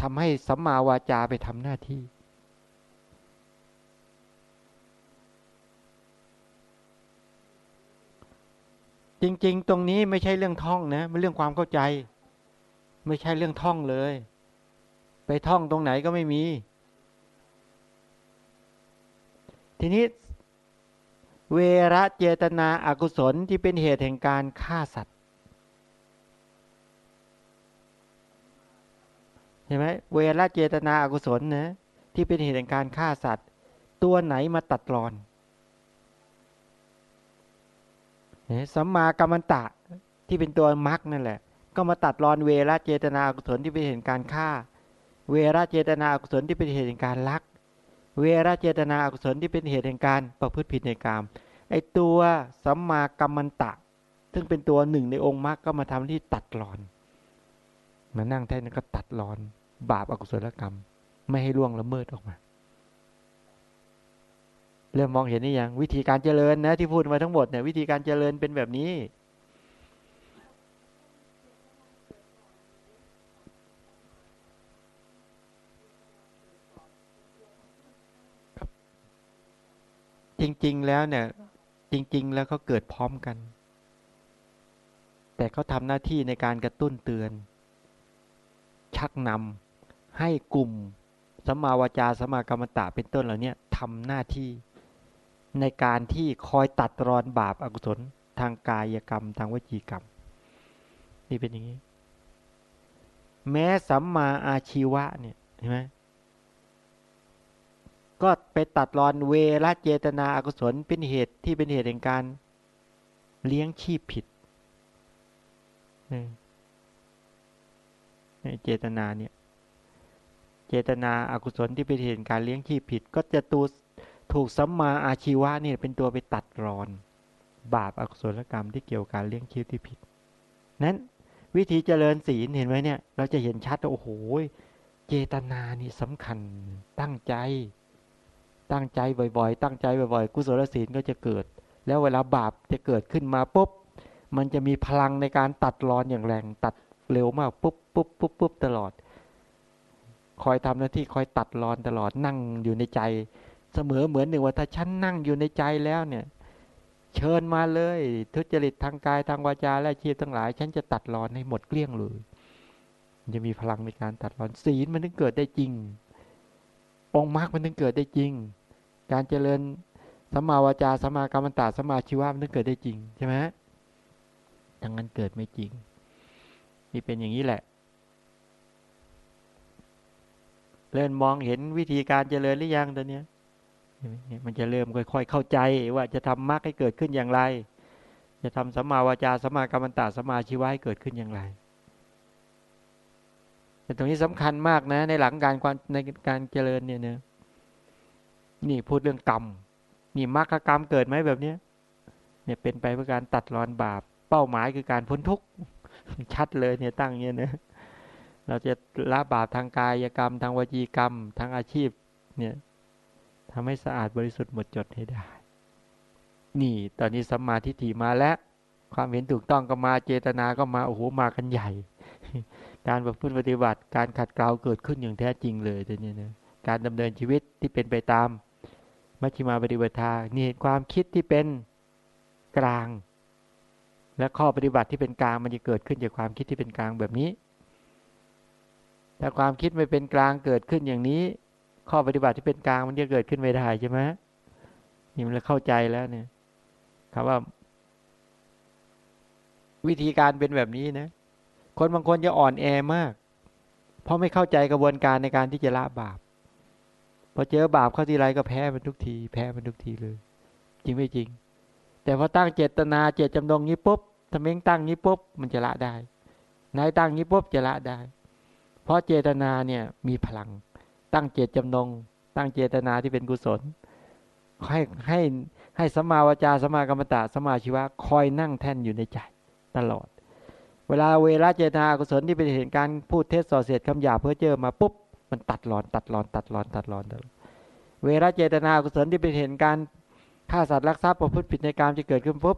ทำให้สัมมาวาจาไปทำหน้าที่จริง ๆ ตรงนี้ไม่ใช่เรื่องท่องนะไม่เรื่องความเข้าใจ ไม่ใช่เรื่องท่องเลย ไปท่องตรงไหนก็ไม่มี ทีนี้ เวรเจตนาอากุศลที่เป็นเหตุแห่งการฆ่าสัตว์เห็นไหมเวรเจตนาอกุศลนะที่เป็นเหตุแห่งการฆ่าสัตว์ ตัวไหนมาตัดรอนเนี่ยสัมมากรรมตะที่เป็นตัวมรรคนั่นแหละ ก็มาตัดรอนเวรเจตนาอกุศลที่เป็นเหตุการฆ่า เวรเจตนาอกุศลที่เป็นเหตุแห่งการลัก เวรเจตนาอกุศลที่เป็นเหตุแห่งการประพฤติผิดในกามไอตัวสัมมากรรมตะ ซึ่งเป็นตัวหนึ่งในองค์มรรคก็มาทำที่ตัดรอน มานั่งแท่นก็ตัดรอน บาปอากุศลกรรม ไม่ให้ล่วงละเมิดออกมาเริ่มมองเห็นนี่ยังวิธีการเจริญนะที่พูดมาทั้งหมดเนี่ยวิธีการเจริญเป็นแบบนี้ จริง ๆ แล้วเนี่ย จริง ๆ แล้วเขาเกิดพร้อมกัน แต่เขาทำหน้าที่ในการกระตุ้นเตือน ชักนำให้กลุ่มสมาวจาสมากรรมตะเป็นต้นเหล่านี้ทำหน้าที่ในการที่คอยตัดรอนบาปอากุศลทางกายกรรม ทางวจีกรรม นี่เป็นอย่างนี้ แม้สัมมาอาชีวะเนี่ยเห็นไหม ก็ไปตัดรอนเวรเจตนาอากุศลเป็นเหตุที่เป็นเหตุแห่งการเลี้ยงชีพผิดเจตนาเนี่ย เจตนาอากุศลที่เป็นเหตุการเลี้ยงชีพผิด ก็จะตูถูกสัมมาอาชีวะนี่เป็นตัวไปตัดรอน บาปอากุศลกรรมที่เกี่ยวกับการเลี้ยงชีพที่ผิด นั้นวิธีเจริญศีลเห็นไหมเนี่ย เราจะเห็นชัดว่าโอ้โห เจตนานี่สำคัญตั้งใจ ตั้งใจบ่อยๆ ตั้งใจบ่อยๆ กุศลศีลก็จะเกิด แล้วเวลาบาปจะเกิดขึ้นมาปุ๊บ มันจะมีพลังในการตัดรอนอย่างแรง ตัดเร็วมากปุ๊บปุ๊บปุ๊บปุ๊บตลอด คอยทำหน้าที่คอยตัดรอนตลอดนั่งอยู่ในใจ เสมอเหมือนหนึ่งว่าถ้าฉันนั่งอยู่ในใจแล้วเนี่ย เชิญมาเลย ทุจริตทางกายทางวาจาและชีพทั้งหลาย ฉันจะตัดรอนให้หมดเกลี้ยงเลยจะมีพลังในการตัดรอนศีลมันถึงเกิดได้จริง องค์มรรคมันถึงเกิดได้จริง การเจริญสัมมาวาจาสัมมากรรมตาสัมมาชีวะมันต้องเกิดได้จริงใช่ไหมดังนั้นเกิดไม่จริง นี่เป็นอย่างนี้แหละ เริ่มมองเห็นวิธีการเจริญหรือยังตอนนี้มันจะเริ่มค่อย ๆ เข้าใจว่าจะทำมรรคให้เกิดขึ้นอย่างไร จะทำสัมมาวาจาสัมมากรรมตาสัมมาชีวะให้เกิดขึ้นอย่างไร แต่ตรงนี้สำคัญมากนะในหลังการในการเจริญเนี่ยเนะนี่พูดเรื่องกรรมนี่มรรคกรรมเกิดไหมแบบเนี้ยเนี่ยเป็นไปเพื่อการตัดรอนบาป เป้าหมายคือการพ้นทุกข์ชัดเลยเนี่ยตั้งเนี้ยนะเราจะละบาปทางกายกรรม ทางวจีกรรม ทางอาชีพ เนี่ยทำให้สะอาดบริสุทธิ์หมดจดให้ได้ นี่ ตอนนี้สัมมาทิฏฐิมาแล้ว ความเห็นถูกต้องก็มาเจตนาก็มาโอ้โหมากันใหญ่ การประพฤติปฏิบัติ การขัดเกลาเกิดขึ้นอย่างแท้จริงเลยตอนนี้นะการดำเนินชีวิตที่เป็นไปตามมัชฌิมาปฏิบัติานี่ความคิดที่เป็นกลาง และข้อปฏิบัติที่เป็นกลางมันจะเกิดขึ้นจากความคิดที่เป็นกลางแบบนี้ ถ้าความคิดไม่เป็นกลางเกิดขึ้นอย่างนี้ ข้อปฏิบัติที่เป็นกลางมันจะเกิดขึ้นไม่ได้ใช่ไหมนี่มันเข้าใจแล้วเนี่ยคำว่า วิธีการเป็นแบบนี้นะ คนบางคนจะอ่อนแอมาก เพราะไม่เข้าใจกระบวนการในการที่จะละบาปพอเจอบาปเข้าทีไรก็แพ้มันทุกที แพ้มันทุกทีเลย จริงไม่จริง แต่พอตั้งเจตนาเจตจำนงนี้ปุ๊บทำเองตั้งนี้ปุ๊บมันจะละได้นายตั้งนี้ปุ๊บจะละได้ เพราะเจตนาเนี่ยมีพลัง ตั้งเจตจำนง ตั้งเจตนาที่เป็นกุศล ให้ให้ให้สมาวจาสมากรรมตะสมาชีวะคอยนั่งแท่นอยู่ในใจตลอด เวลาเวลาเจตนากุศลที่เป็นเหตุการพูดเทศส่อเสียดคำหยาเพื่อเจอมาปุ๊บมันตัดรอนตัดรอนตัดรอนตัดรอนตลอดเวรเจตนากุศลที่เป็นเห็นการฆ่าสัตว์รักทรัพย์ประพฤติผิดในการจะเกิดขึ้นปุ๊บ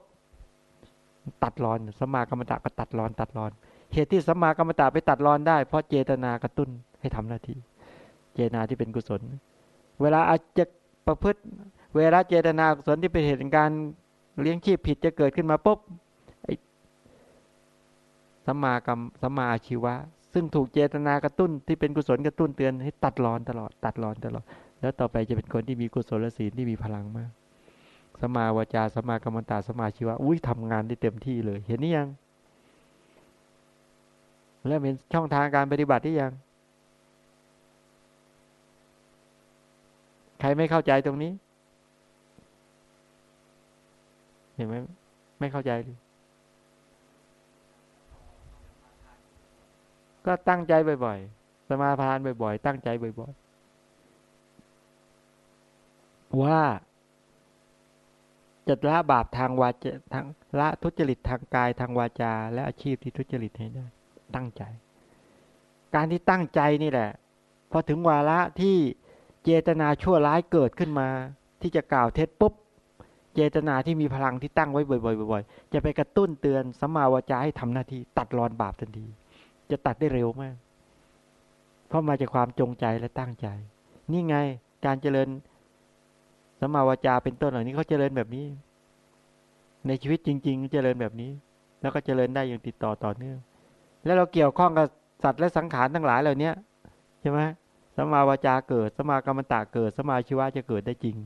ตัดรอนสมากรรมตะก็ตัดรอนตัดรอน เหตุที่สมากรรมตะไปตัดรอนได้ เพราะเจตนากระตุ้นให้ทำหน้าที่ เจตนาที่เป็นกุศล เวลาอาจจะประพฤติ เวลาเจตนากุศลที่เป็นเหตุการเลี้ยงชีพผิดจะเกิดขึ้นมาปุ๊บ สมมากรรมสัมาอาชีวะ ซึ่งถูกเจตนากระตุ้นที่เป็นกุศลกระตุ้นเตือนให้ตัดรอนตลอด ตัดรอนตลอด แล้วต่อไปจะเป็นคนที่มีกุศลศีลที่มีพลังมากสมาวาจาสมากรรมตาสมาชีวะอุ้ยทำงานได้เต็มที่เลย เห็นนี่ยัง แล้วเห็นช่องทางการปฏิบัติที่ยัง ใครไม่เข้าใจตรงนี้ เห็นไหมไม่เข้าใจเลย ก็ตั้งใจบ่อยๆ สมาทานบ่อยๆ ตั้งใจบ่อยๆ ว่าจะละบาปทางวาจาทางละทุจริตทางกายทางวาจา และอาชีพที่ทุจริตให้ได้ ตั้งใจ การที่ตั้งใจนี่แหละ พอถึงวาระที่เจตนาชั่วร้ายเกิดขึ้นมา ที่จะกล่าวเท็จปุ๊บเจตนาที่มีพลังที่ตั้งไว้บ่อยๆๆจะไปกระตุ้นเตือนสัมมาวาจาให้ทำหน้าที่ตัดรอนบาปทันที จะตัดได้เร็วมาก เพราะมาจากความจงใจและตั้งใจ นี่ไงการเจริญสัมมาวจาเป็นต้นเหล่านี้เขาเจริญแบบนี้ ในชีวิตจริง ๆ เจริญแบบนี้ แล้วก็เจริญได้อย่างติดต่อต่อเนื่อง แล้วเราเกี่ยวข้องกับสัตว์และสังขารทั้งหลายเหล่านี้ใช่ไหมสมาวาจาเกิด สมากรรมตะเกิด สมาชีวะจะเกิดได้จริง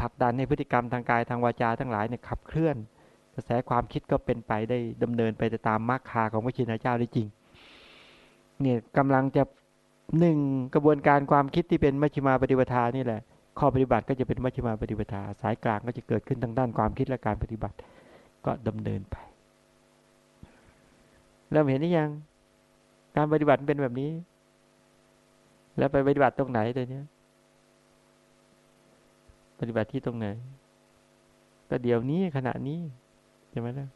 ผลักดันในพฤติกรรมทางกายทางวาจาทั้งหลายเนี่ยขับเคลื่อน กระแสความคิดก็เป็นไปได้ดำเนินไปตามมรรคาของพระชินเจ้าได้จริง เนี่ยกำลังจะหนึ่งกระบวนการความคิดที่เป็นมัชฌิมาปฏิปทานี่แหละ ข้อปฏิบัติก็จะเป็นมัชฌิมาปฏิปทา สายกลางก็จะเกิดขึ้นทางด้านความคิดและการปฏิบัติ ก็ดำเนินไป เริ่มเห็นหรือยัง การปฏิบัติเป็นแบบนี้ แล้วไปปฏิบัติตรงไหนตัวเนี้ย ปฏิบัติที่ตรงไหนก็เดี๋ยวนี้ขณะนี้ใช่ไหมล่ะ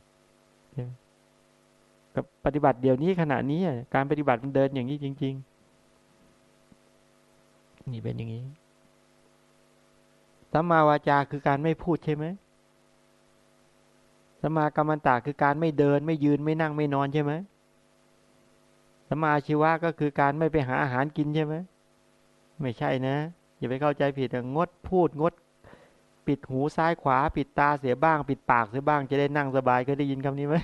กับปฏิบัติเดี๋ยวนี้ขณะนี้การปฏิบัติมันเดินอย่างนี้จริง ๆ นี่เป็นอย่างนี้สัมมาวาจาคือการไม่พูดใช่ไหมสัมมากรรมันตาคือการไม่เดิน ไม่ยืนไม่นั่งไม่นอนใช่ไหมสัมาชีวะก็คือการไม่ไปหาอาหารกินใช่ไหมไม่ใช่นะอย่าไปเข้าใจผิดงดพูดงด ปิดหูซ้ายขวา ปิดตาเสียบ้าง ปิดปากเสียบ้าง จะได้นั่งสบายเคยได้ยินคำนี้ไหม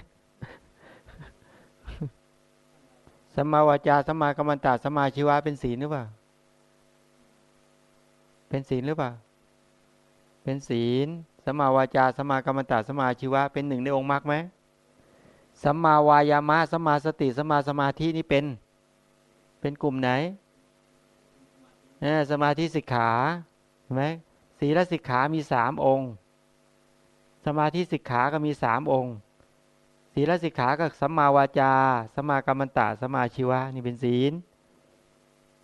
สมมาวาจาสัมมากรรมันตาสัมมาชีวะเป็นศีลหรือเปล่า เป็นศีลหรือเปล่า เป็นศีลสัมมาวาจาสัมมากรรมตาสัมมาชีวะเป็นหนึ่งในองค์มรรคไหมสัมมาวายามะสัมมาสติสัมมาสมาธินี่เป็น เป็นกลุ่มไหนสมาธิสิกขาเห็นไหมศีลสิกขามีสามองค์ สมาธิสิกขาก็มีสามองค์ ศีลสิกขาก็สัมมาวาจาสัมมากรรมตะสมาชีวะนี่เป็นศีล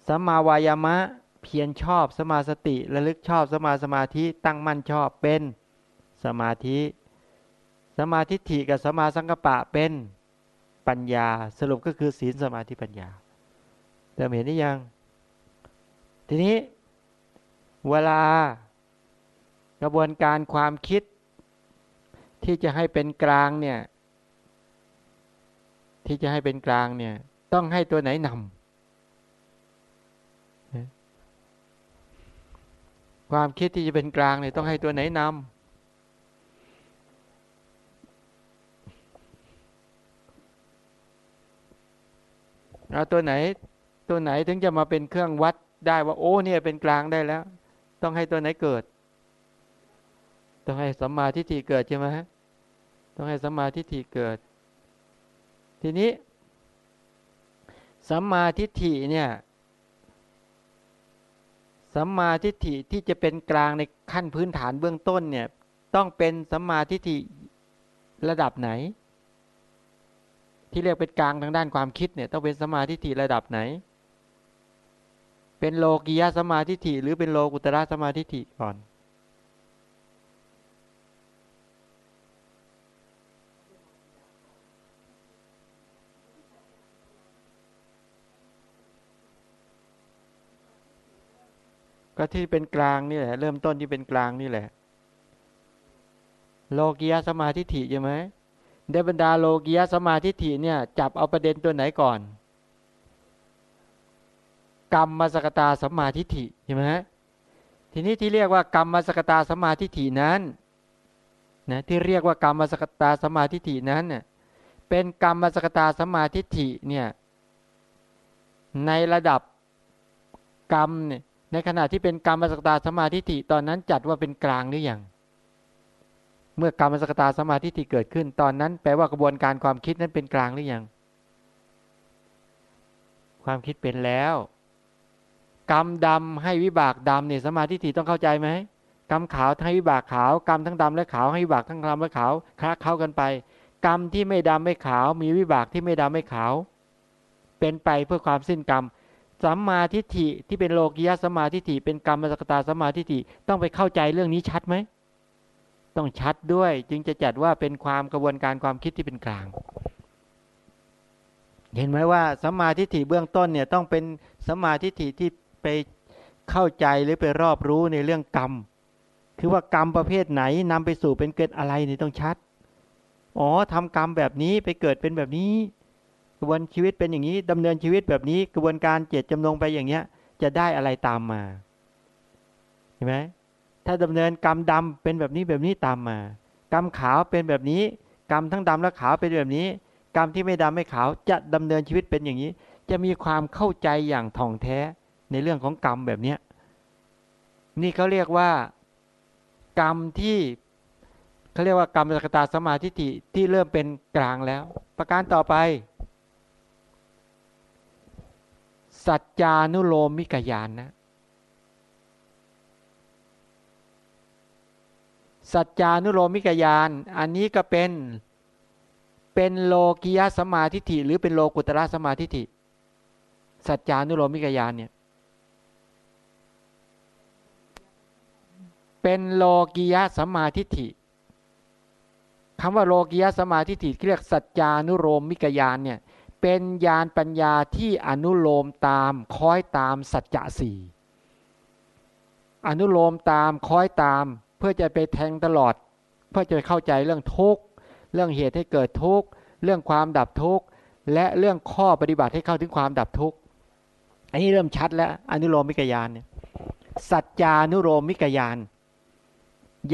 สัมมาวายามะเพียรชอบสมาสติระลึกชอบสมาสมาธิตั้งมั่นชอบเป็นสมาธิสมาธิถิกับสมาสังกปะเป็นปัญญาสรุปก็คือศีลสมาธิปัญญาเริ่มเห็นได้ยัง ทีนี้ เวลากระบวนการความคิด ที่จะให้เป็นกลางเนี่ย ที่จะให้เป็นกลางเนี่ย ต้องให้ตัวไหนนำความคิดที่จะเป็นกลางเนี่ยต้องให้ตัวไหนนำเอาตัวไหน ตัวไหนถึงจะมาเป็นเครื่องวัดได้ว่า โอ้เนี่ยเป็นกลางได้แล้ว ต้องให้ตัวไหนเกิด ต้องให้สัมมาทิฏฐิเกิดใช่ไหมต้องให้สัมมาทิฏฐิเกิด ทีนี้ สัมมาทิฏฐิเนี่ยสัมมาทิฏฐิที่จะเป็นกลางในขั้นพื้นฐานเบื้องต้นเนี่ยต้องเป็นสัมมาทิฏฐิระดับไหน ที่เรียกเป็นกลางทางด้านความคิดเนี่ยต้องเป็นสัมมาธิฏฐิระดับไหน เป็นโลกียะสัมมาธิฏฐิหรือเป็นโลกุตระสัมมาธิฏฐิก่อน ก็ที่เป็นกลางนี่แหละ เริ่มต้นที่เป็นกลางนี่แหละ โลกียสมาธิฐิใช่ไหมในบรรดาโลกียสมาธิฐิเนี่ย จับเอาประเด็นตัวไหนก่อน กรรมมาสกตาสมาธิฐิใช่ไหมทีนี้ที่เรียกว่ากรรมมาสกตาสมาธิฐินั้นนะที่เรียกว่ากรรมมาสกตาสมาธิฐินั้นเน่ยเป็นกรรมมาสกตาสมาธิฐิเนี่ยในระดับกรรมเนี่ย ในขณะที่เป็นกรรมสกตาสมาธิฐิตอนนั้นจัดว่าเป็นกลางหรือยังเมื่อกรรมสกตาสมาธิที่เกิดขึ้น ตอนนั้นแปลว่ากระบวนการความคิดนั้นเป็นกลางหรือยังความคิดเป็นแล้ว กรรมดำให้วิบากดำเนี่ยสมาธิถี่ต้องเข้าใจไหมกรรมขาวให้วิบากขาว กรรมทั้งดำและขาวให้วิบากทั้งดำและขาวคละเข้ากันไป กรรมที่ไม่ดำไม่ขาว มีวิบากที่ไม่ดำไม่ขาว เป็นไปเพื่อความสิ้นกรรม สัมมาทิฏฐิที่เป็นโลกิยะสัมมาทิฏฐิเป็นกรรมสกตาสัมมาทิฏฐิต้องไปเข้าใจเรื่องนี้ชัดไหมต้องชัดด้วย จึงจะจัดว่าเป็นความกระบวนการความคิดที่เป็นกลาง เห็นไหมว่าสัมมาทิฏฐิเบื้องต้นเนี่ยต้องเป็นสัมมาทิฏฐิที่ไปเข้าใจหรือไปรอบรู้ในเรื่องกรรม คือว่ากรรมประเภทไหนนำไปสู่เป็นเกิดอะไรนี่ต้องชัด อ๋อทำกรรมแบบนี้ไปเกิดเป็นแบบนี้ กระบวนชีวิตเป็นอย่างนี้ดำเนินชีวิตแบบนี้กระบวนการเจตจำนงไปอย่างเงี้ย จะได้อะไรตามมาเห็นไหมถ้าดำเนินกรรมดำเป็นแบบนี้แบบนี้ตามมา กรรมขาวเป็นแบบนี้ กรรมทั้งดำและขาวเป็นแบบนี้ กรรมที่ไม่ดำไม่ขาวจะดำเนินชีวิตเป็นอย่างนี้ จะมีความเข้าใจอย่างท่องแท้ในเรื่องของกรรมแบบเนี้ยนี่เขาเรียกว่า กรรมที่เขาเรียกว่ากรรมสกตาสมาธิที่เริ่มเป็นกลางแล้ว ประการต่อไป สัจจานุโลมมิกยานนะสัจจานุโลมิกยาน อันนี้ก็เป็น เป็นโลกิยสมาธิิหรือเป็นโลกุตระสมาธิิสัจจานุโลมิกยานเนี่ย เป็นโลกิยสมาธิิคำว่าโลกิยสมาธิิเรียกสัจจานุโลมมิกยานเนี่ย เป็นญาณปัญญาที่อนุโลมตามคอยตามสัจจะสี่อนุโลมตามคอยตาม เพื่อจะไปแทงตลอด เพื่อจะเข้าใจเรื่องทุกข์เรื่องเหตุให้เกิดทุกข์เรื่องความดับทุกข์และเรื่องข้อปฏิบัติให้เข้าถึงความดับทุกข์อันนี้เริ่มชัดแล้วอนุโลมมิกยานเนี่ยสัจจานุโลมมิกยาน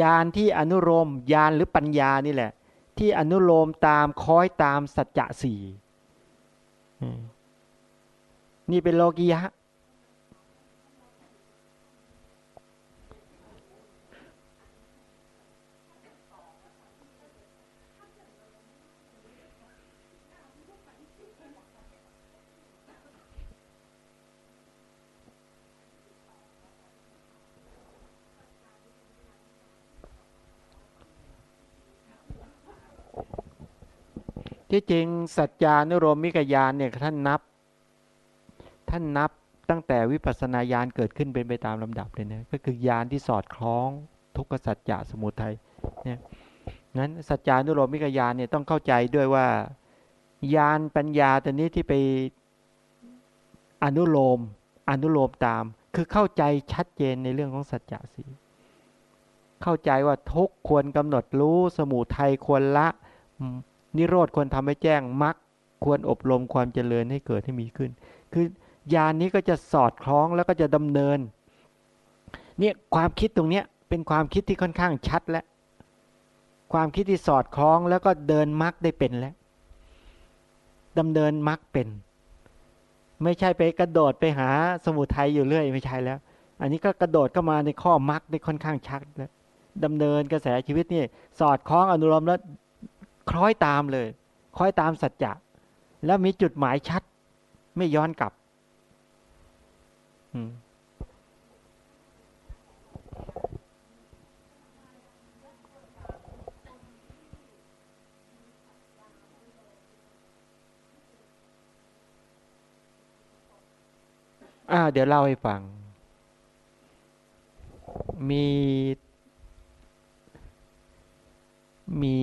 ยานที่อนุโลมยานหรือปัญญานี่แหละ ที่อนุโลมตามคอยตามสัจจะสี่ นี่เป็นโลกิยะ ที่จริงสัจจานุโรมิกยานเนี่ยท่านนับ ท่านนับตั้งแต่วิปัสสนาญาณเกิดขึ้นเป็นไปตามลำดับเลยนะก็คือญาณที่สอดคล้องทุกขสัจจะสมุทัยเนี่ยงั้นสัจจานุโรมิกยานเนี่ยต้องเข้าใจด้วยว่าญาณปัญญาตัวนี้ที่ไปอนุโลม อนุโลมตาม คือเข้าใจชัดเจนในเรื่องของสัจจะสีเข้าใจว่าทุกควรกำหนดรู้สมุทัยควรละ นิโรธควรทำให้แจ้งมรรคควรอบรมความเจริญให้เกิดให้มีขึ้น คือญาณนนี้ก็จะสอดคล้องแล้วก็จะดำเนินเนี่ยความคิดตรงเนี้ยเป็นความคิดที่ค่อนข้างชัดแล้วความคิดที่สอดคล้องแล้วก็เดินมรรคได้เป็นแล้วดำเนินมรรคเป็น ไม่ใช่ไปกระโดดไปหาสมุทัยอยู่เรื่อยไม่ใช่แล้ว อันนี้ก็กระโดดเข้ามาในข้อมรรคได้ค่อนข้างชัดแล้วดำเนินกระแสชีวิตนี่สอดคล้องอนุโลมแล้ว คล้อยตามเลย คล้อยตามสัจจะ แล้วมีจุดหมายชัด ไม่ย้อนกลับอ่า เดี๋ยวเล่าให้ฟัง มี มี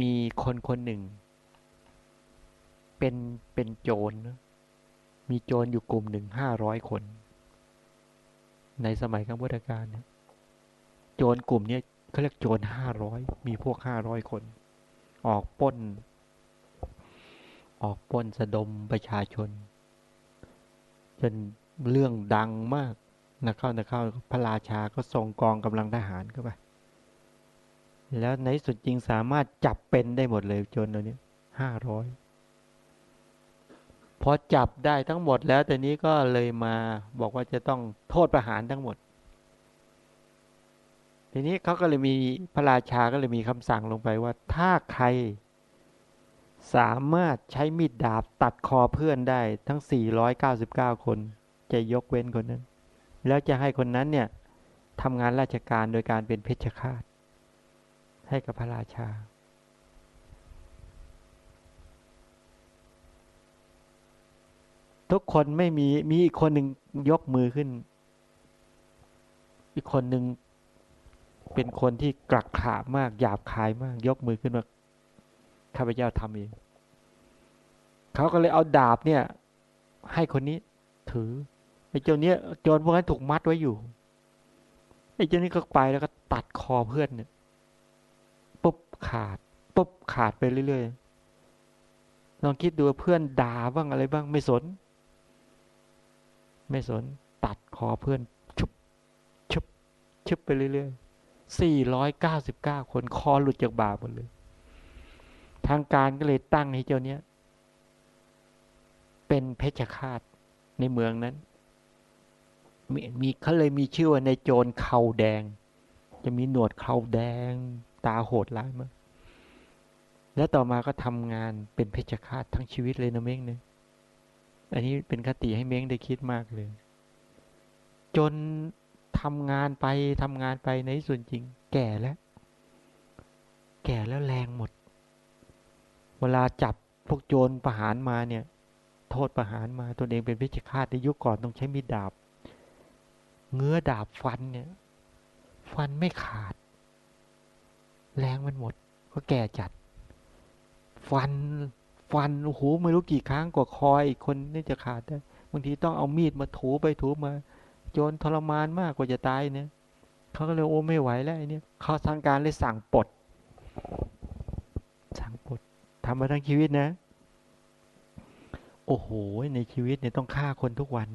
มีคนคนหนึ่ง เป็นเป็นโจรมีโจรอยู่กลุ่มหนึ่งห้าร้อยคน ในสมัยกัมพุทธกาลเนี่ยโจรกลุ่มนี้เขาเรียกโจรห้าร้อยมีพวกห้าร้อยคน ออกป้น ออกป้นสะดมประชาชน จนเรื่องดังมากนะเข้านะเข้าพระราชาก็ส่งกองกำลังทหารเข้าไป แล้วในสุดจริงสามารถจับเป็นได้หมดเลยจนตัวนี้ห้าร้อยพอจับได้ทั้งหมดแล้วแต่นี้ก็เลยมาบอกว่าจะต้องโทษประหารทั้งหมด ทีนี้เขาก็เลยมีพระราชาก็เลยมีคำสั่งลงไปว่า ถ้าใคร สามารถใช้มีดดาบตัดคอเพื่อนได้ทั้ง 499 คน จะยกเว้นคนนั้น แล้วจะให้คนนั้นเนี่ยทำงานราชการโดยการเป็นเพชฌฆาต ให้กับพระราชา ทุกคนไม่มีมีอีกคนหนึ่งยกมือขึ้น อีกคนหนึ่งเป็นคนที่กลักขามากหยาบคายมาก ยกมือขึ้นมาข้าพเจ้าทำเองเขาก็เลยเอาดาบเนี่ย ให้คนนี้ถือไอ้เจ้าเนี้ยโจรพวกนั้นถูกมัดไว้อยู่ไอ้เจ้านี้ก็ไปแล้วก็ตัดคอเพื่อนเนี่ย ขาดปุ๊บขาดไปเรื่อยๆลองคิดดูเพื่อนด่าบ้างอะไรบ้างไม่สน ไม่สนตัดคอเพื่อนชุบชุบชุบไปเรื่อยๆสี่ร้อยเก้าสิบเก้าคนคอหลุดจากบ่าหมดเลย ทางการก็เลยตั้งให้เจ้าเนี้ยเป็นเพชฌฆาตในเมืองนั้นมีมีเขาเลยมีชื่อว่าในโจรเข่าแดง จะมีหนวดเข่าแดง ตาโหดร้ายมาก แล้วต่อมาก็ทำงานเป็นเพชฌฆาตทั้งชีวิตเลยนะเม้งเนี่ยอันนี้เป็นคติให้เม้งได้คิดมากเลย จนทำงานไปทำงานไปในส่วนจริง แก่แล้ว แก่แล้วแรงหมด เวลาจับพวกโจรประหารมาเนี่ย โทษประหารมาตนเองเป็นเพชฌฆาตในยุคก่อนต้องใช้มีดดาบ เงื้อดาบฟันเนี่ย ฟันไม่ขาด แรงมันหมด ก็แก่จัด ฟันฟันโอ้โหไม่รู้กี่ครั้งกว่าคอยอีกคนนี่จะขาดได้บางทีต้องเอามีดมาถูไปถูมา โจนทรมานมากกว่าจะตายเนี่ยเขาก็เลยโอ้ไม่ไหวแล้วไอ้นี่เขาทางการเลยสั่งปลดสั่งปลดทำมาทั้งชีวิตนะ โอ้โหในชีวิตเนี่ยต้องฆ่าคนทุกวัน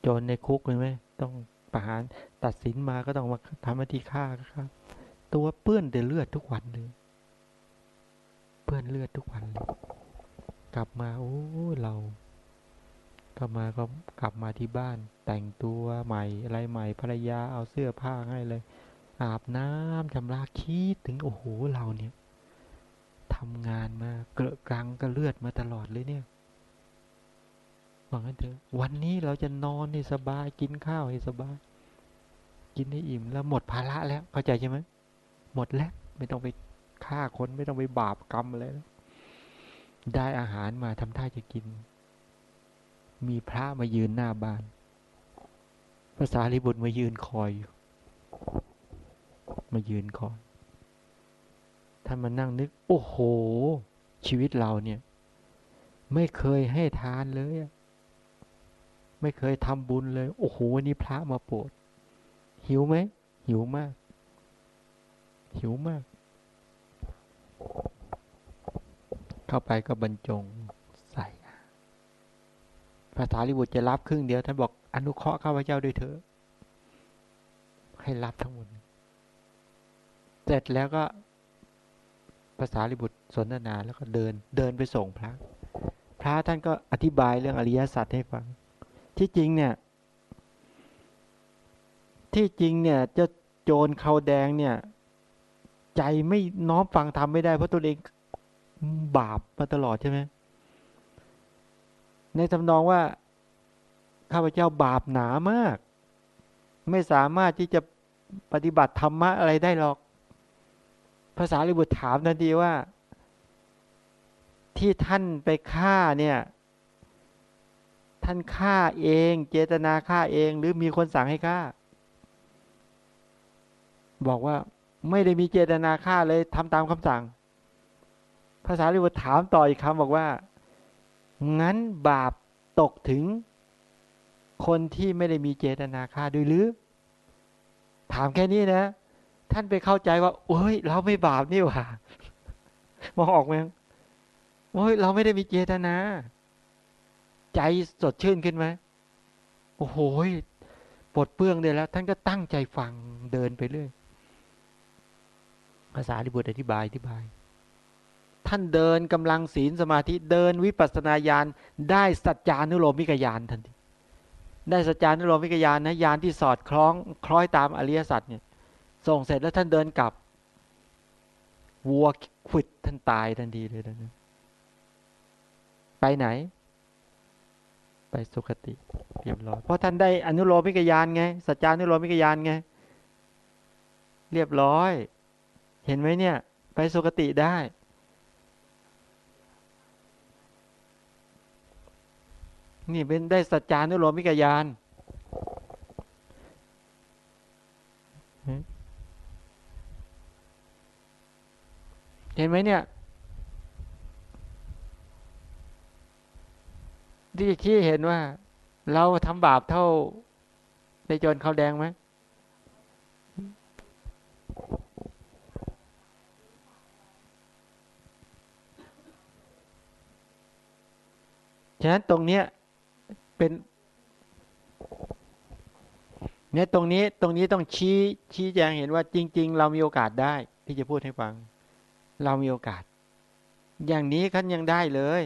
โจรในคุกเลยไหมต้องประหาร ตัดสินมาก็ต้องมาทำหน้าที่ฆ่าครับ ตัวเปื้อนแต่เลือดทุกวันเลย เปื้อนเลือดทุกวันเลย กลับมาโอ้เรากลับมาก็กลับมาที่บ้าน แต่งตัวใหม่อะไรใหม่ภรรยาเอาเสื้อผ้าให้เลย อาบน้ำชำระคิดถึงโอ้โหเราเนี่ยทำงานมาเกลอะกรังก็เลือดมาตลอดเลยเนี่ยหว่างั้นเถอะวันนี้เราจะนอนให้สบายกินข้าวให้สบาย กินให้อิ่มแล้วหมดภาระแล้วเข้าใจใช่ไหมหมดแล้วไม่ต้องไปฆ่าคนไม่ต้องไปบาปกรรมอะไรแล้วได้อาหารมาทำท่าจะกิน มีพระมายืนหน้าบ้านภาษาลิบุตรมายืนคอยอยู่ มายืนคอยท่านมานั่งนึก โอ้โห ชีวิตเราเนี่ย ไม่เคยให้ทานเลย ไม่เคยทำบุญเลย โอ้โหวันนี้พระมาโปรด หิวไหม หิวมาก หิวมาก เข้าไปก็บรรจงใส่ ภาษาลิบุตรจะรับครึ่งเดียว ท่านบอกอนุเคราะห์ข้าพเจ้าด้วยเถอะ ให้รับทั้งหมด เสร็จแล้วก็ภาษาลิบุตรสนทนาแล้วก็เดิน เดินไปส่งพระ พระท่านก็อธิบายเรื่องอริยสัจให้ฟัง ที่จริงเนี่ย ที่จริงเนี่ยจะโจรเขาแดงเนี่ย ใจไม่น้อมฟังทำไม่ได้เพราะตัวเองบาปมาตลอดใช่ไหมในทำนองว่าข้าพเจ้าบาปหนามาก ไม่สามารถที่จะปฏิบัติธรรมะอะไรได้หรอก ภาษาลิบุตรถามทันทีว่า ที่ท่านไปฆ่าเนี่ย ท่านฆ่าเอง เจตนาฆ่าเอง หรือมีคนสั่งให้ฆ่า บอกว่าไม่ได้มีเจตนาฆ่าเลยทำตามคำสั่ง ภาษาลิบุตรถามต่ออีกคำบอกว่า งั้นบาปตกถึง คนที่ไม่ได้มีเจตนาฆ่าด้วยหรือ ถามแค่นี้นะ ท่านไปเข้าใจว่าโอ้ย เราไม่บาปนี่หว่ามองออกไหมโอ้ยเราไม่ได้มีเจตนา ใจสดชื่นขึ้นไหมโอ้โหปลดเปื้องเลยแล้ว ท่านก็ตั้งใจฟังเดินไปเรื่อย ภาษาลิบุตรอธิบายอธิบาย ท่านเดินกำลังศีลสมาธิเดินวิปัสสนาญาณได้สัจจานุโลมิกญาณทันทีได้สัจจานุโลมิกญาณนะญาณที่สอดคล้องคล้อยตามอริยสัจเนี่ยส่งเสร็จแล้วท่านเดินกลับวัวขวิดท่านตายทันทีเลยนะไปไหน ไปสุคติเรียบร้อยเพราะท่านได้อนุโลมิกญาณไงสัจจานุโลมิกญาณไงเรียบร้อย เห็นไหมเนี่ย ไปสุคติได้ นี่เป็นได้สัจจานุโลมิกญาณเห็นไหมเนี่ยที่ที่เห็นว่า เราทำบาปเท่าในจรเขาแดงไหม ฉะนั้นตรงเนี้ยเป็นเนี่ยตรงนี้ตรงนี้ต้องชี้ชี้แจงเห็นว่าจริง ๆ เรามีโอกาสได้ที่จะพูดให้ฟัง เรามีโอกาส อย่างนี้คันยังได้เลย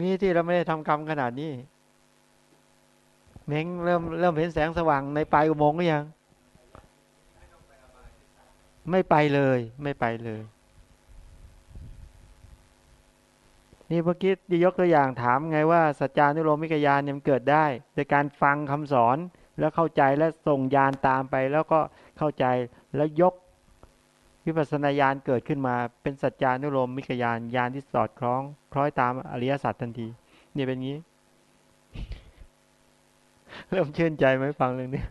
นี่ที่เราไม่ได้ทำกรรมขนาดนี้เม้งเริ่มเริ่มเห็นแสงสว่างในปลายอุโมงค์หรือยัง ไม่ไปเลย ไม่ไปเลย นี่เมื่อกี้ดียกตัวอย่างถามไงว่าสัจจานุโลมิกยานเนี่ยมันเกิดได้โดยการฟังคำสอนแล้วเข้าใจและส่งยานตามไป แล้วก็เข้าใจแล้วยก วิปัสสนาญาณเกิดขึ้นมาเป็นสัจจานุโลมมิกยานญาณที่สอดคล้อง คล้อยตามอริยสัจทันที นี่เป็นงี้ เริ่มเชื่นใจไหมฟังเรื่องนี้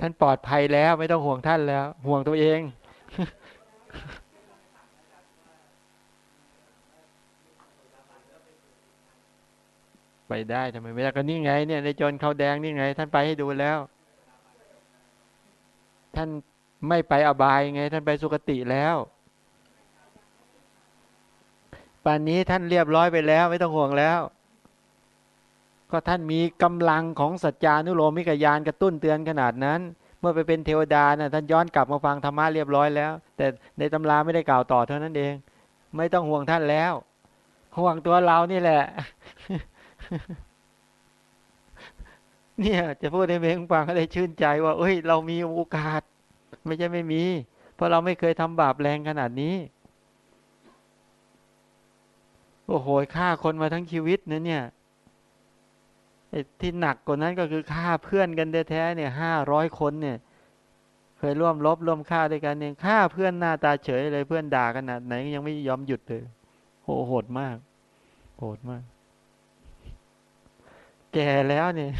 ท่านปลอดภัยแล้วไม่ต้องห่วงท่านแล้ว ห่วงตัวเอง ไปได้ทำไมไม่ได้ก็นี่ไง เนี่ยในจนเขาแดงนี่ไง ท่านไปให้ดูแล้ว ท่านไม่ไปอบายไง ท่านไปสุคติแล้วป่านนี้ท่านเรียบร้อยไปแล้วไม่ต้องห่วงแล้ว ก็ท่านมีกำลังของสัจจานุโลมิกยานกระตุ้นเตือนขนาดนั้น เมื่อไปเป็นเทวดานะ่ะท่านย้อนกลับมาฟังธรรมะเรียบร้อยแล้ว แต่ในตำราไม่ได้กล่าวต่อเท่านั้นเอง ไม่ต้องห่วงท่านแล้ว ห่วงตัวเรานี่แหละ เนี่ย จะพูดให้เมงฟังก็ได้ชื่นใจว่าเอ้ย เรามีโอกาส ไม่ใช่ไม่มี เพราะเราไม่เคยทำบาปแรงขนาดนี้ โอ้โหฆ่าคนมาทั้งชีวิตนะเนี่ยที่หนักกว่านั้นก็คือฆ่าเพื่อนกันแท้ๆเนี่ยห้าร้อยคนเนี่ย เคยร่วมลบร่วมฆ่าด้วยกันเนี่ยฆ่าเพื่อนหน้าตาเฉยเลยเพื่อนด่าขนาดไหนยังไม่ยอมหยุดเลยโหโหดมาก โหดมาก แก่แล้วเนี่ย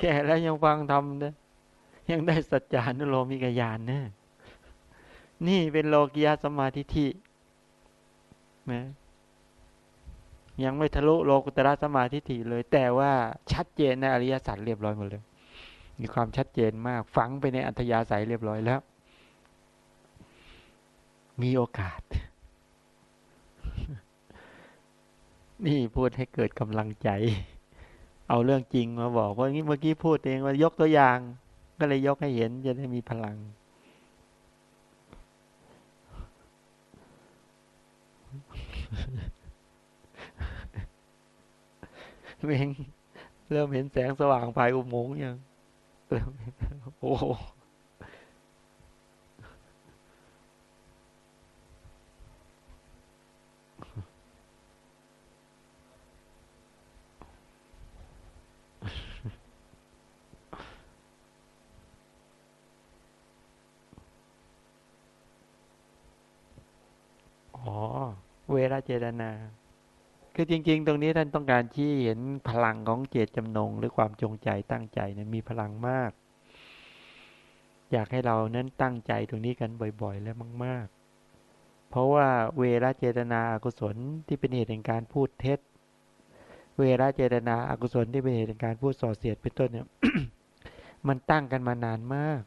แก่แล้วยังฟังทำนะยังได้สัจจานุโลมิกยานนะนี่เป็นโลกียสมาธิทิไหมยังไม่ทะลุโลกุตระสมาธิถิเลย แต่ว่าชัดเจนในอริยสัจเรียบร้อยหมดเลย มีความชัดเจนมาก ฝังไปในอัธยาศัยเรียบร้อยแล้ว มีโอกาส นี่พูดให้เกิดกำลังใจ เอาเรื่องจริงมาบอกเพราะงี้เมื่อกี้พูดเองว่ายกตัวอย่าง ก็เลยยกให้เห็นจะได้มีพลัง เมงเริ่มเห็นแสงสว่างภายอุโมงค์ยังเริ่มโอ้ อ๋อ เวลาเจตนา คือจริง ๆ ตรงนี้ท่านต้องการที่เห็นพลังของเจตจำนง หรือความจงใจตั้งใจเนี่ยมีพลังมาก อยากให้เรานั้นตั้งใจตรงนี้กันบ่อย ๆ และมาก ๆ เพราะว่าเวรเจตนาอกุศลที่เป็นเหตุแห่งการพูดเท็จ เวรเจตนาอกุศลที่เป็นเหตุแห่งการพูดส่อเสียดเป็นต้นเนี่ย มันตั้งกันมานานมาก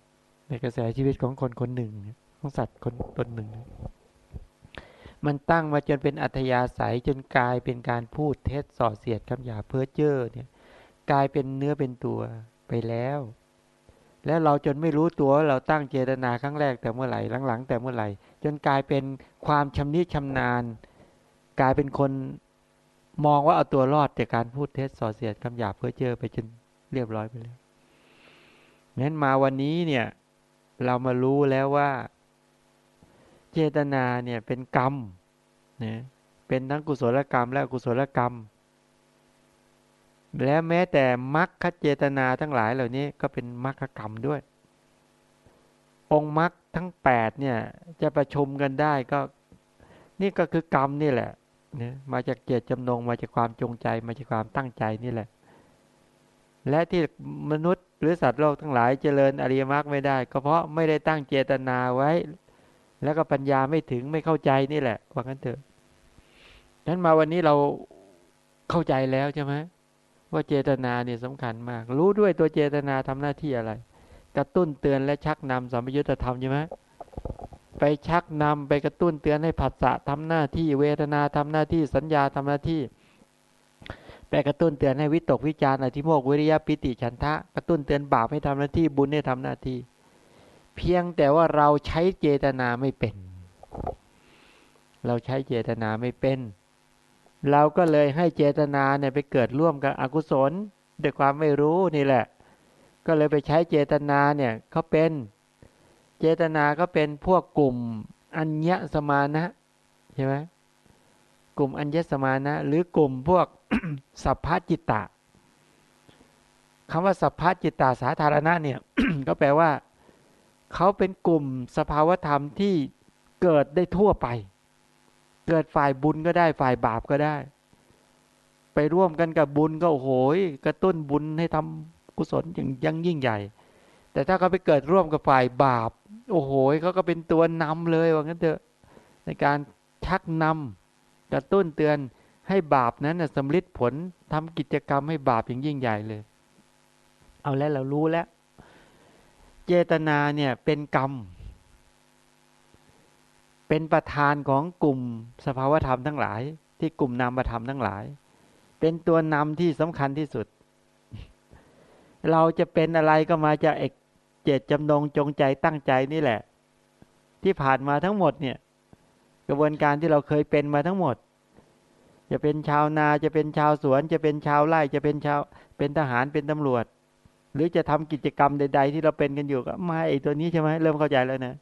ในกระแสชีวิตของคนคนหนึ่งของสัตว์คนตนหนึ่ง มันตั้งมาจนเป็นอัธยาศัยจนกลายเป็นการพูดเท็จส่อเสียดคำหยาเพ้อเจ้อเนี่ย กลายเป็นเนื้อเป็นตัวไปแล้ว แล้วเราจนไม่รู้ตัวเราตั้งเจตนาครั้งแรกแต่เมื่อไหร่หลังๆ แต่เมื่อไหร่ จนกลายเป็นความชำนิชำนาญ กลายเป็นคนมองว่าเอาตัวรอดจากการพูดเท็จส่อเสียดคำหยาเพ้อเจ้อไปจนเรียบร้อยไปแล้วงั้นมาวันนี้เนี่ย เรามารู้แล้วว่า เจตนาเนี่ยเป็นกรรมนะเป็นทั้งกุศลกรรมและอกุศลกรรม และแม้แต่มรรคเจตนาทั้งหลายเหล่านี้ก็เป็นมรรคกรรมด้วย องค์มรรคทั้งแปดเนี่ยจะประชุมกันได้ก็นี่ก็คือกรรมนี่แหละเนี่ยมาจากเจตจำนงมาจากความจงใจมาจากความตั้งใจนี่แหละ และที่มนุษย์หรือสัตว์โลกทั้งหลายเจริญอริยมรรคไม่ได้ ก็เพราะไม่ได้ตั้งเจตนาไว้ แล้วก็ปัญญาไม่ถึงไม่เข้าใจนี่แหละว่างั้นเถอะนั้นมาวันนี้เราเข้าใจแล้วใช่ไหมว่าเจตนาเนี่ยสำคัญมาก รู้ด้วยตัวเจตนาทำหน้าที่อะไร กระตุ้นเตือนและชักนำสัมยุญธรรมใช่ไหมไปชักนำไปกระตุ้นเตือนให้ผัสสะทำหน้าที่เวทนาทำหน้าที่สัญญาทำหน้าที่ไปกระตุ้นเตือนให้วิตกวิจารอธิโมกวิริยะปิติฉันทะกระตุ้นเตือนบาปให้ทำหน้าที่บุญให้ทำหน้าที่ เพียงแต่ว่าเราใช้เจตนาไม่เป็น เราใช้เจตนาไม่เป็น เราก็เลยให้เจตนาเนี่ยไปเกิดร่วมกับอกุศลด้วยความไม่รู้นี่แหละ ก็เลยไปใช้เจตนาเนี่ยเขาเป็น เจตนาก็เป็นพวกกลุ่มอัญญสมานะใช่ไหมกลุ่มอัญญสมานะ หรือกลุ่มพวกสัพพจิตตะคำว่าสัพพจิตตาสาธารณะเนี่ย ก็แปลว่า เขาเป็นกลุ่มสภาวธรรมที่เกิดได้ทั่วไป เกิดฝ่ายบุญก็ได้ฝ่ายบาปก็ได้ ไปร่วมกันกับบุญก็โอ้โหกระตุ้นบุญให้ทำกุศลอย่างยังยิ่งใหญ่ แต่ถ้าเขาไปเกิดร่วมกับฝ่ายบาป โอ้โหเขาก็เป็นตัวนำเลยว่างั้นเถอะในการชักนำกระตุ้นเตือนให้บาปนั้นสำลิดผลทำกิจกรรมให้บาปอย่างยิ่งใหญ่เลย เอาแล้วเรารู้แล้ว เจตนาเนี่ยเป็นกรรม เป็นประธานของกลุ่มสภาวธรรมทั้งหลาย ที่กลุ่มนามธรรมทั้งหลาย เป็นตัวนำที่สำคัญที่สุด เราจะเป็นอะไรก็มาจากเอกเจตจำนงจงใจตั้งใจนี่แหละ ที่ผ่านมาทั้งหมดเนี่ยกระบวนการที่เราเคยเป็นมาทั้งหมด จะเป็นชาวนาจะเป็นชาวสวน จะเป็นชาวไร่จะเป็นชาวเป็นทหารเป็นตำรวจ หรือจะทำกิจกรรมใด ๆ ที่เราเป็นกันอยู่ก็มาไอ้ตัวนี้ใช่ไหมเริ่มเข้าใจแล้วนะ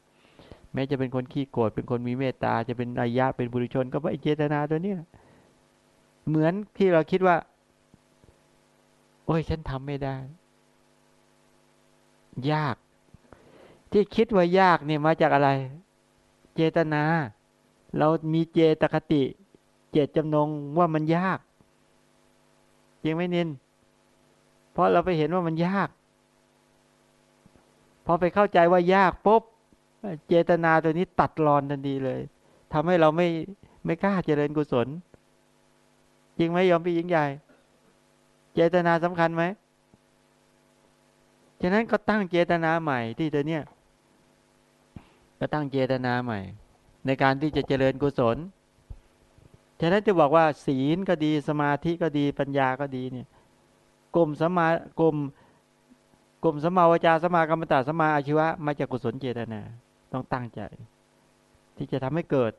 แม้จะเป็นคนขี้โกรธเป็นคนมีเมตตา จะเป็นอายะเป็นบุรุชน ก็เพราะเจตนาตัวนี้เหมือนที่เราคิดว่า โอ้ยฉันทำไม่ได้ ยาก ที่คิดว่ายากเนี่ยมาจากอะไร เจตนา เรามีเจตคติ เจตจำนงว่ามันยากจริงไหมนิน เพราะเราไปเห็นว่ามันยาก พอไปเข้าใจว่ายากปุ๊บเจตนาตัวนี้ตัดรอนทันทีเลยทำให้เราไม่ไม่กล้าเจริญกุศลจริงไหมยอมพี่ยิ่งใหญ่ เจตนาสำคัญไหมฉะนั้นก็ตั้งเจตนาใหม่ที่ตัวเนี้ยก็ตั้งเจตนาใหม่ ในการที่จะเจริญกุศลฉะนั้นจะบอกว่าศีลก็ดีสมาธิก็ดีปัญญาก็ดีเนี่ย กลุ่มสมากลุ่มกลุ่มสมาวจาสมากรรมตาสมาอาชีวะ มาจากกุศลเจตนา ต้องตั้งใจ ที่จะทำให้เกิด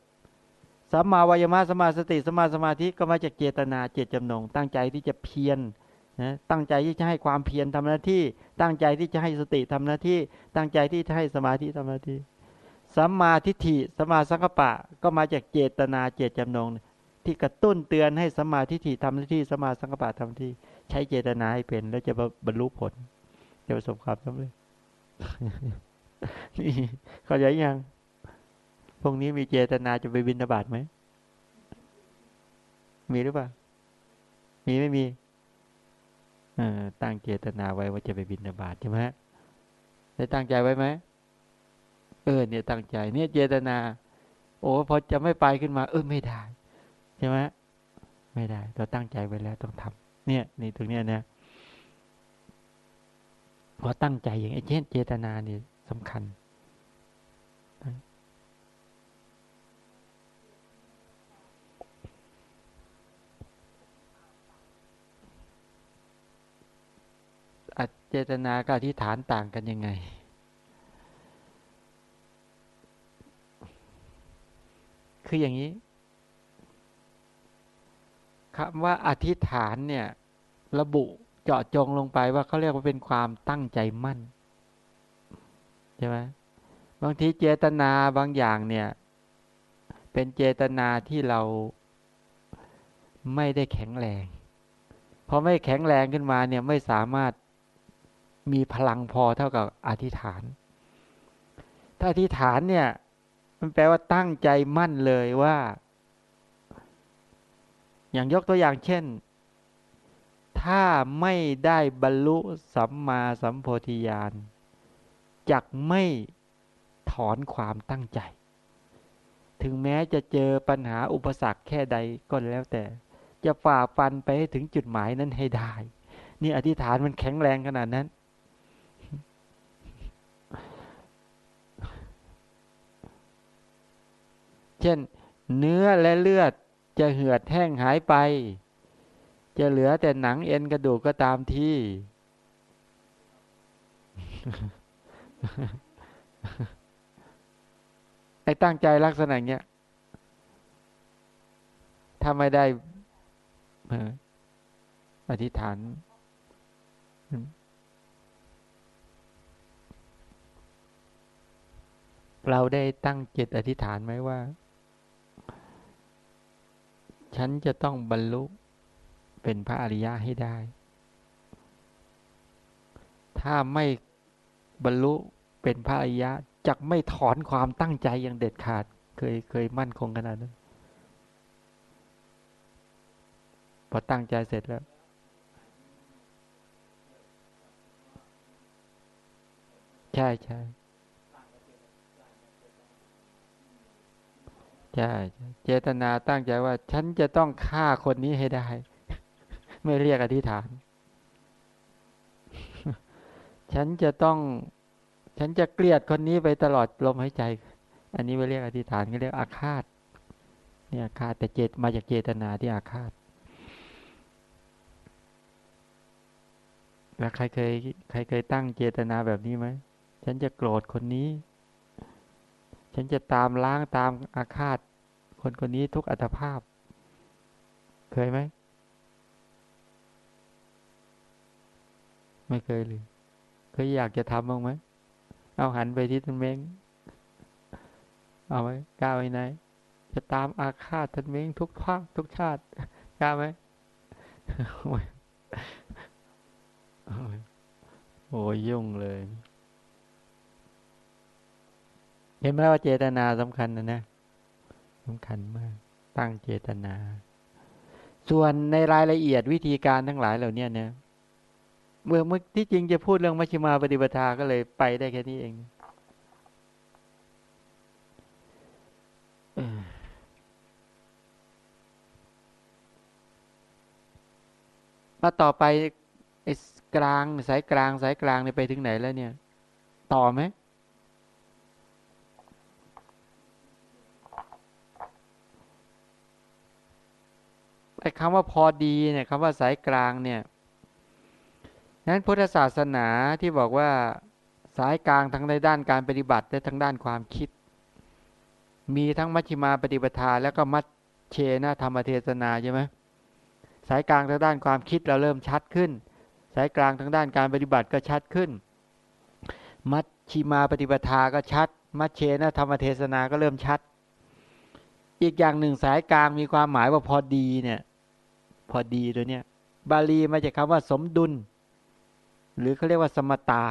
สัมมาวายมะสมาสติสมาสมาธิก็มาจากเจตนาเจตจำนง ตั้งใจที่จะเพียรนะตั้งใจที่จะให้ความเพียรทำหน้าที่ ตั้งใจที่จะให้สติทำหน้าที่ ตั้งใจที่จะให้สมาธิทำหน้าที่สัมมาทิฏฐิสมาสังกปะก็มาจากเจตนาเจตจำนง ที่กระตุ้นเตือนให้สัมมาทิฏฐิทำหน้าที่สมาสังกปะทำที่ ใช้เจตนาให้เป็น แล้วจะบรรลุผล จะประสบความสำเร็จนี่เข้าใจยังพวกนี้มีเจตนาจะไปบินบาตไหม มีหรือเปล่า มีไม่มีอตั้งเจตนาไว้ว่าจะไปบินบาตใช่ไหมได้ตั้งใจไว้ไหมเออ เนี่ยตั้งใจ เนี่ยเจตนา โอ้พอจะไม่ไปขึ้นมา เออไม่ได้ ใช่ไหมไม่ได้ เราตั้งใจไว้แล้วต้องทำ เนี่ยนี่ตรงเนี้ยนะพอตั้งใจอย่างเช่นเจตนาเนี่ยสำคัญอัเจตนากับอธิษฐานต่างกันยังไง คืออย่างนี้ คำว่าอธิษฐานเนี่ยระบุเจาะจงลงไปว่าเขาเรียกว่าเป็นความตั้งใจมั่นใช่ไหมบางทีเจตนาบางอย่างเนี่ย เป็นเจตนาที่เราไม่ได้แข็งแรงพอไม่แข็งแรงขึ้นมาเนี่ยไม่สามารถมีพลังพอเท่ากับอธิษฐาน ถ้าอธิษฐานเนี่ย มันแปลว่าตั้งใจมั่นเลยว่า อย่างยกตัวอย่างเช่น ถ้าไม่ได้บรรลุสัมมาสัมโพธิญาณจักไม่ถอนความตั้งใจ ถึงแม้จะเจอปัญหาอุปสรรคแค่ใดก็แล้วแต่ จะฝ่าฟันไปให้ถึงจุดหมายนั้นให้ได้ นี่อธิษฐานมันแข็งแรงขนาดนั้น เช่น เนื้อและเลือด จะเหือดแห้งหายไป จะเหลือแต่หนังเอ็นกระดูกก็ตามที่ ไอ้ตั้งใจลักษณะเนี้ยถ้าไม่ได้อธิษฐานเราได้ตั้งจิตอธิษฐานไหมว่า ฉันจะต้องบรรลุเป็นพระอริยะให้ได้ ถ้าไม่บรรลุเป็นพระอริยะจะไม่ถอนความตั้งใจอย่างเด็ดขาด เคยเคยมั่นคงขนาดนั้น พอตั้งใจเสร็จแล้ว ใช่ใช่ ใช่เจตนาตั้งใจว่า ฉันจะต้องฆ่าคนนี้ให้ได้ ไม่เรียกอธิษฐาน ฉันจะต้อง ฉันจะเกลียดคนนี้ไปตลอดลมหายใจ อันนี้ไม่เรียกอธิษฐานก็เรียกอาฆาตเนี่ยอาฆาตแต่เจตมาจากเจตนาที่อาฆาตแล้วใครเคยใครเคยตั้งเจตนาแบบนี้ไหม ฉันจะโกรธคนนี้ ฉันจะตามล้างตามอาฆาต คนคนนี้ทุกอัตภาพ เคยไหม ไม่เคยเลย เคยอยากจะทำบ้างไหม เอาหันไปที่ท่านเม้ง เอาไหมกล้าไว้ไหน จะตามอาฆาตท่านเม้งทุกภาคทุกชาติกล้าไหมโอ้ยยุ่งเลย เห็นไหมว่าเจตนาสำคัญนะนะ สำคัญมาก ตั้งเจตนา ส่วนในรายละเอียดวิธีการทั้งหลายเหล่านี้เนี่ยเมื่อเมื่อที่จริงจะพูดเรื่องมัชฌิมาปฏิปทาก็เลยไปได้แค่นี้เองมาต่อไปไอ้กลางสายกลางสายกลางเนี่ยไปถึงไหนแล้วเนี่ย ต่อไหม ไอ้คำว่าพอดีเนี่ยคำว่าสายกลางเนี่ยนั้นพุทธศาสนาที่บอกว่าสายกลางทั้งในด้านการปฏิบัติและทั้งด้านความคิด มีทั้งมัชฌิมาปฏิปทา แล้วก็มัชเชนะธรรมเทศนาใช่ไหมสายกลางทางด้านความคิดเราเริ่มชัดขึ้น สายกลางทางด้านการปฏิบัติก็ชัดขึ้น มัชชิมาปฏิปทาก็ชัด มัชเชนะธรรมเทศนาก็เริ่มชัด อีกอย่างหนึ่งสายกลางมีความหมายว่าพอดีเนี่ย พอดีตัวเนี้ยบาลีมาจากคาว่าสมดุล หรือเขาเรียกว่าสมตา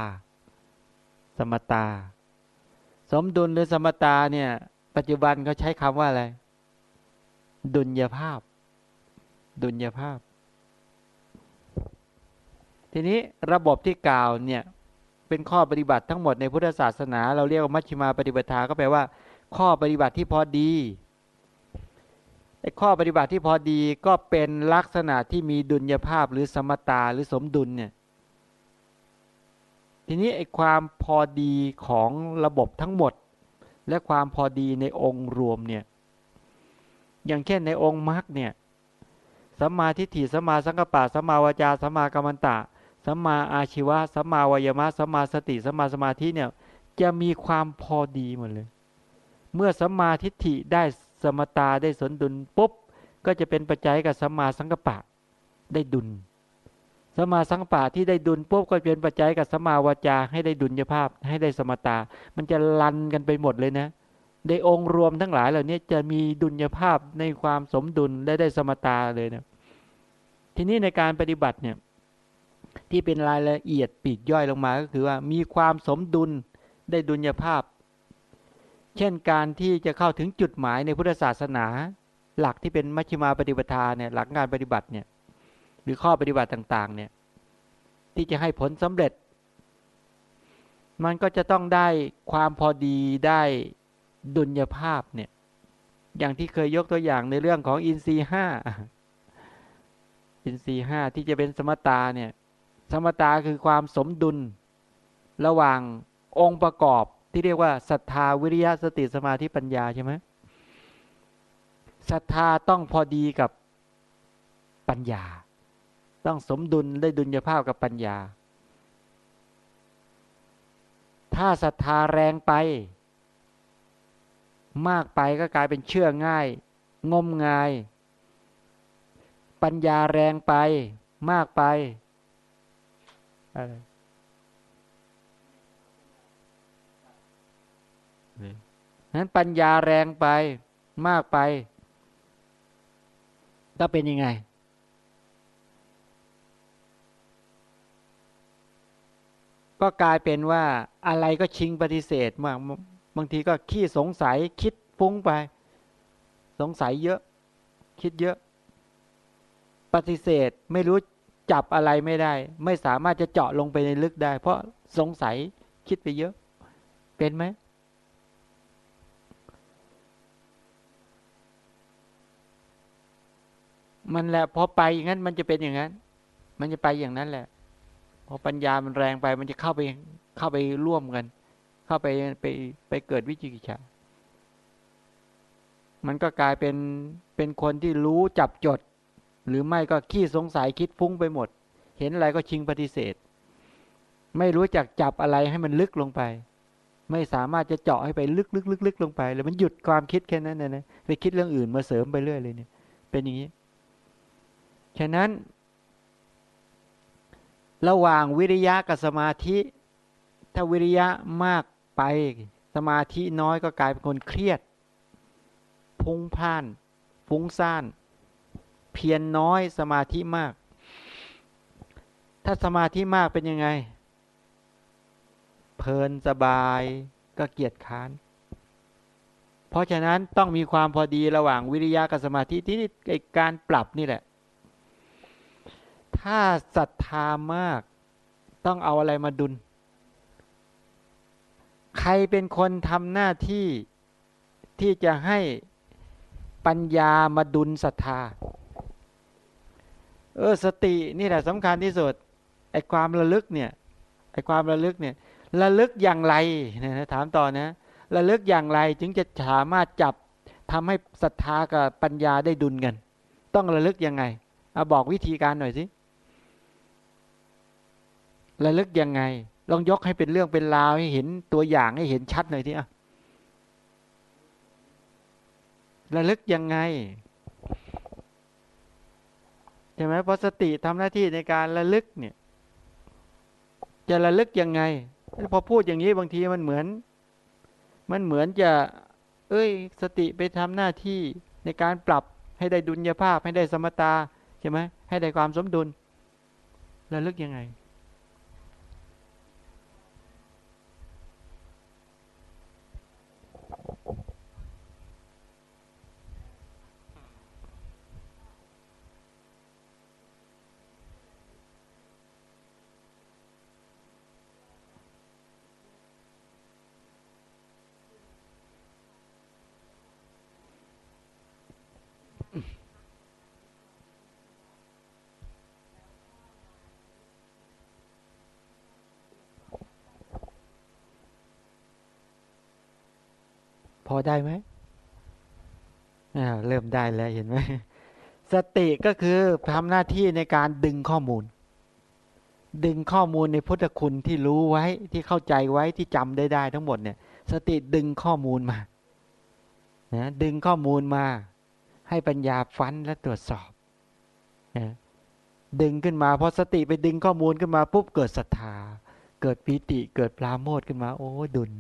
สมตา สมดุลหรือสมตาเนี่ย ปัจจุบันเขาใช้คำว่าอะไร ดุลยภาพ ดุลยภาพ ทีนี้ระบบที่กล่าวเนี่ยเป็นข้อปฏิบัติทั้งหมดในพุทธศาสนา เราเรียกว่ามัชฌิมาปฏิปทาก็แปลว่า ข้อปฏิบัติที่พอดี ข้อปฏิบัติที่พอดีก็เป็นลักษณะที่มีดุลยภาพหรือสมตาหรือสมดุลเนี่ยทีนี้ไอ้ความพอดีของระบบทั้งหมด และความพอดีในองค์รวมเนี่ยอย่างเช่นในองค์มรรคเนี่ยสัมมาทิฏฐิสัมมาสังกปะสัมมาวาจาสัมมากัมมันตะสัมมาอาชีวะสัมมาวายมะสัมมาสติสัมมาสมาธิเนี่ยจะมีความพอดีหมดเลย เมื่อสัมมาทิฏฐิได้ สมตาได้สนดุลปุ๊บ ก็จะเป็นปัจจัยกับสัมมาสังกปะได้ดุลสมาสังปะที่ได้ดุลปุ๊บก็เป็นปัจจัยกับสมาวาจาให้ได้ดุลยภาพให้ได้สมตา มันจะลันกันไปหมดเลยนะในองค์รวมทั้งหลายเหล่านี้จะมีดุลยภาพในความสมดุลและได้สมตาเลยนะทีนี้ในการปฏิบัติเนี่ยที่เป็นรายละเอียดปีกย่อยลงมาก็คือว่ามีความสมดุลได้ดุลยภาพ เช่นการที่จะเข้าถึงจุดหมายในพุทธศาสนา หลักที่เป็นมัชฌิมาปฏิปทาเนี่ยหลักงานปฏิบัติเนี่ยหรือข้อปฏิบัติต่าง ๆ เนี่ย ที่จะให้ผลสำเร็จ มันก็จะต้องได้ความพอดีได้ดุลยภาพเนี่ย อย่างที่เคยยกตัวอย่างในเรื่องของอินทรีห้าอินทรีห้าที่จะเป็นสมตาเนี่ย สมตาคือความสมดุล ระหว่างองค์ประกอบ ที่เรียกว่าศรัทธาวิริยะสติสมาธิปัญญาใช่ไหมศรัทธาต้องพอดีกับปัญญา ต้องสมดุลได้ดุลยภาพกับปัญญา ถ้าศรัทธาแรงไป มากไปก็กลายเป็นเชื่อง่าย งมงาย ปัญญาแรงไป มากไปอะไร นั้นปัญญาแรงไปมากไปก็เป็นยังไง ก็กลายเป็นว่าอะไรก็ชิงปฏิเสธมากบางทีก็ขี้สงสัยคิดฟุ้งไป สงสัยเยอะ คิดเยอะ ปฏิเสธไม่รู้จับอะไรไม่ได้ ไม่สามารถจะเจาะลงไปในลึกได้ เพราะสงสัยคิดไปเยอะ เป็นไหม มันแหละพอไปอย่างนั้น มันจะเป็นอย่างนั้น มันจะไปอย่างนั้นแหละ พอปัญญามันแรงไป มันจะเข้าไปเข้าไปร่วมกัน เข้าไปไปไปเกิดวิจิกิจฉามันก็กลายเป็นเป็นคนที่รู้จับจด หรือไม่ก็ขี้สงสัยคิดฟุ้งไปหมด เห็นอะไรก็ชิงปฏิเสธ ไม่รู้จักจับอะไรให้มันลึกลงไป ไม่สามารถจะเจาะให้ไปลึกลึกลึกลึกลงไป แล้วมันหยุดความคิดแค่นั้นนะนะไปคิดเรื่องอื่นมาเสริมไปเรื่อยเลยเนี่ย เป็นอย่างนี้ ฉะนั้น ระหว่างวิริยะกับสมาธิ ถ้าวิริยะมากไป สมาธิน้อยก็กลายเป็นคนเครียด พุ่งพ่าน ฟุ้งซ่าน เพียรนน้อยสมาธิมาก ถ้าสมาธิมากเป็นยังไง เพลินสบายก็เกียจค้านเพราะฉะนั้นต้องมีความพอดีระหว่างวิริยะกับสมาธิที่การปรับนี่แหละ ถ้าศรัทธามาก ต้องเอาอะไรมาดุล ใครเป็นคนทำหน้าที่ที่จะให้ปัญญามาดุลศรัทธา เออสตินี่แหละสำคัญที่สุดไอ้ความระลึกเนี่ยไอ้ความระลึกเนี่ยระลึกอย่างไรนะถามต่อนะระลึกอย่างไรจึงจะสามารถจับทำให้ศรัทธากับปัญญาได้ดุลกัน ต้องระลึกยังไงเอาบอกวิธีการหน่อยสิ ระลึกยังไง ลองยกให้เป็นเรื่องเป็นราวให้เห็นตัวอย่างให้เห็นชัดหน่อยทีอะระลึกยังไงใช่ไหมพอสติทำหน้าที่ในการระลึกเนี่ย จะระลึกยังไง พอพูดอย่างนี้บางทีมันเหมือน มันเหมือนจะ เอ้ย สติไปทำหน้าที่ในการปรับให้ได้ดุลยภาพให้ได้สมตาใช่ไหมให้ได้ความสมดุลระลึกยังไง อได้ไหมเริ่มได้แล้วเห็นไหมสติก็คือทำหน้าที่ในการดึงข้อมูล ดึงข้อมูลในพุทธคุณที่รู้ไว้ที่เข้าใจไว้ที่จำได้ได้ทั้งหมดเนี่ย สติดึงข้อมูลมานะดึงข้อมูลมา ให้ปัญญาฟันและตรวจสอบนะดึงขึ้นมาพอสติไปดึงข้อมูลขึ้นมาปุ๊บเกิดศรัทธา เกิดปีติเกิดปราโมทขึ้นมา โอ้ดุล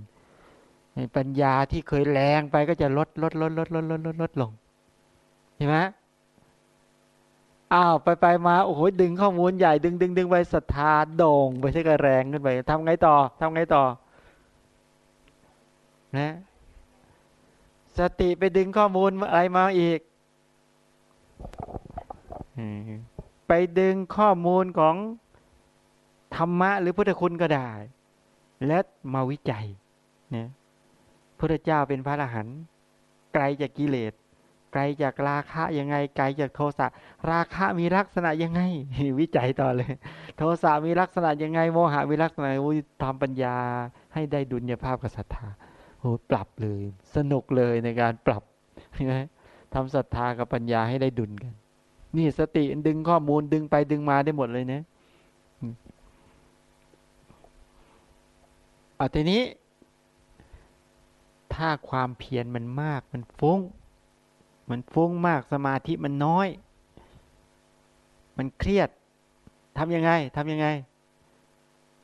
ปัญญาที่เคยแรงไปก็จะลดลดลดลดลดลดลดลดลงเห็นไหมอ้าวไปไปมาโอ้โหดึงข้อมูลใหญ่ดึงดึงดึงไปศรัทธาโด่งไปใช่กระแรงขึ้นไปทำไงต่อทำไงต่อนะสติไปดึงข้อมูลอะไรมาอีกไปดึงข้อมูลของธรรมะหรือพุทธคุณก็ได้ และมาวิจัยเนี่ย พระเจ้าเป็นพระอรหันต์ไกลจากกิเลส ไกลจากราคะยังไง ไกลจากโทสะราคะมีลักษณะยังไง วิจัยต่อเลย โทสะมีลักษณะยังไงโมหะมีลักษณะทำปัญญาให้ได้ดุลยภาพกับศรัทธาโอ้ปรับเลย สนุกเลยในการปรับใช่ไหมทำศรัทธากับปัญญาให้ได้ดุลกัน นี่สติดึงข้อมูลดึงไปดึงมาได้หมดเลยนะเอาทีนี้ ถ้าความเพียรมันมาก มันฟุ้ง มันฟุ้งมากสมาธิมันน้อย มันเครียดทำยังไงทำยังไง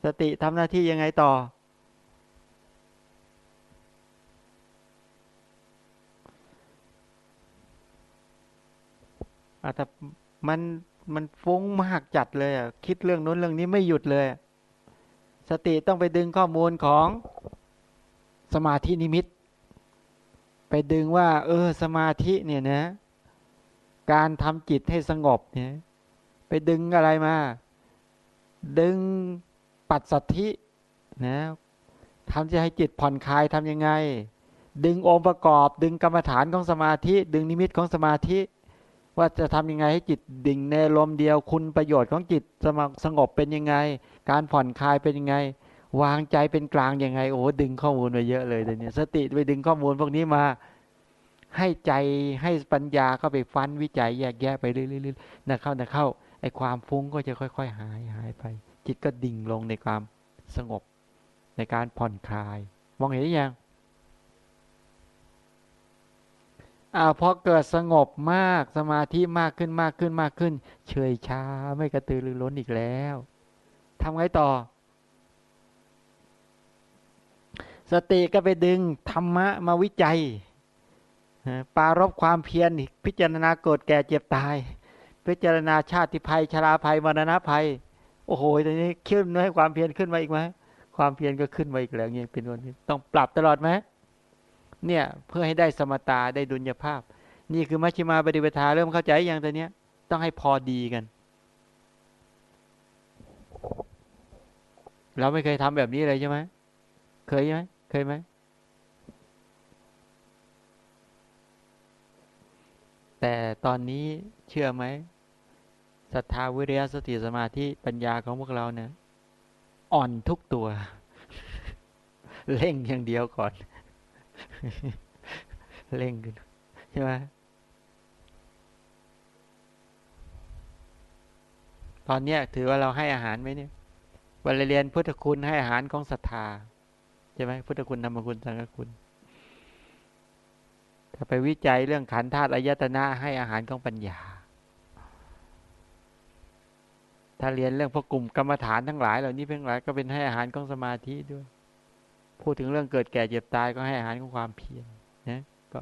สติทำหน้าที่ยังไงต่อ อาแต่มันมันฟุ้งมากจัดเลยอะคิดเรื่องนู้นเรื่องนี้ไม่หยุดเลย สติต้องไปดึงข้อมูลของสมาธินิมิต ไปดึงว่า เออ สมาธิเนี่ยนะ การทำจิตให้สงบเนี่ย ไปดึงอะไรมา ดึงปัจสัทธินะทำจะให้จิตผ่อนคลายทำยังไง ดึงองค์ประกอบ ดึงกรรมฐานของสมาธิ ดึงนิมิตของสมาธิ ว่าจะทำยังไงให้จิตดิ่งในลมเดียวคุณประโยชน์ของจิตสงบเป็นยังไง การผ่อนคลายเป็นยังไง วางใจเป็นกลางยังไง โอ้ดึงข้อมูลมาเยอะเลยเดี๋ยวนี้สติไปดึงข้อมูลพวกนี้มา ให้ใจให้ปัญญาเข้าไปฟันวิจัยแยกแยะไปเรื่อยๆนะเข้านะเข้าไอ้ความฟุ้งก็จะค่อย ๆ หายหายไป จิตก็ดิ่งลงในความสงบ ในการผ่อนคลาย มองเห็นยังอ่าพอเกิดสงบมากสมาธิมากขึ้นมากขึ้นมากขึ้น เฉยชาไม่กระตือรือร้นอีกแล้วทำไงต่อ สติก็ไปดึงธรรมะมาวิจัยปารบความเพียรพิจารณาเกิดแก่เจ็บตาย พิจารณาชาติภัยชราภัยมรณะภัย โอ้โหตอนนี้ขึ้นให้ความเพียรขึ้นมาอีกไหมความเพียรก็ขึ้นมาอีกแล้วเนี่ยเป็นวันนี้ต้องปรับตลอดไหมเนี่ยเพื่อให้ได้สมตาได้ดุลยภาพ นี่คือมัชฌิมาปฏิปทาเริ่มเข้าใจอย่างตัวเนี้ยต้องให้พอดีกัน เราไม่เคยทำแบบนี้เลยใช่ไหมเคยไหม เคยไหมแต่ตอนนี้เชื่อไหมศรัทธาวิริยะสติสมาธิปัญญาของพวกเราเนี่ย อ่อนทุกตัวเล่งอย่างเดียวก่อน เร่งขึ้นใช่ไหมตอนเนี้ยถือว่าเราให้อาหารไหมเนี่ยวันเรียนพุทธคุณให้อาหารของศรัทธา ช่ไหมพุทธคุณธรรมคุณสังฆคุณ ถ้าไปวิจัยเรื่องขันธาตุอายตนะให้อาหารของปัญญา ถ้าเรียนเรื่องพวกกลุ่มกรรมฐานทั้งหลาย เหล่านี้เพียงหลายก็เป็นให้อาหารของสมาธิด้วย พูดถึงเรื่องเกิดแก่เจ็บตายก็ให้อาหารของความเพียรนะก็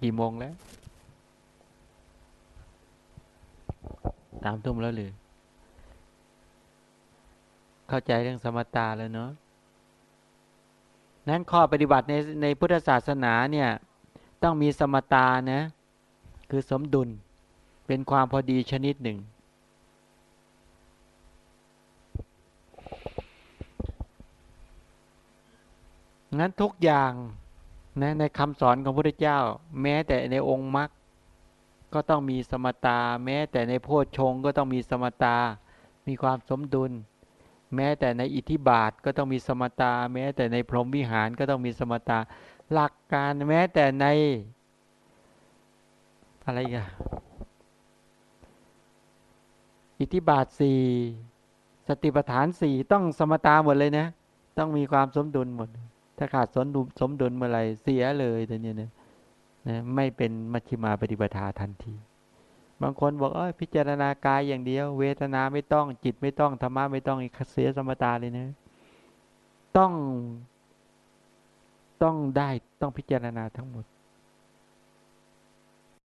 กี่โมงแล้วสามทุ่มแล้วหรือ เข้าใจเรื่องสมตาแล้วเนาะนั้นข้อปฏิบัติในในพุทธศาสนาเนี่ยต้องมีสมตานะคือสมดุลเป็นความพอดีชนิดหนึ่ง งั้นทุกอย่างนะในคำสอนของพระพุทธเจ้า แม้แต่ในองค์มรรคก็ต้องมีสมตา แม้แต่ในโพชฌงก็ต้องมีสมตา มีความสมดุล แม้แต่ในอิทธิบาทก็ต้องมีสมตา แม้แต่ในพรหมวิหารก็ต้องมีสมตา หลักการแม้แต่ใน อะไรกันอิทธิบาทสี่สติปัฏฐานสี่ต้องสมตาหมดเลยนะ ต้องมีความสมดุลหมด ถ้าขาดสมดุลสมดุลเมื่อไรเสียเลยแต่เนี้ยนะนะไม่เป็นมัชฌิมาปฏิปทาทันที บางคนบอกเอ้ยพิจารณากายอย่างเดียว เวทนาไม่ต้องจิตไม่ต้องธรรมะไม่ต้องอีกเสียสมตาเลยนะ ต้อง ต้องได้ต้องพิจารณาทั้งหมด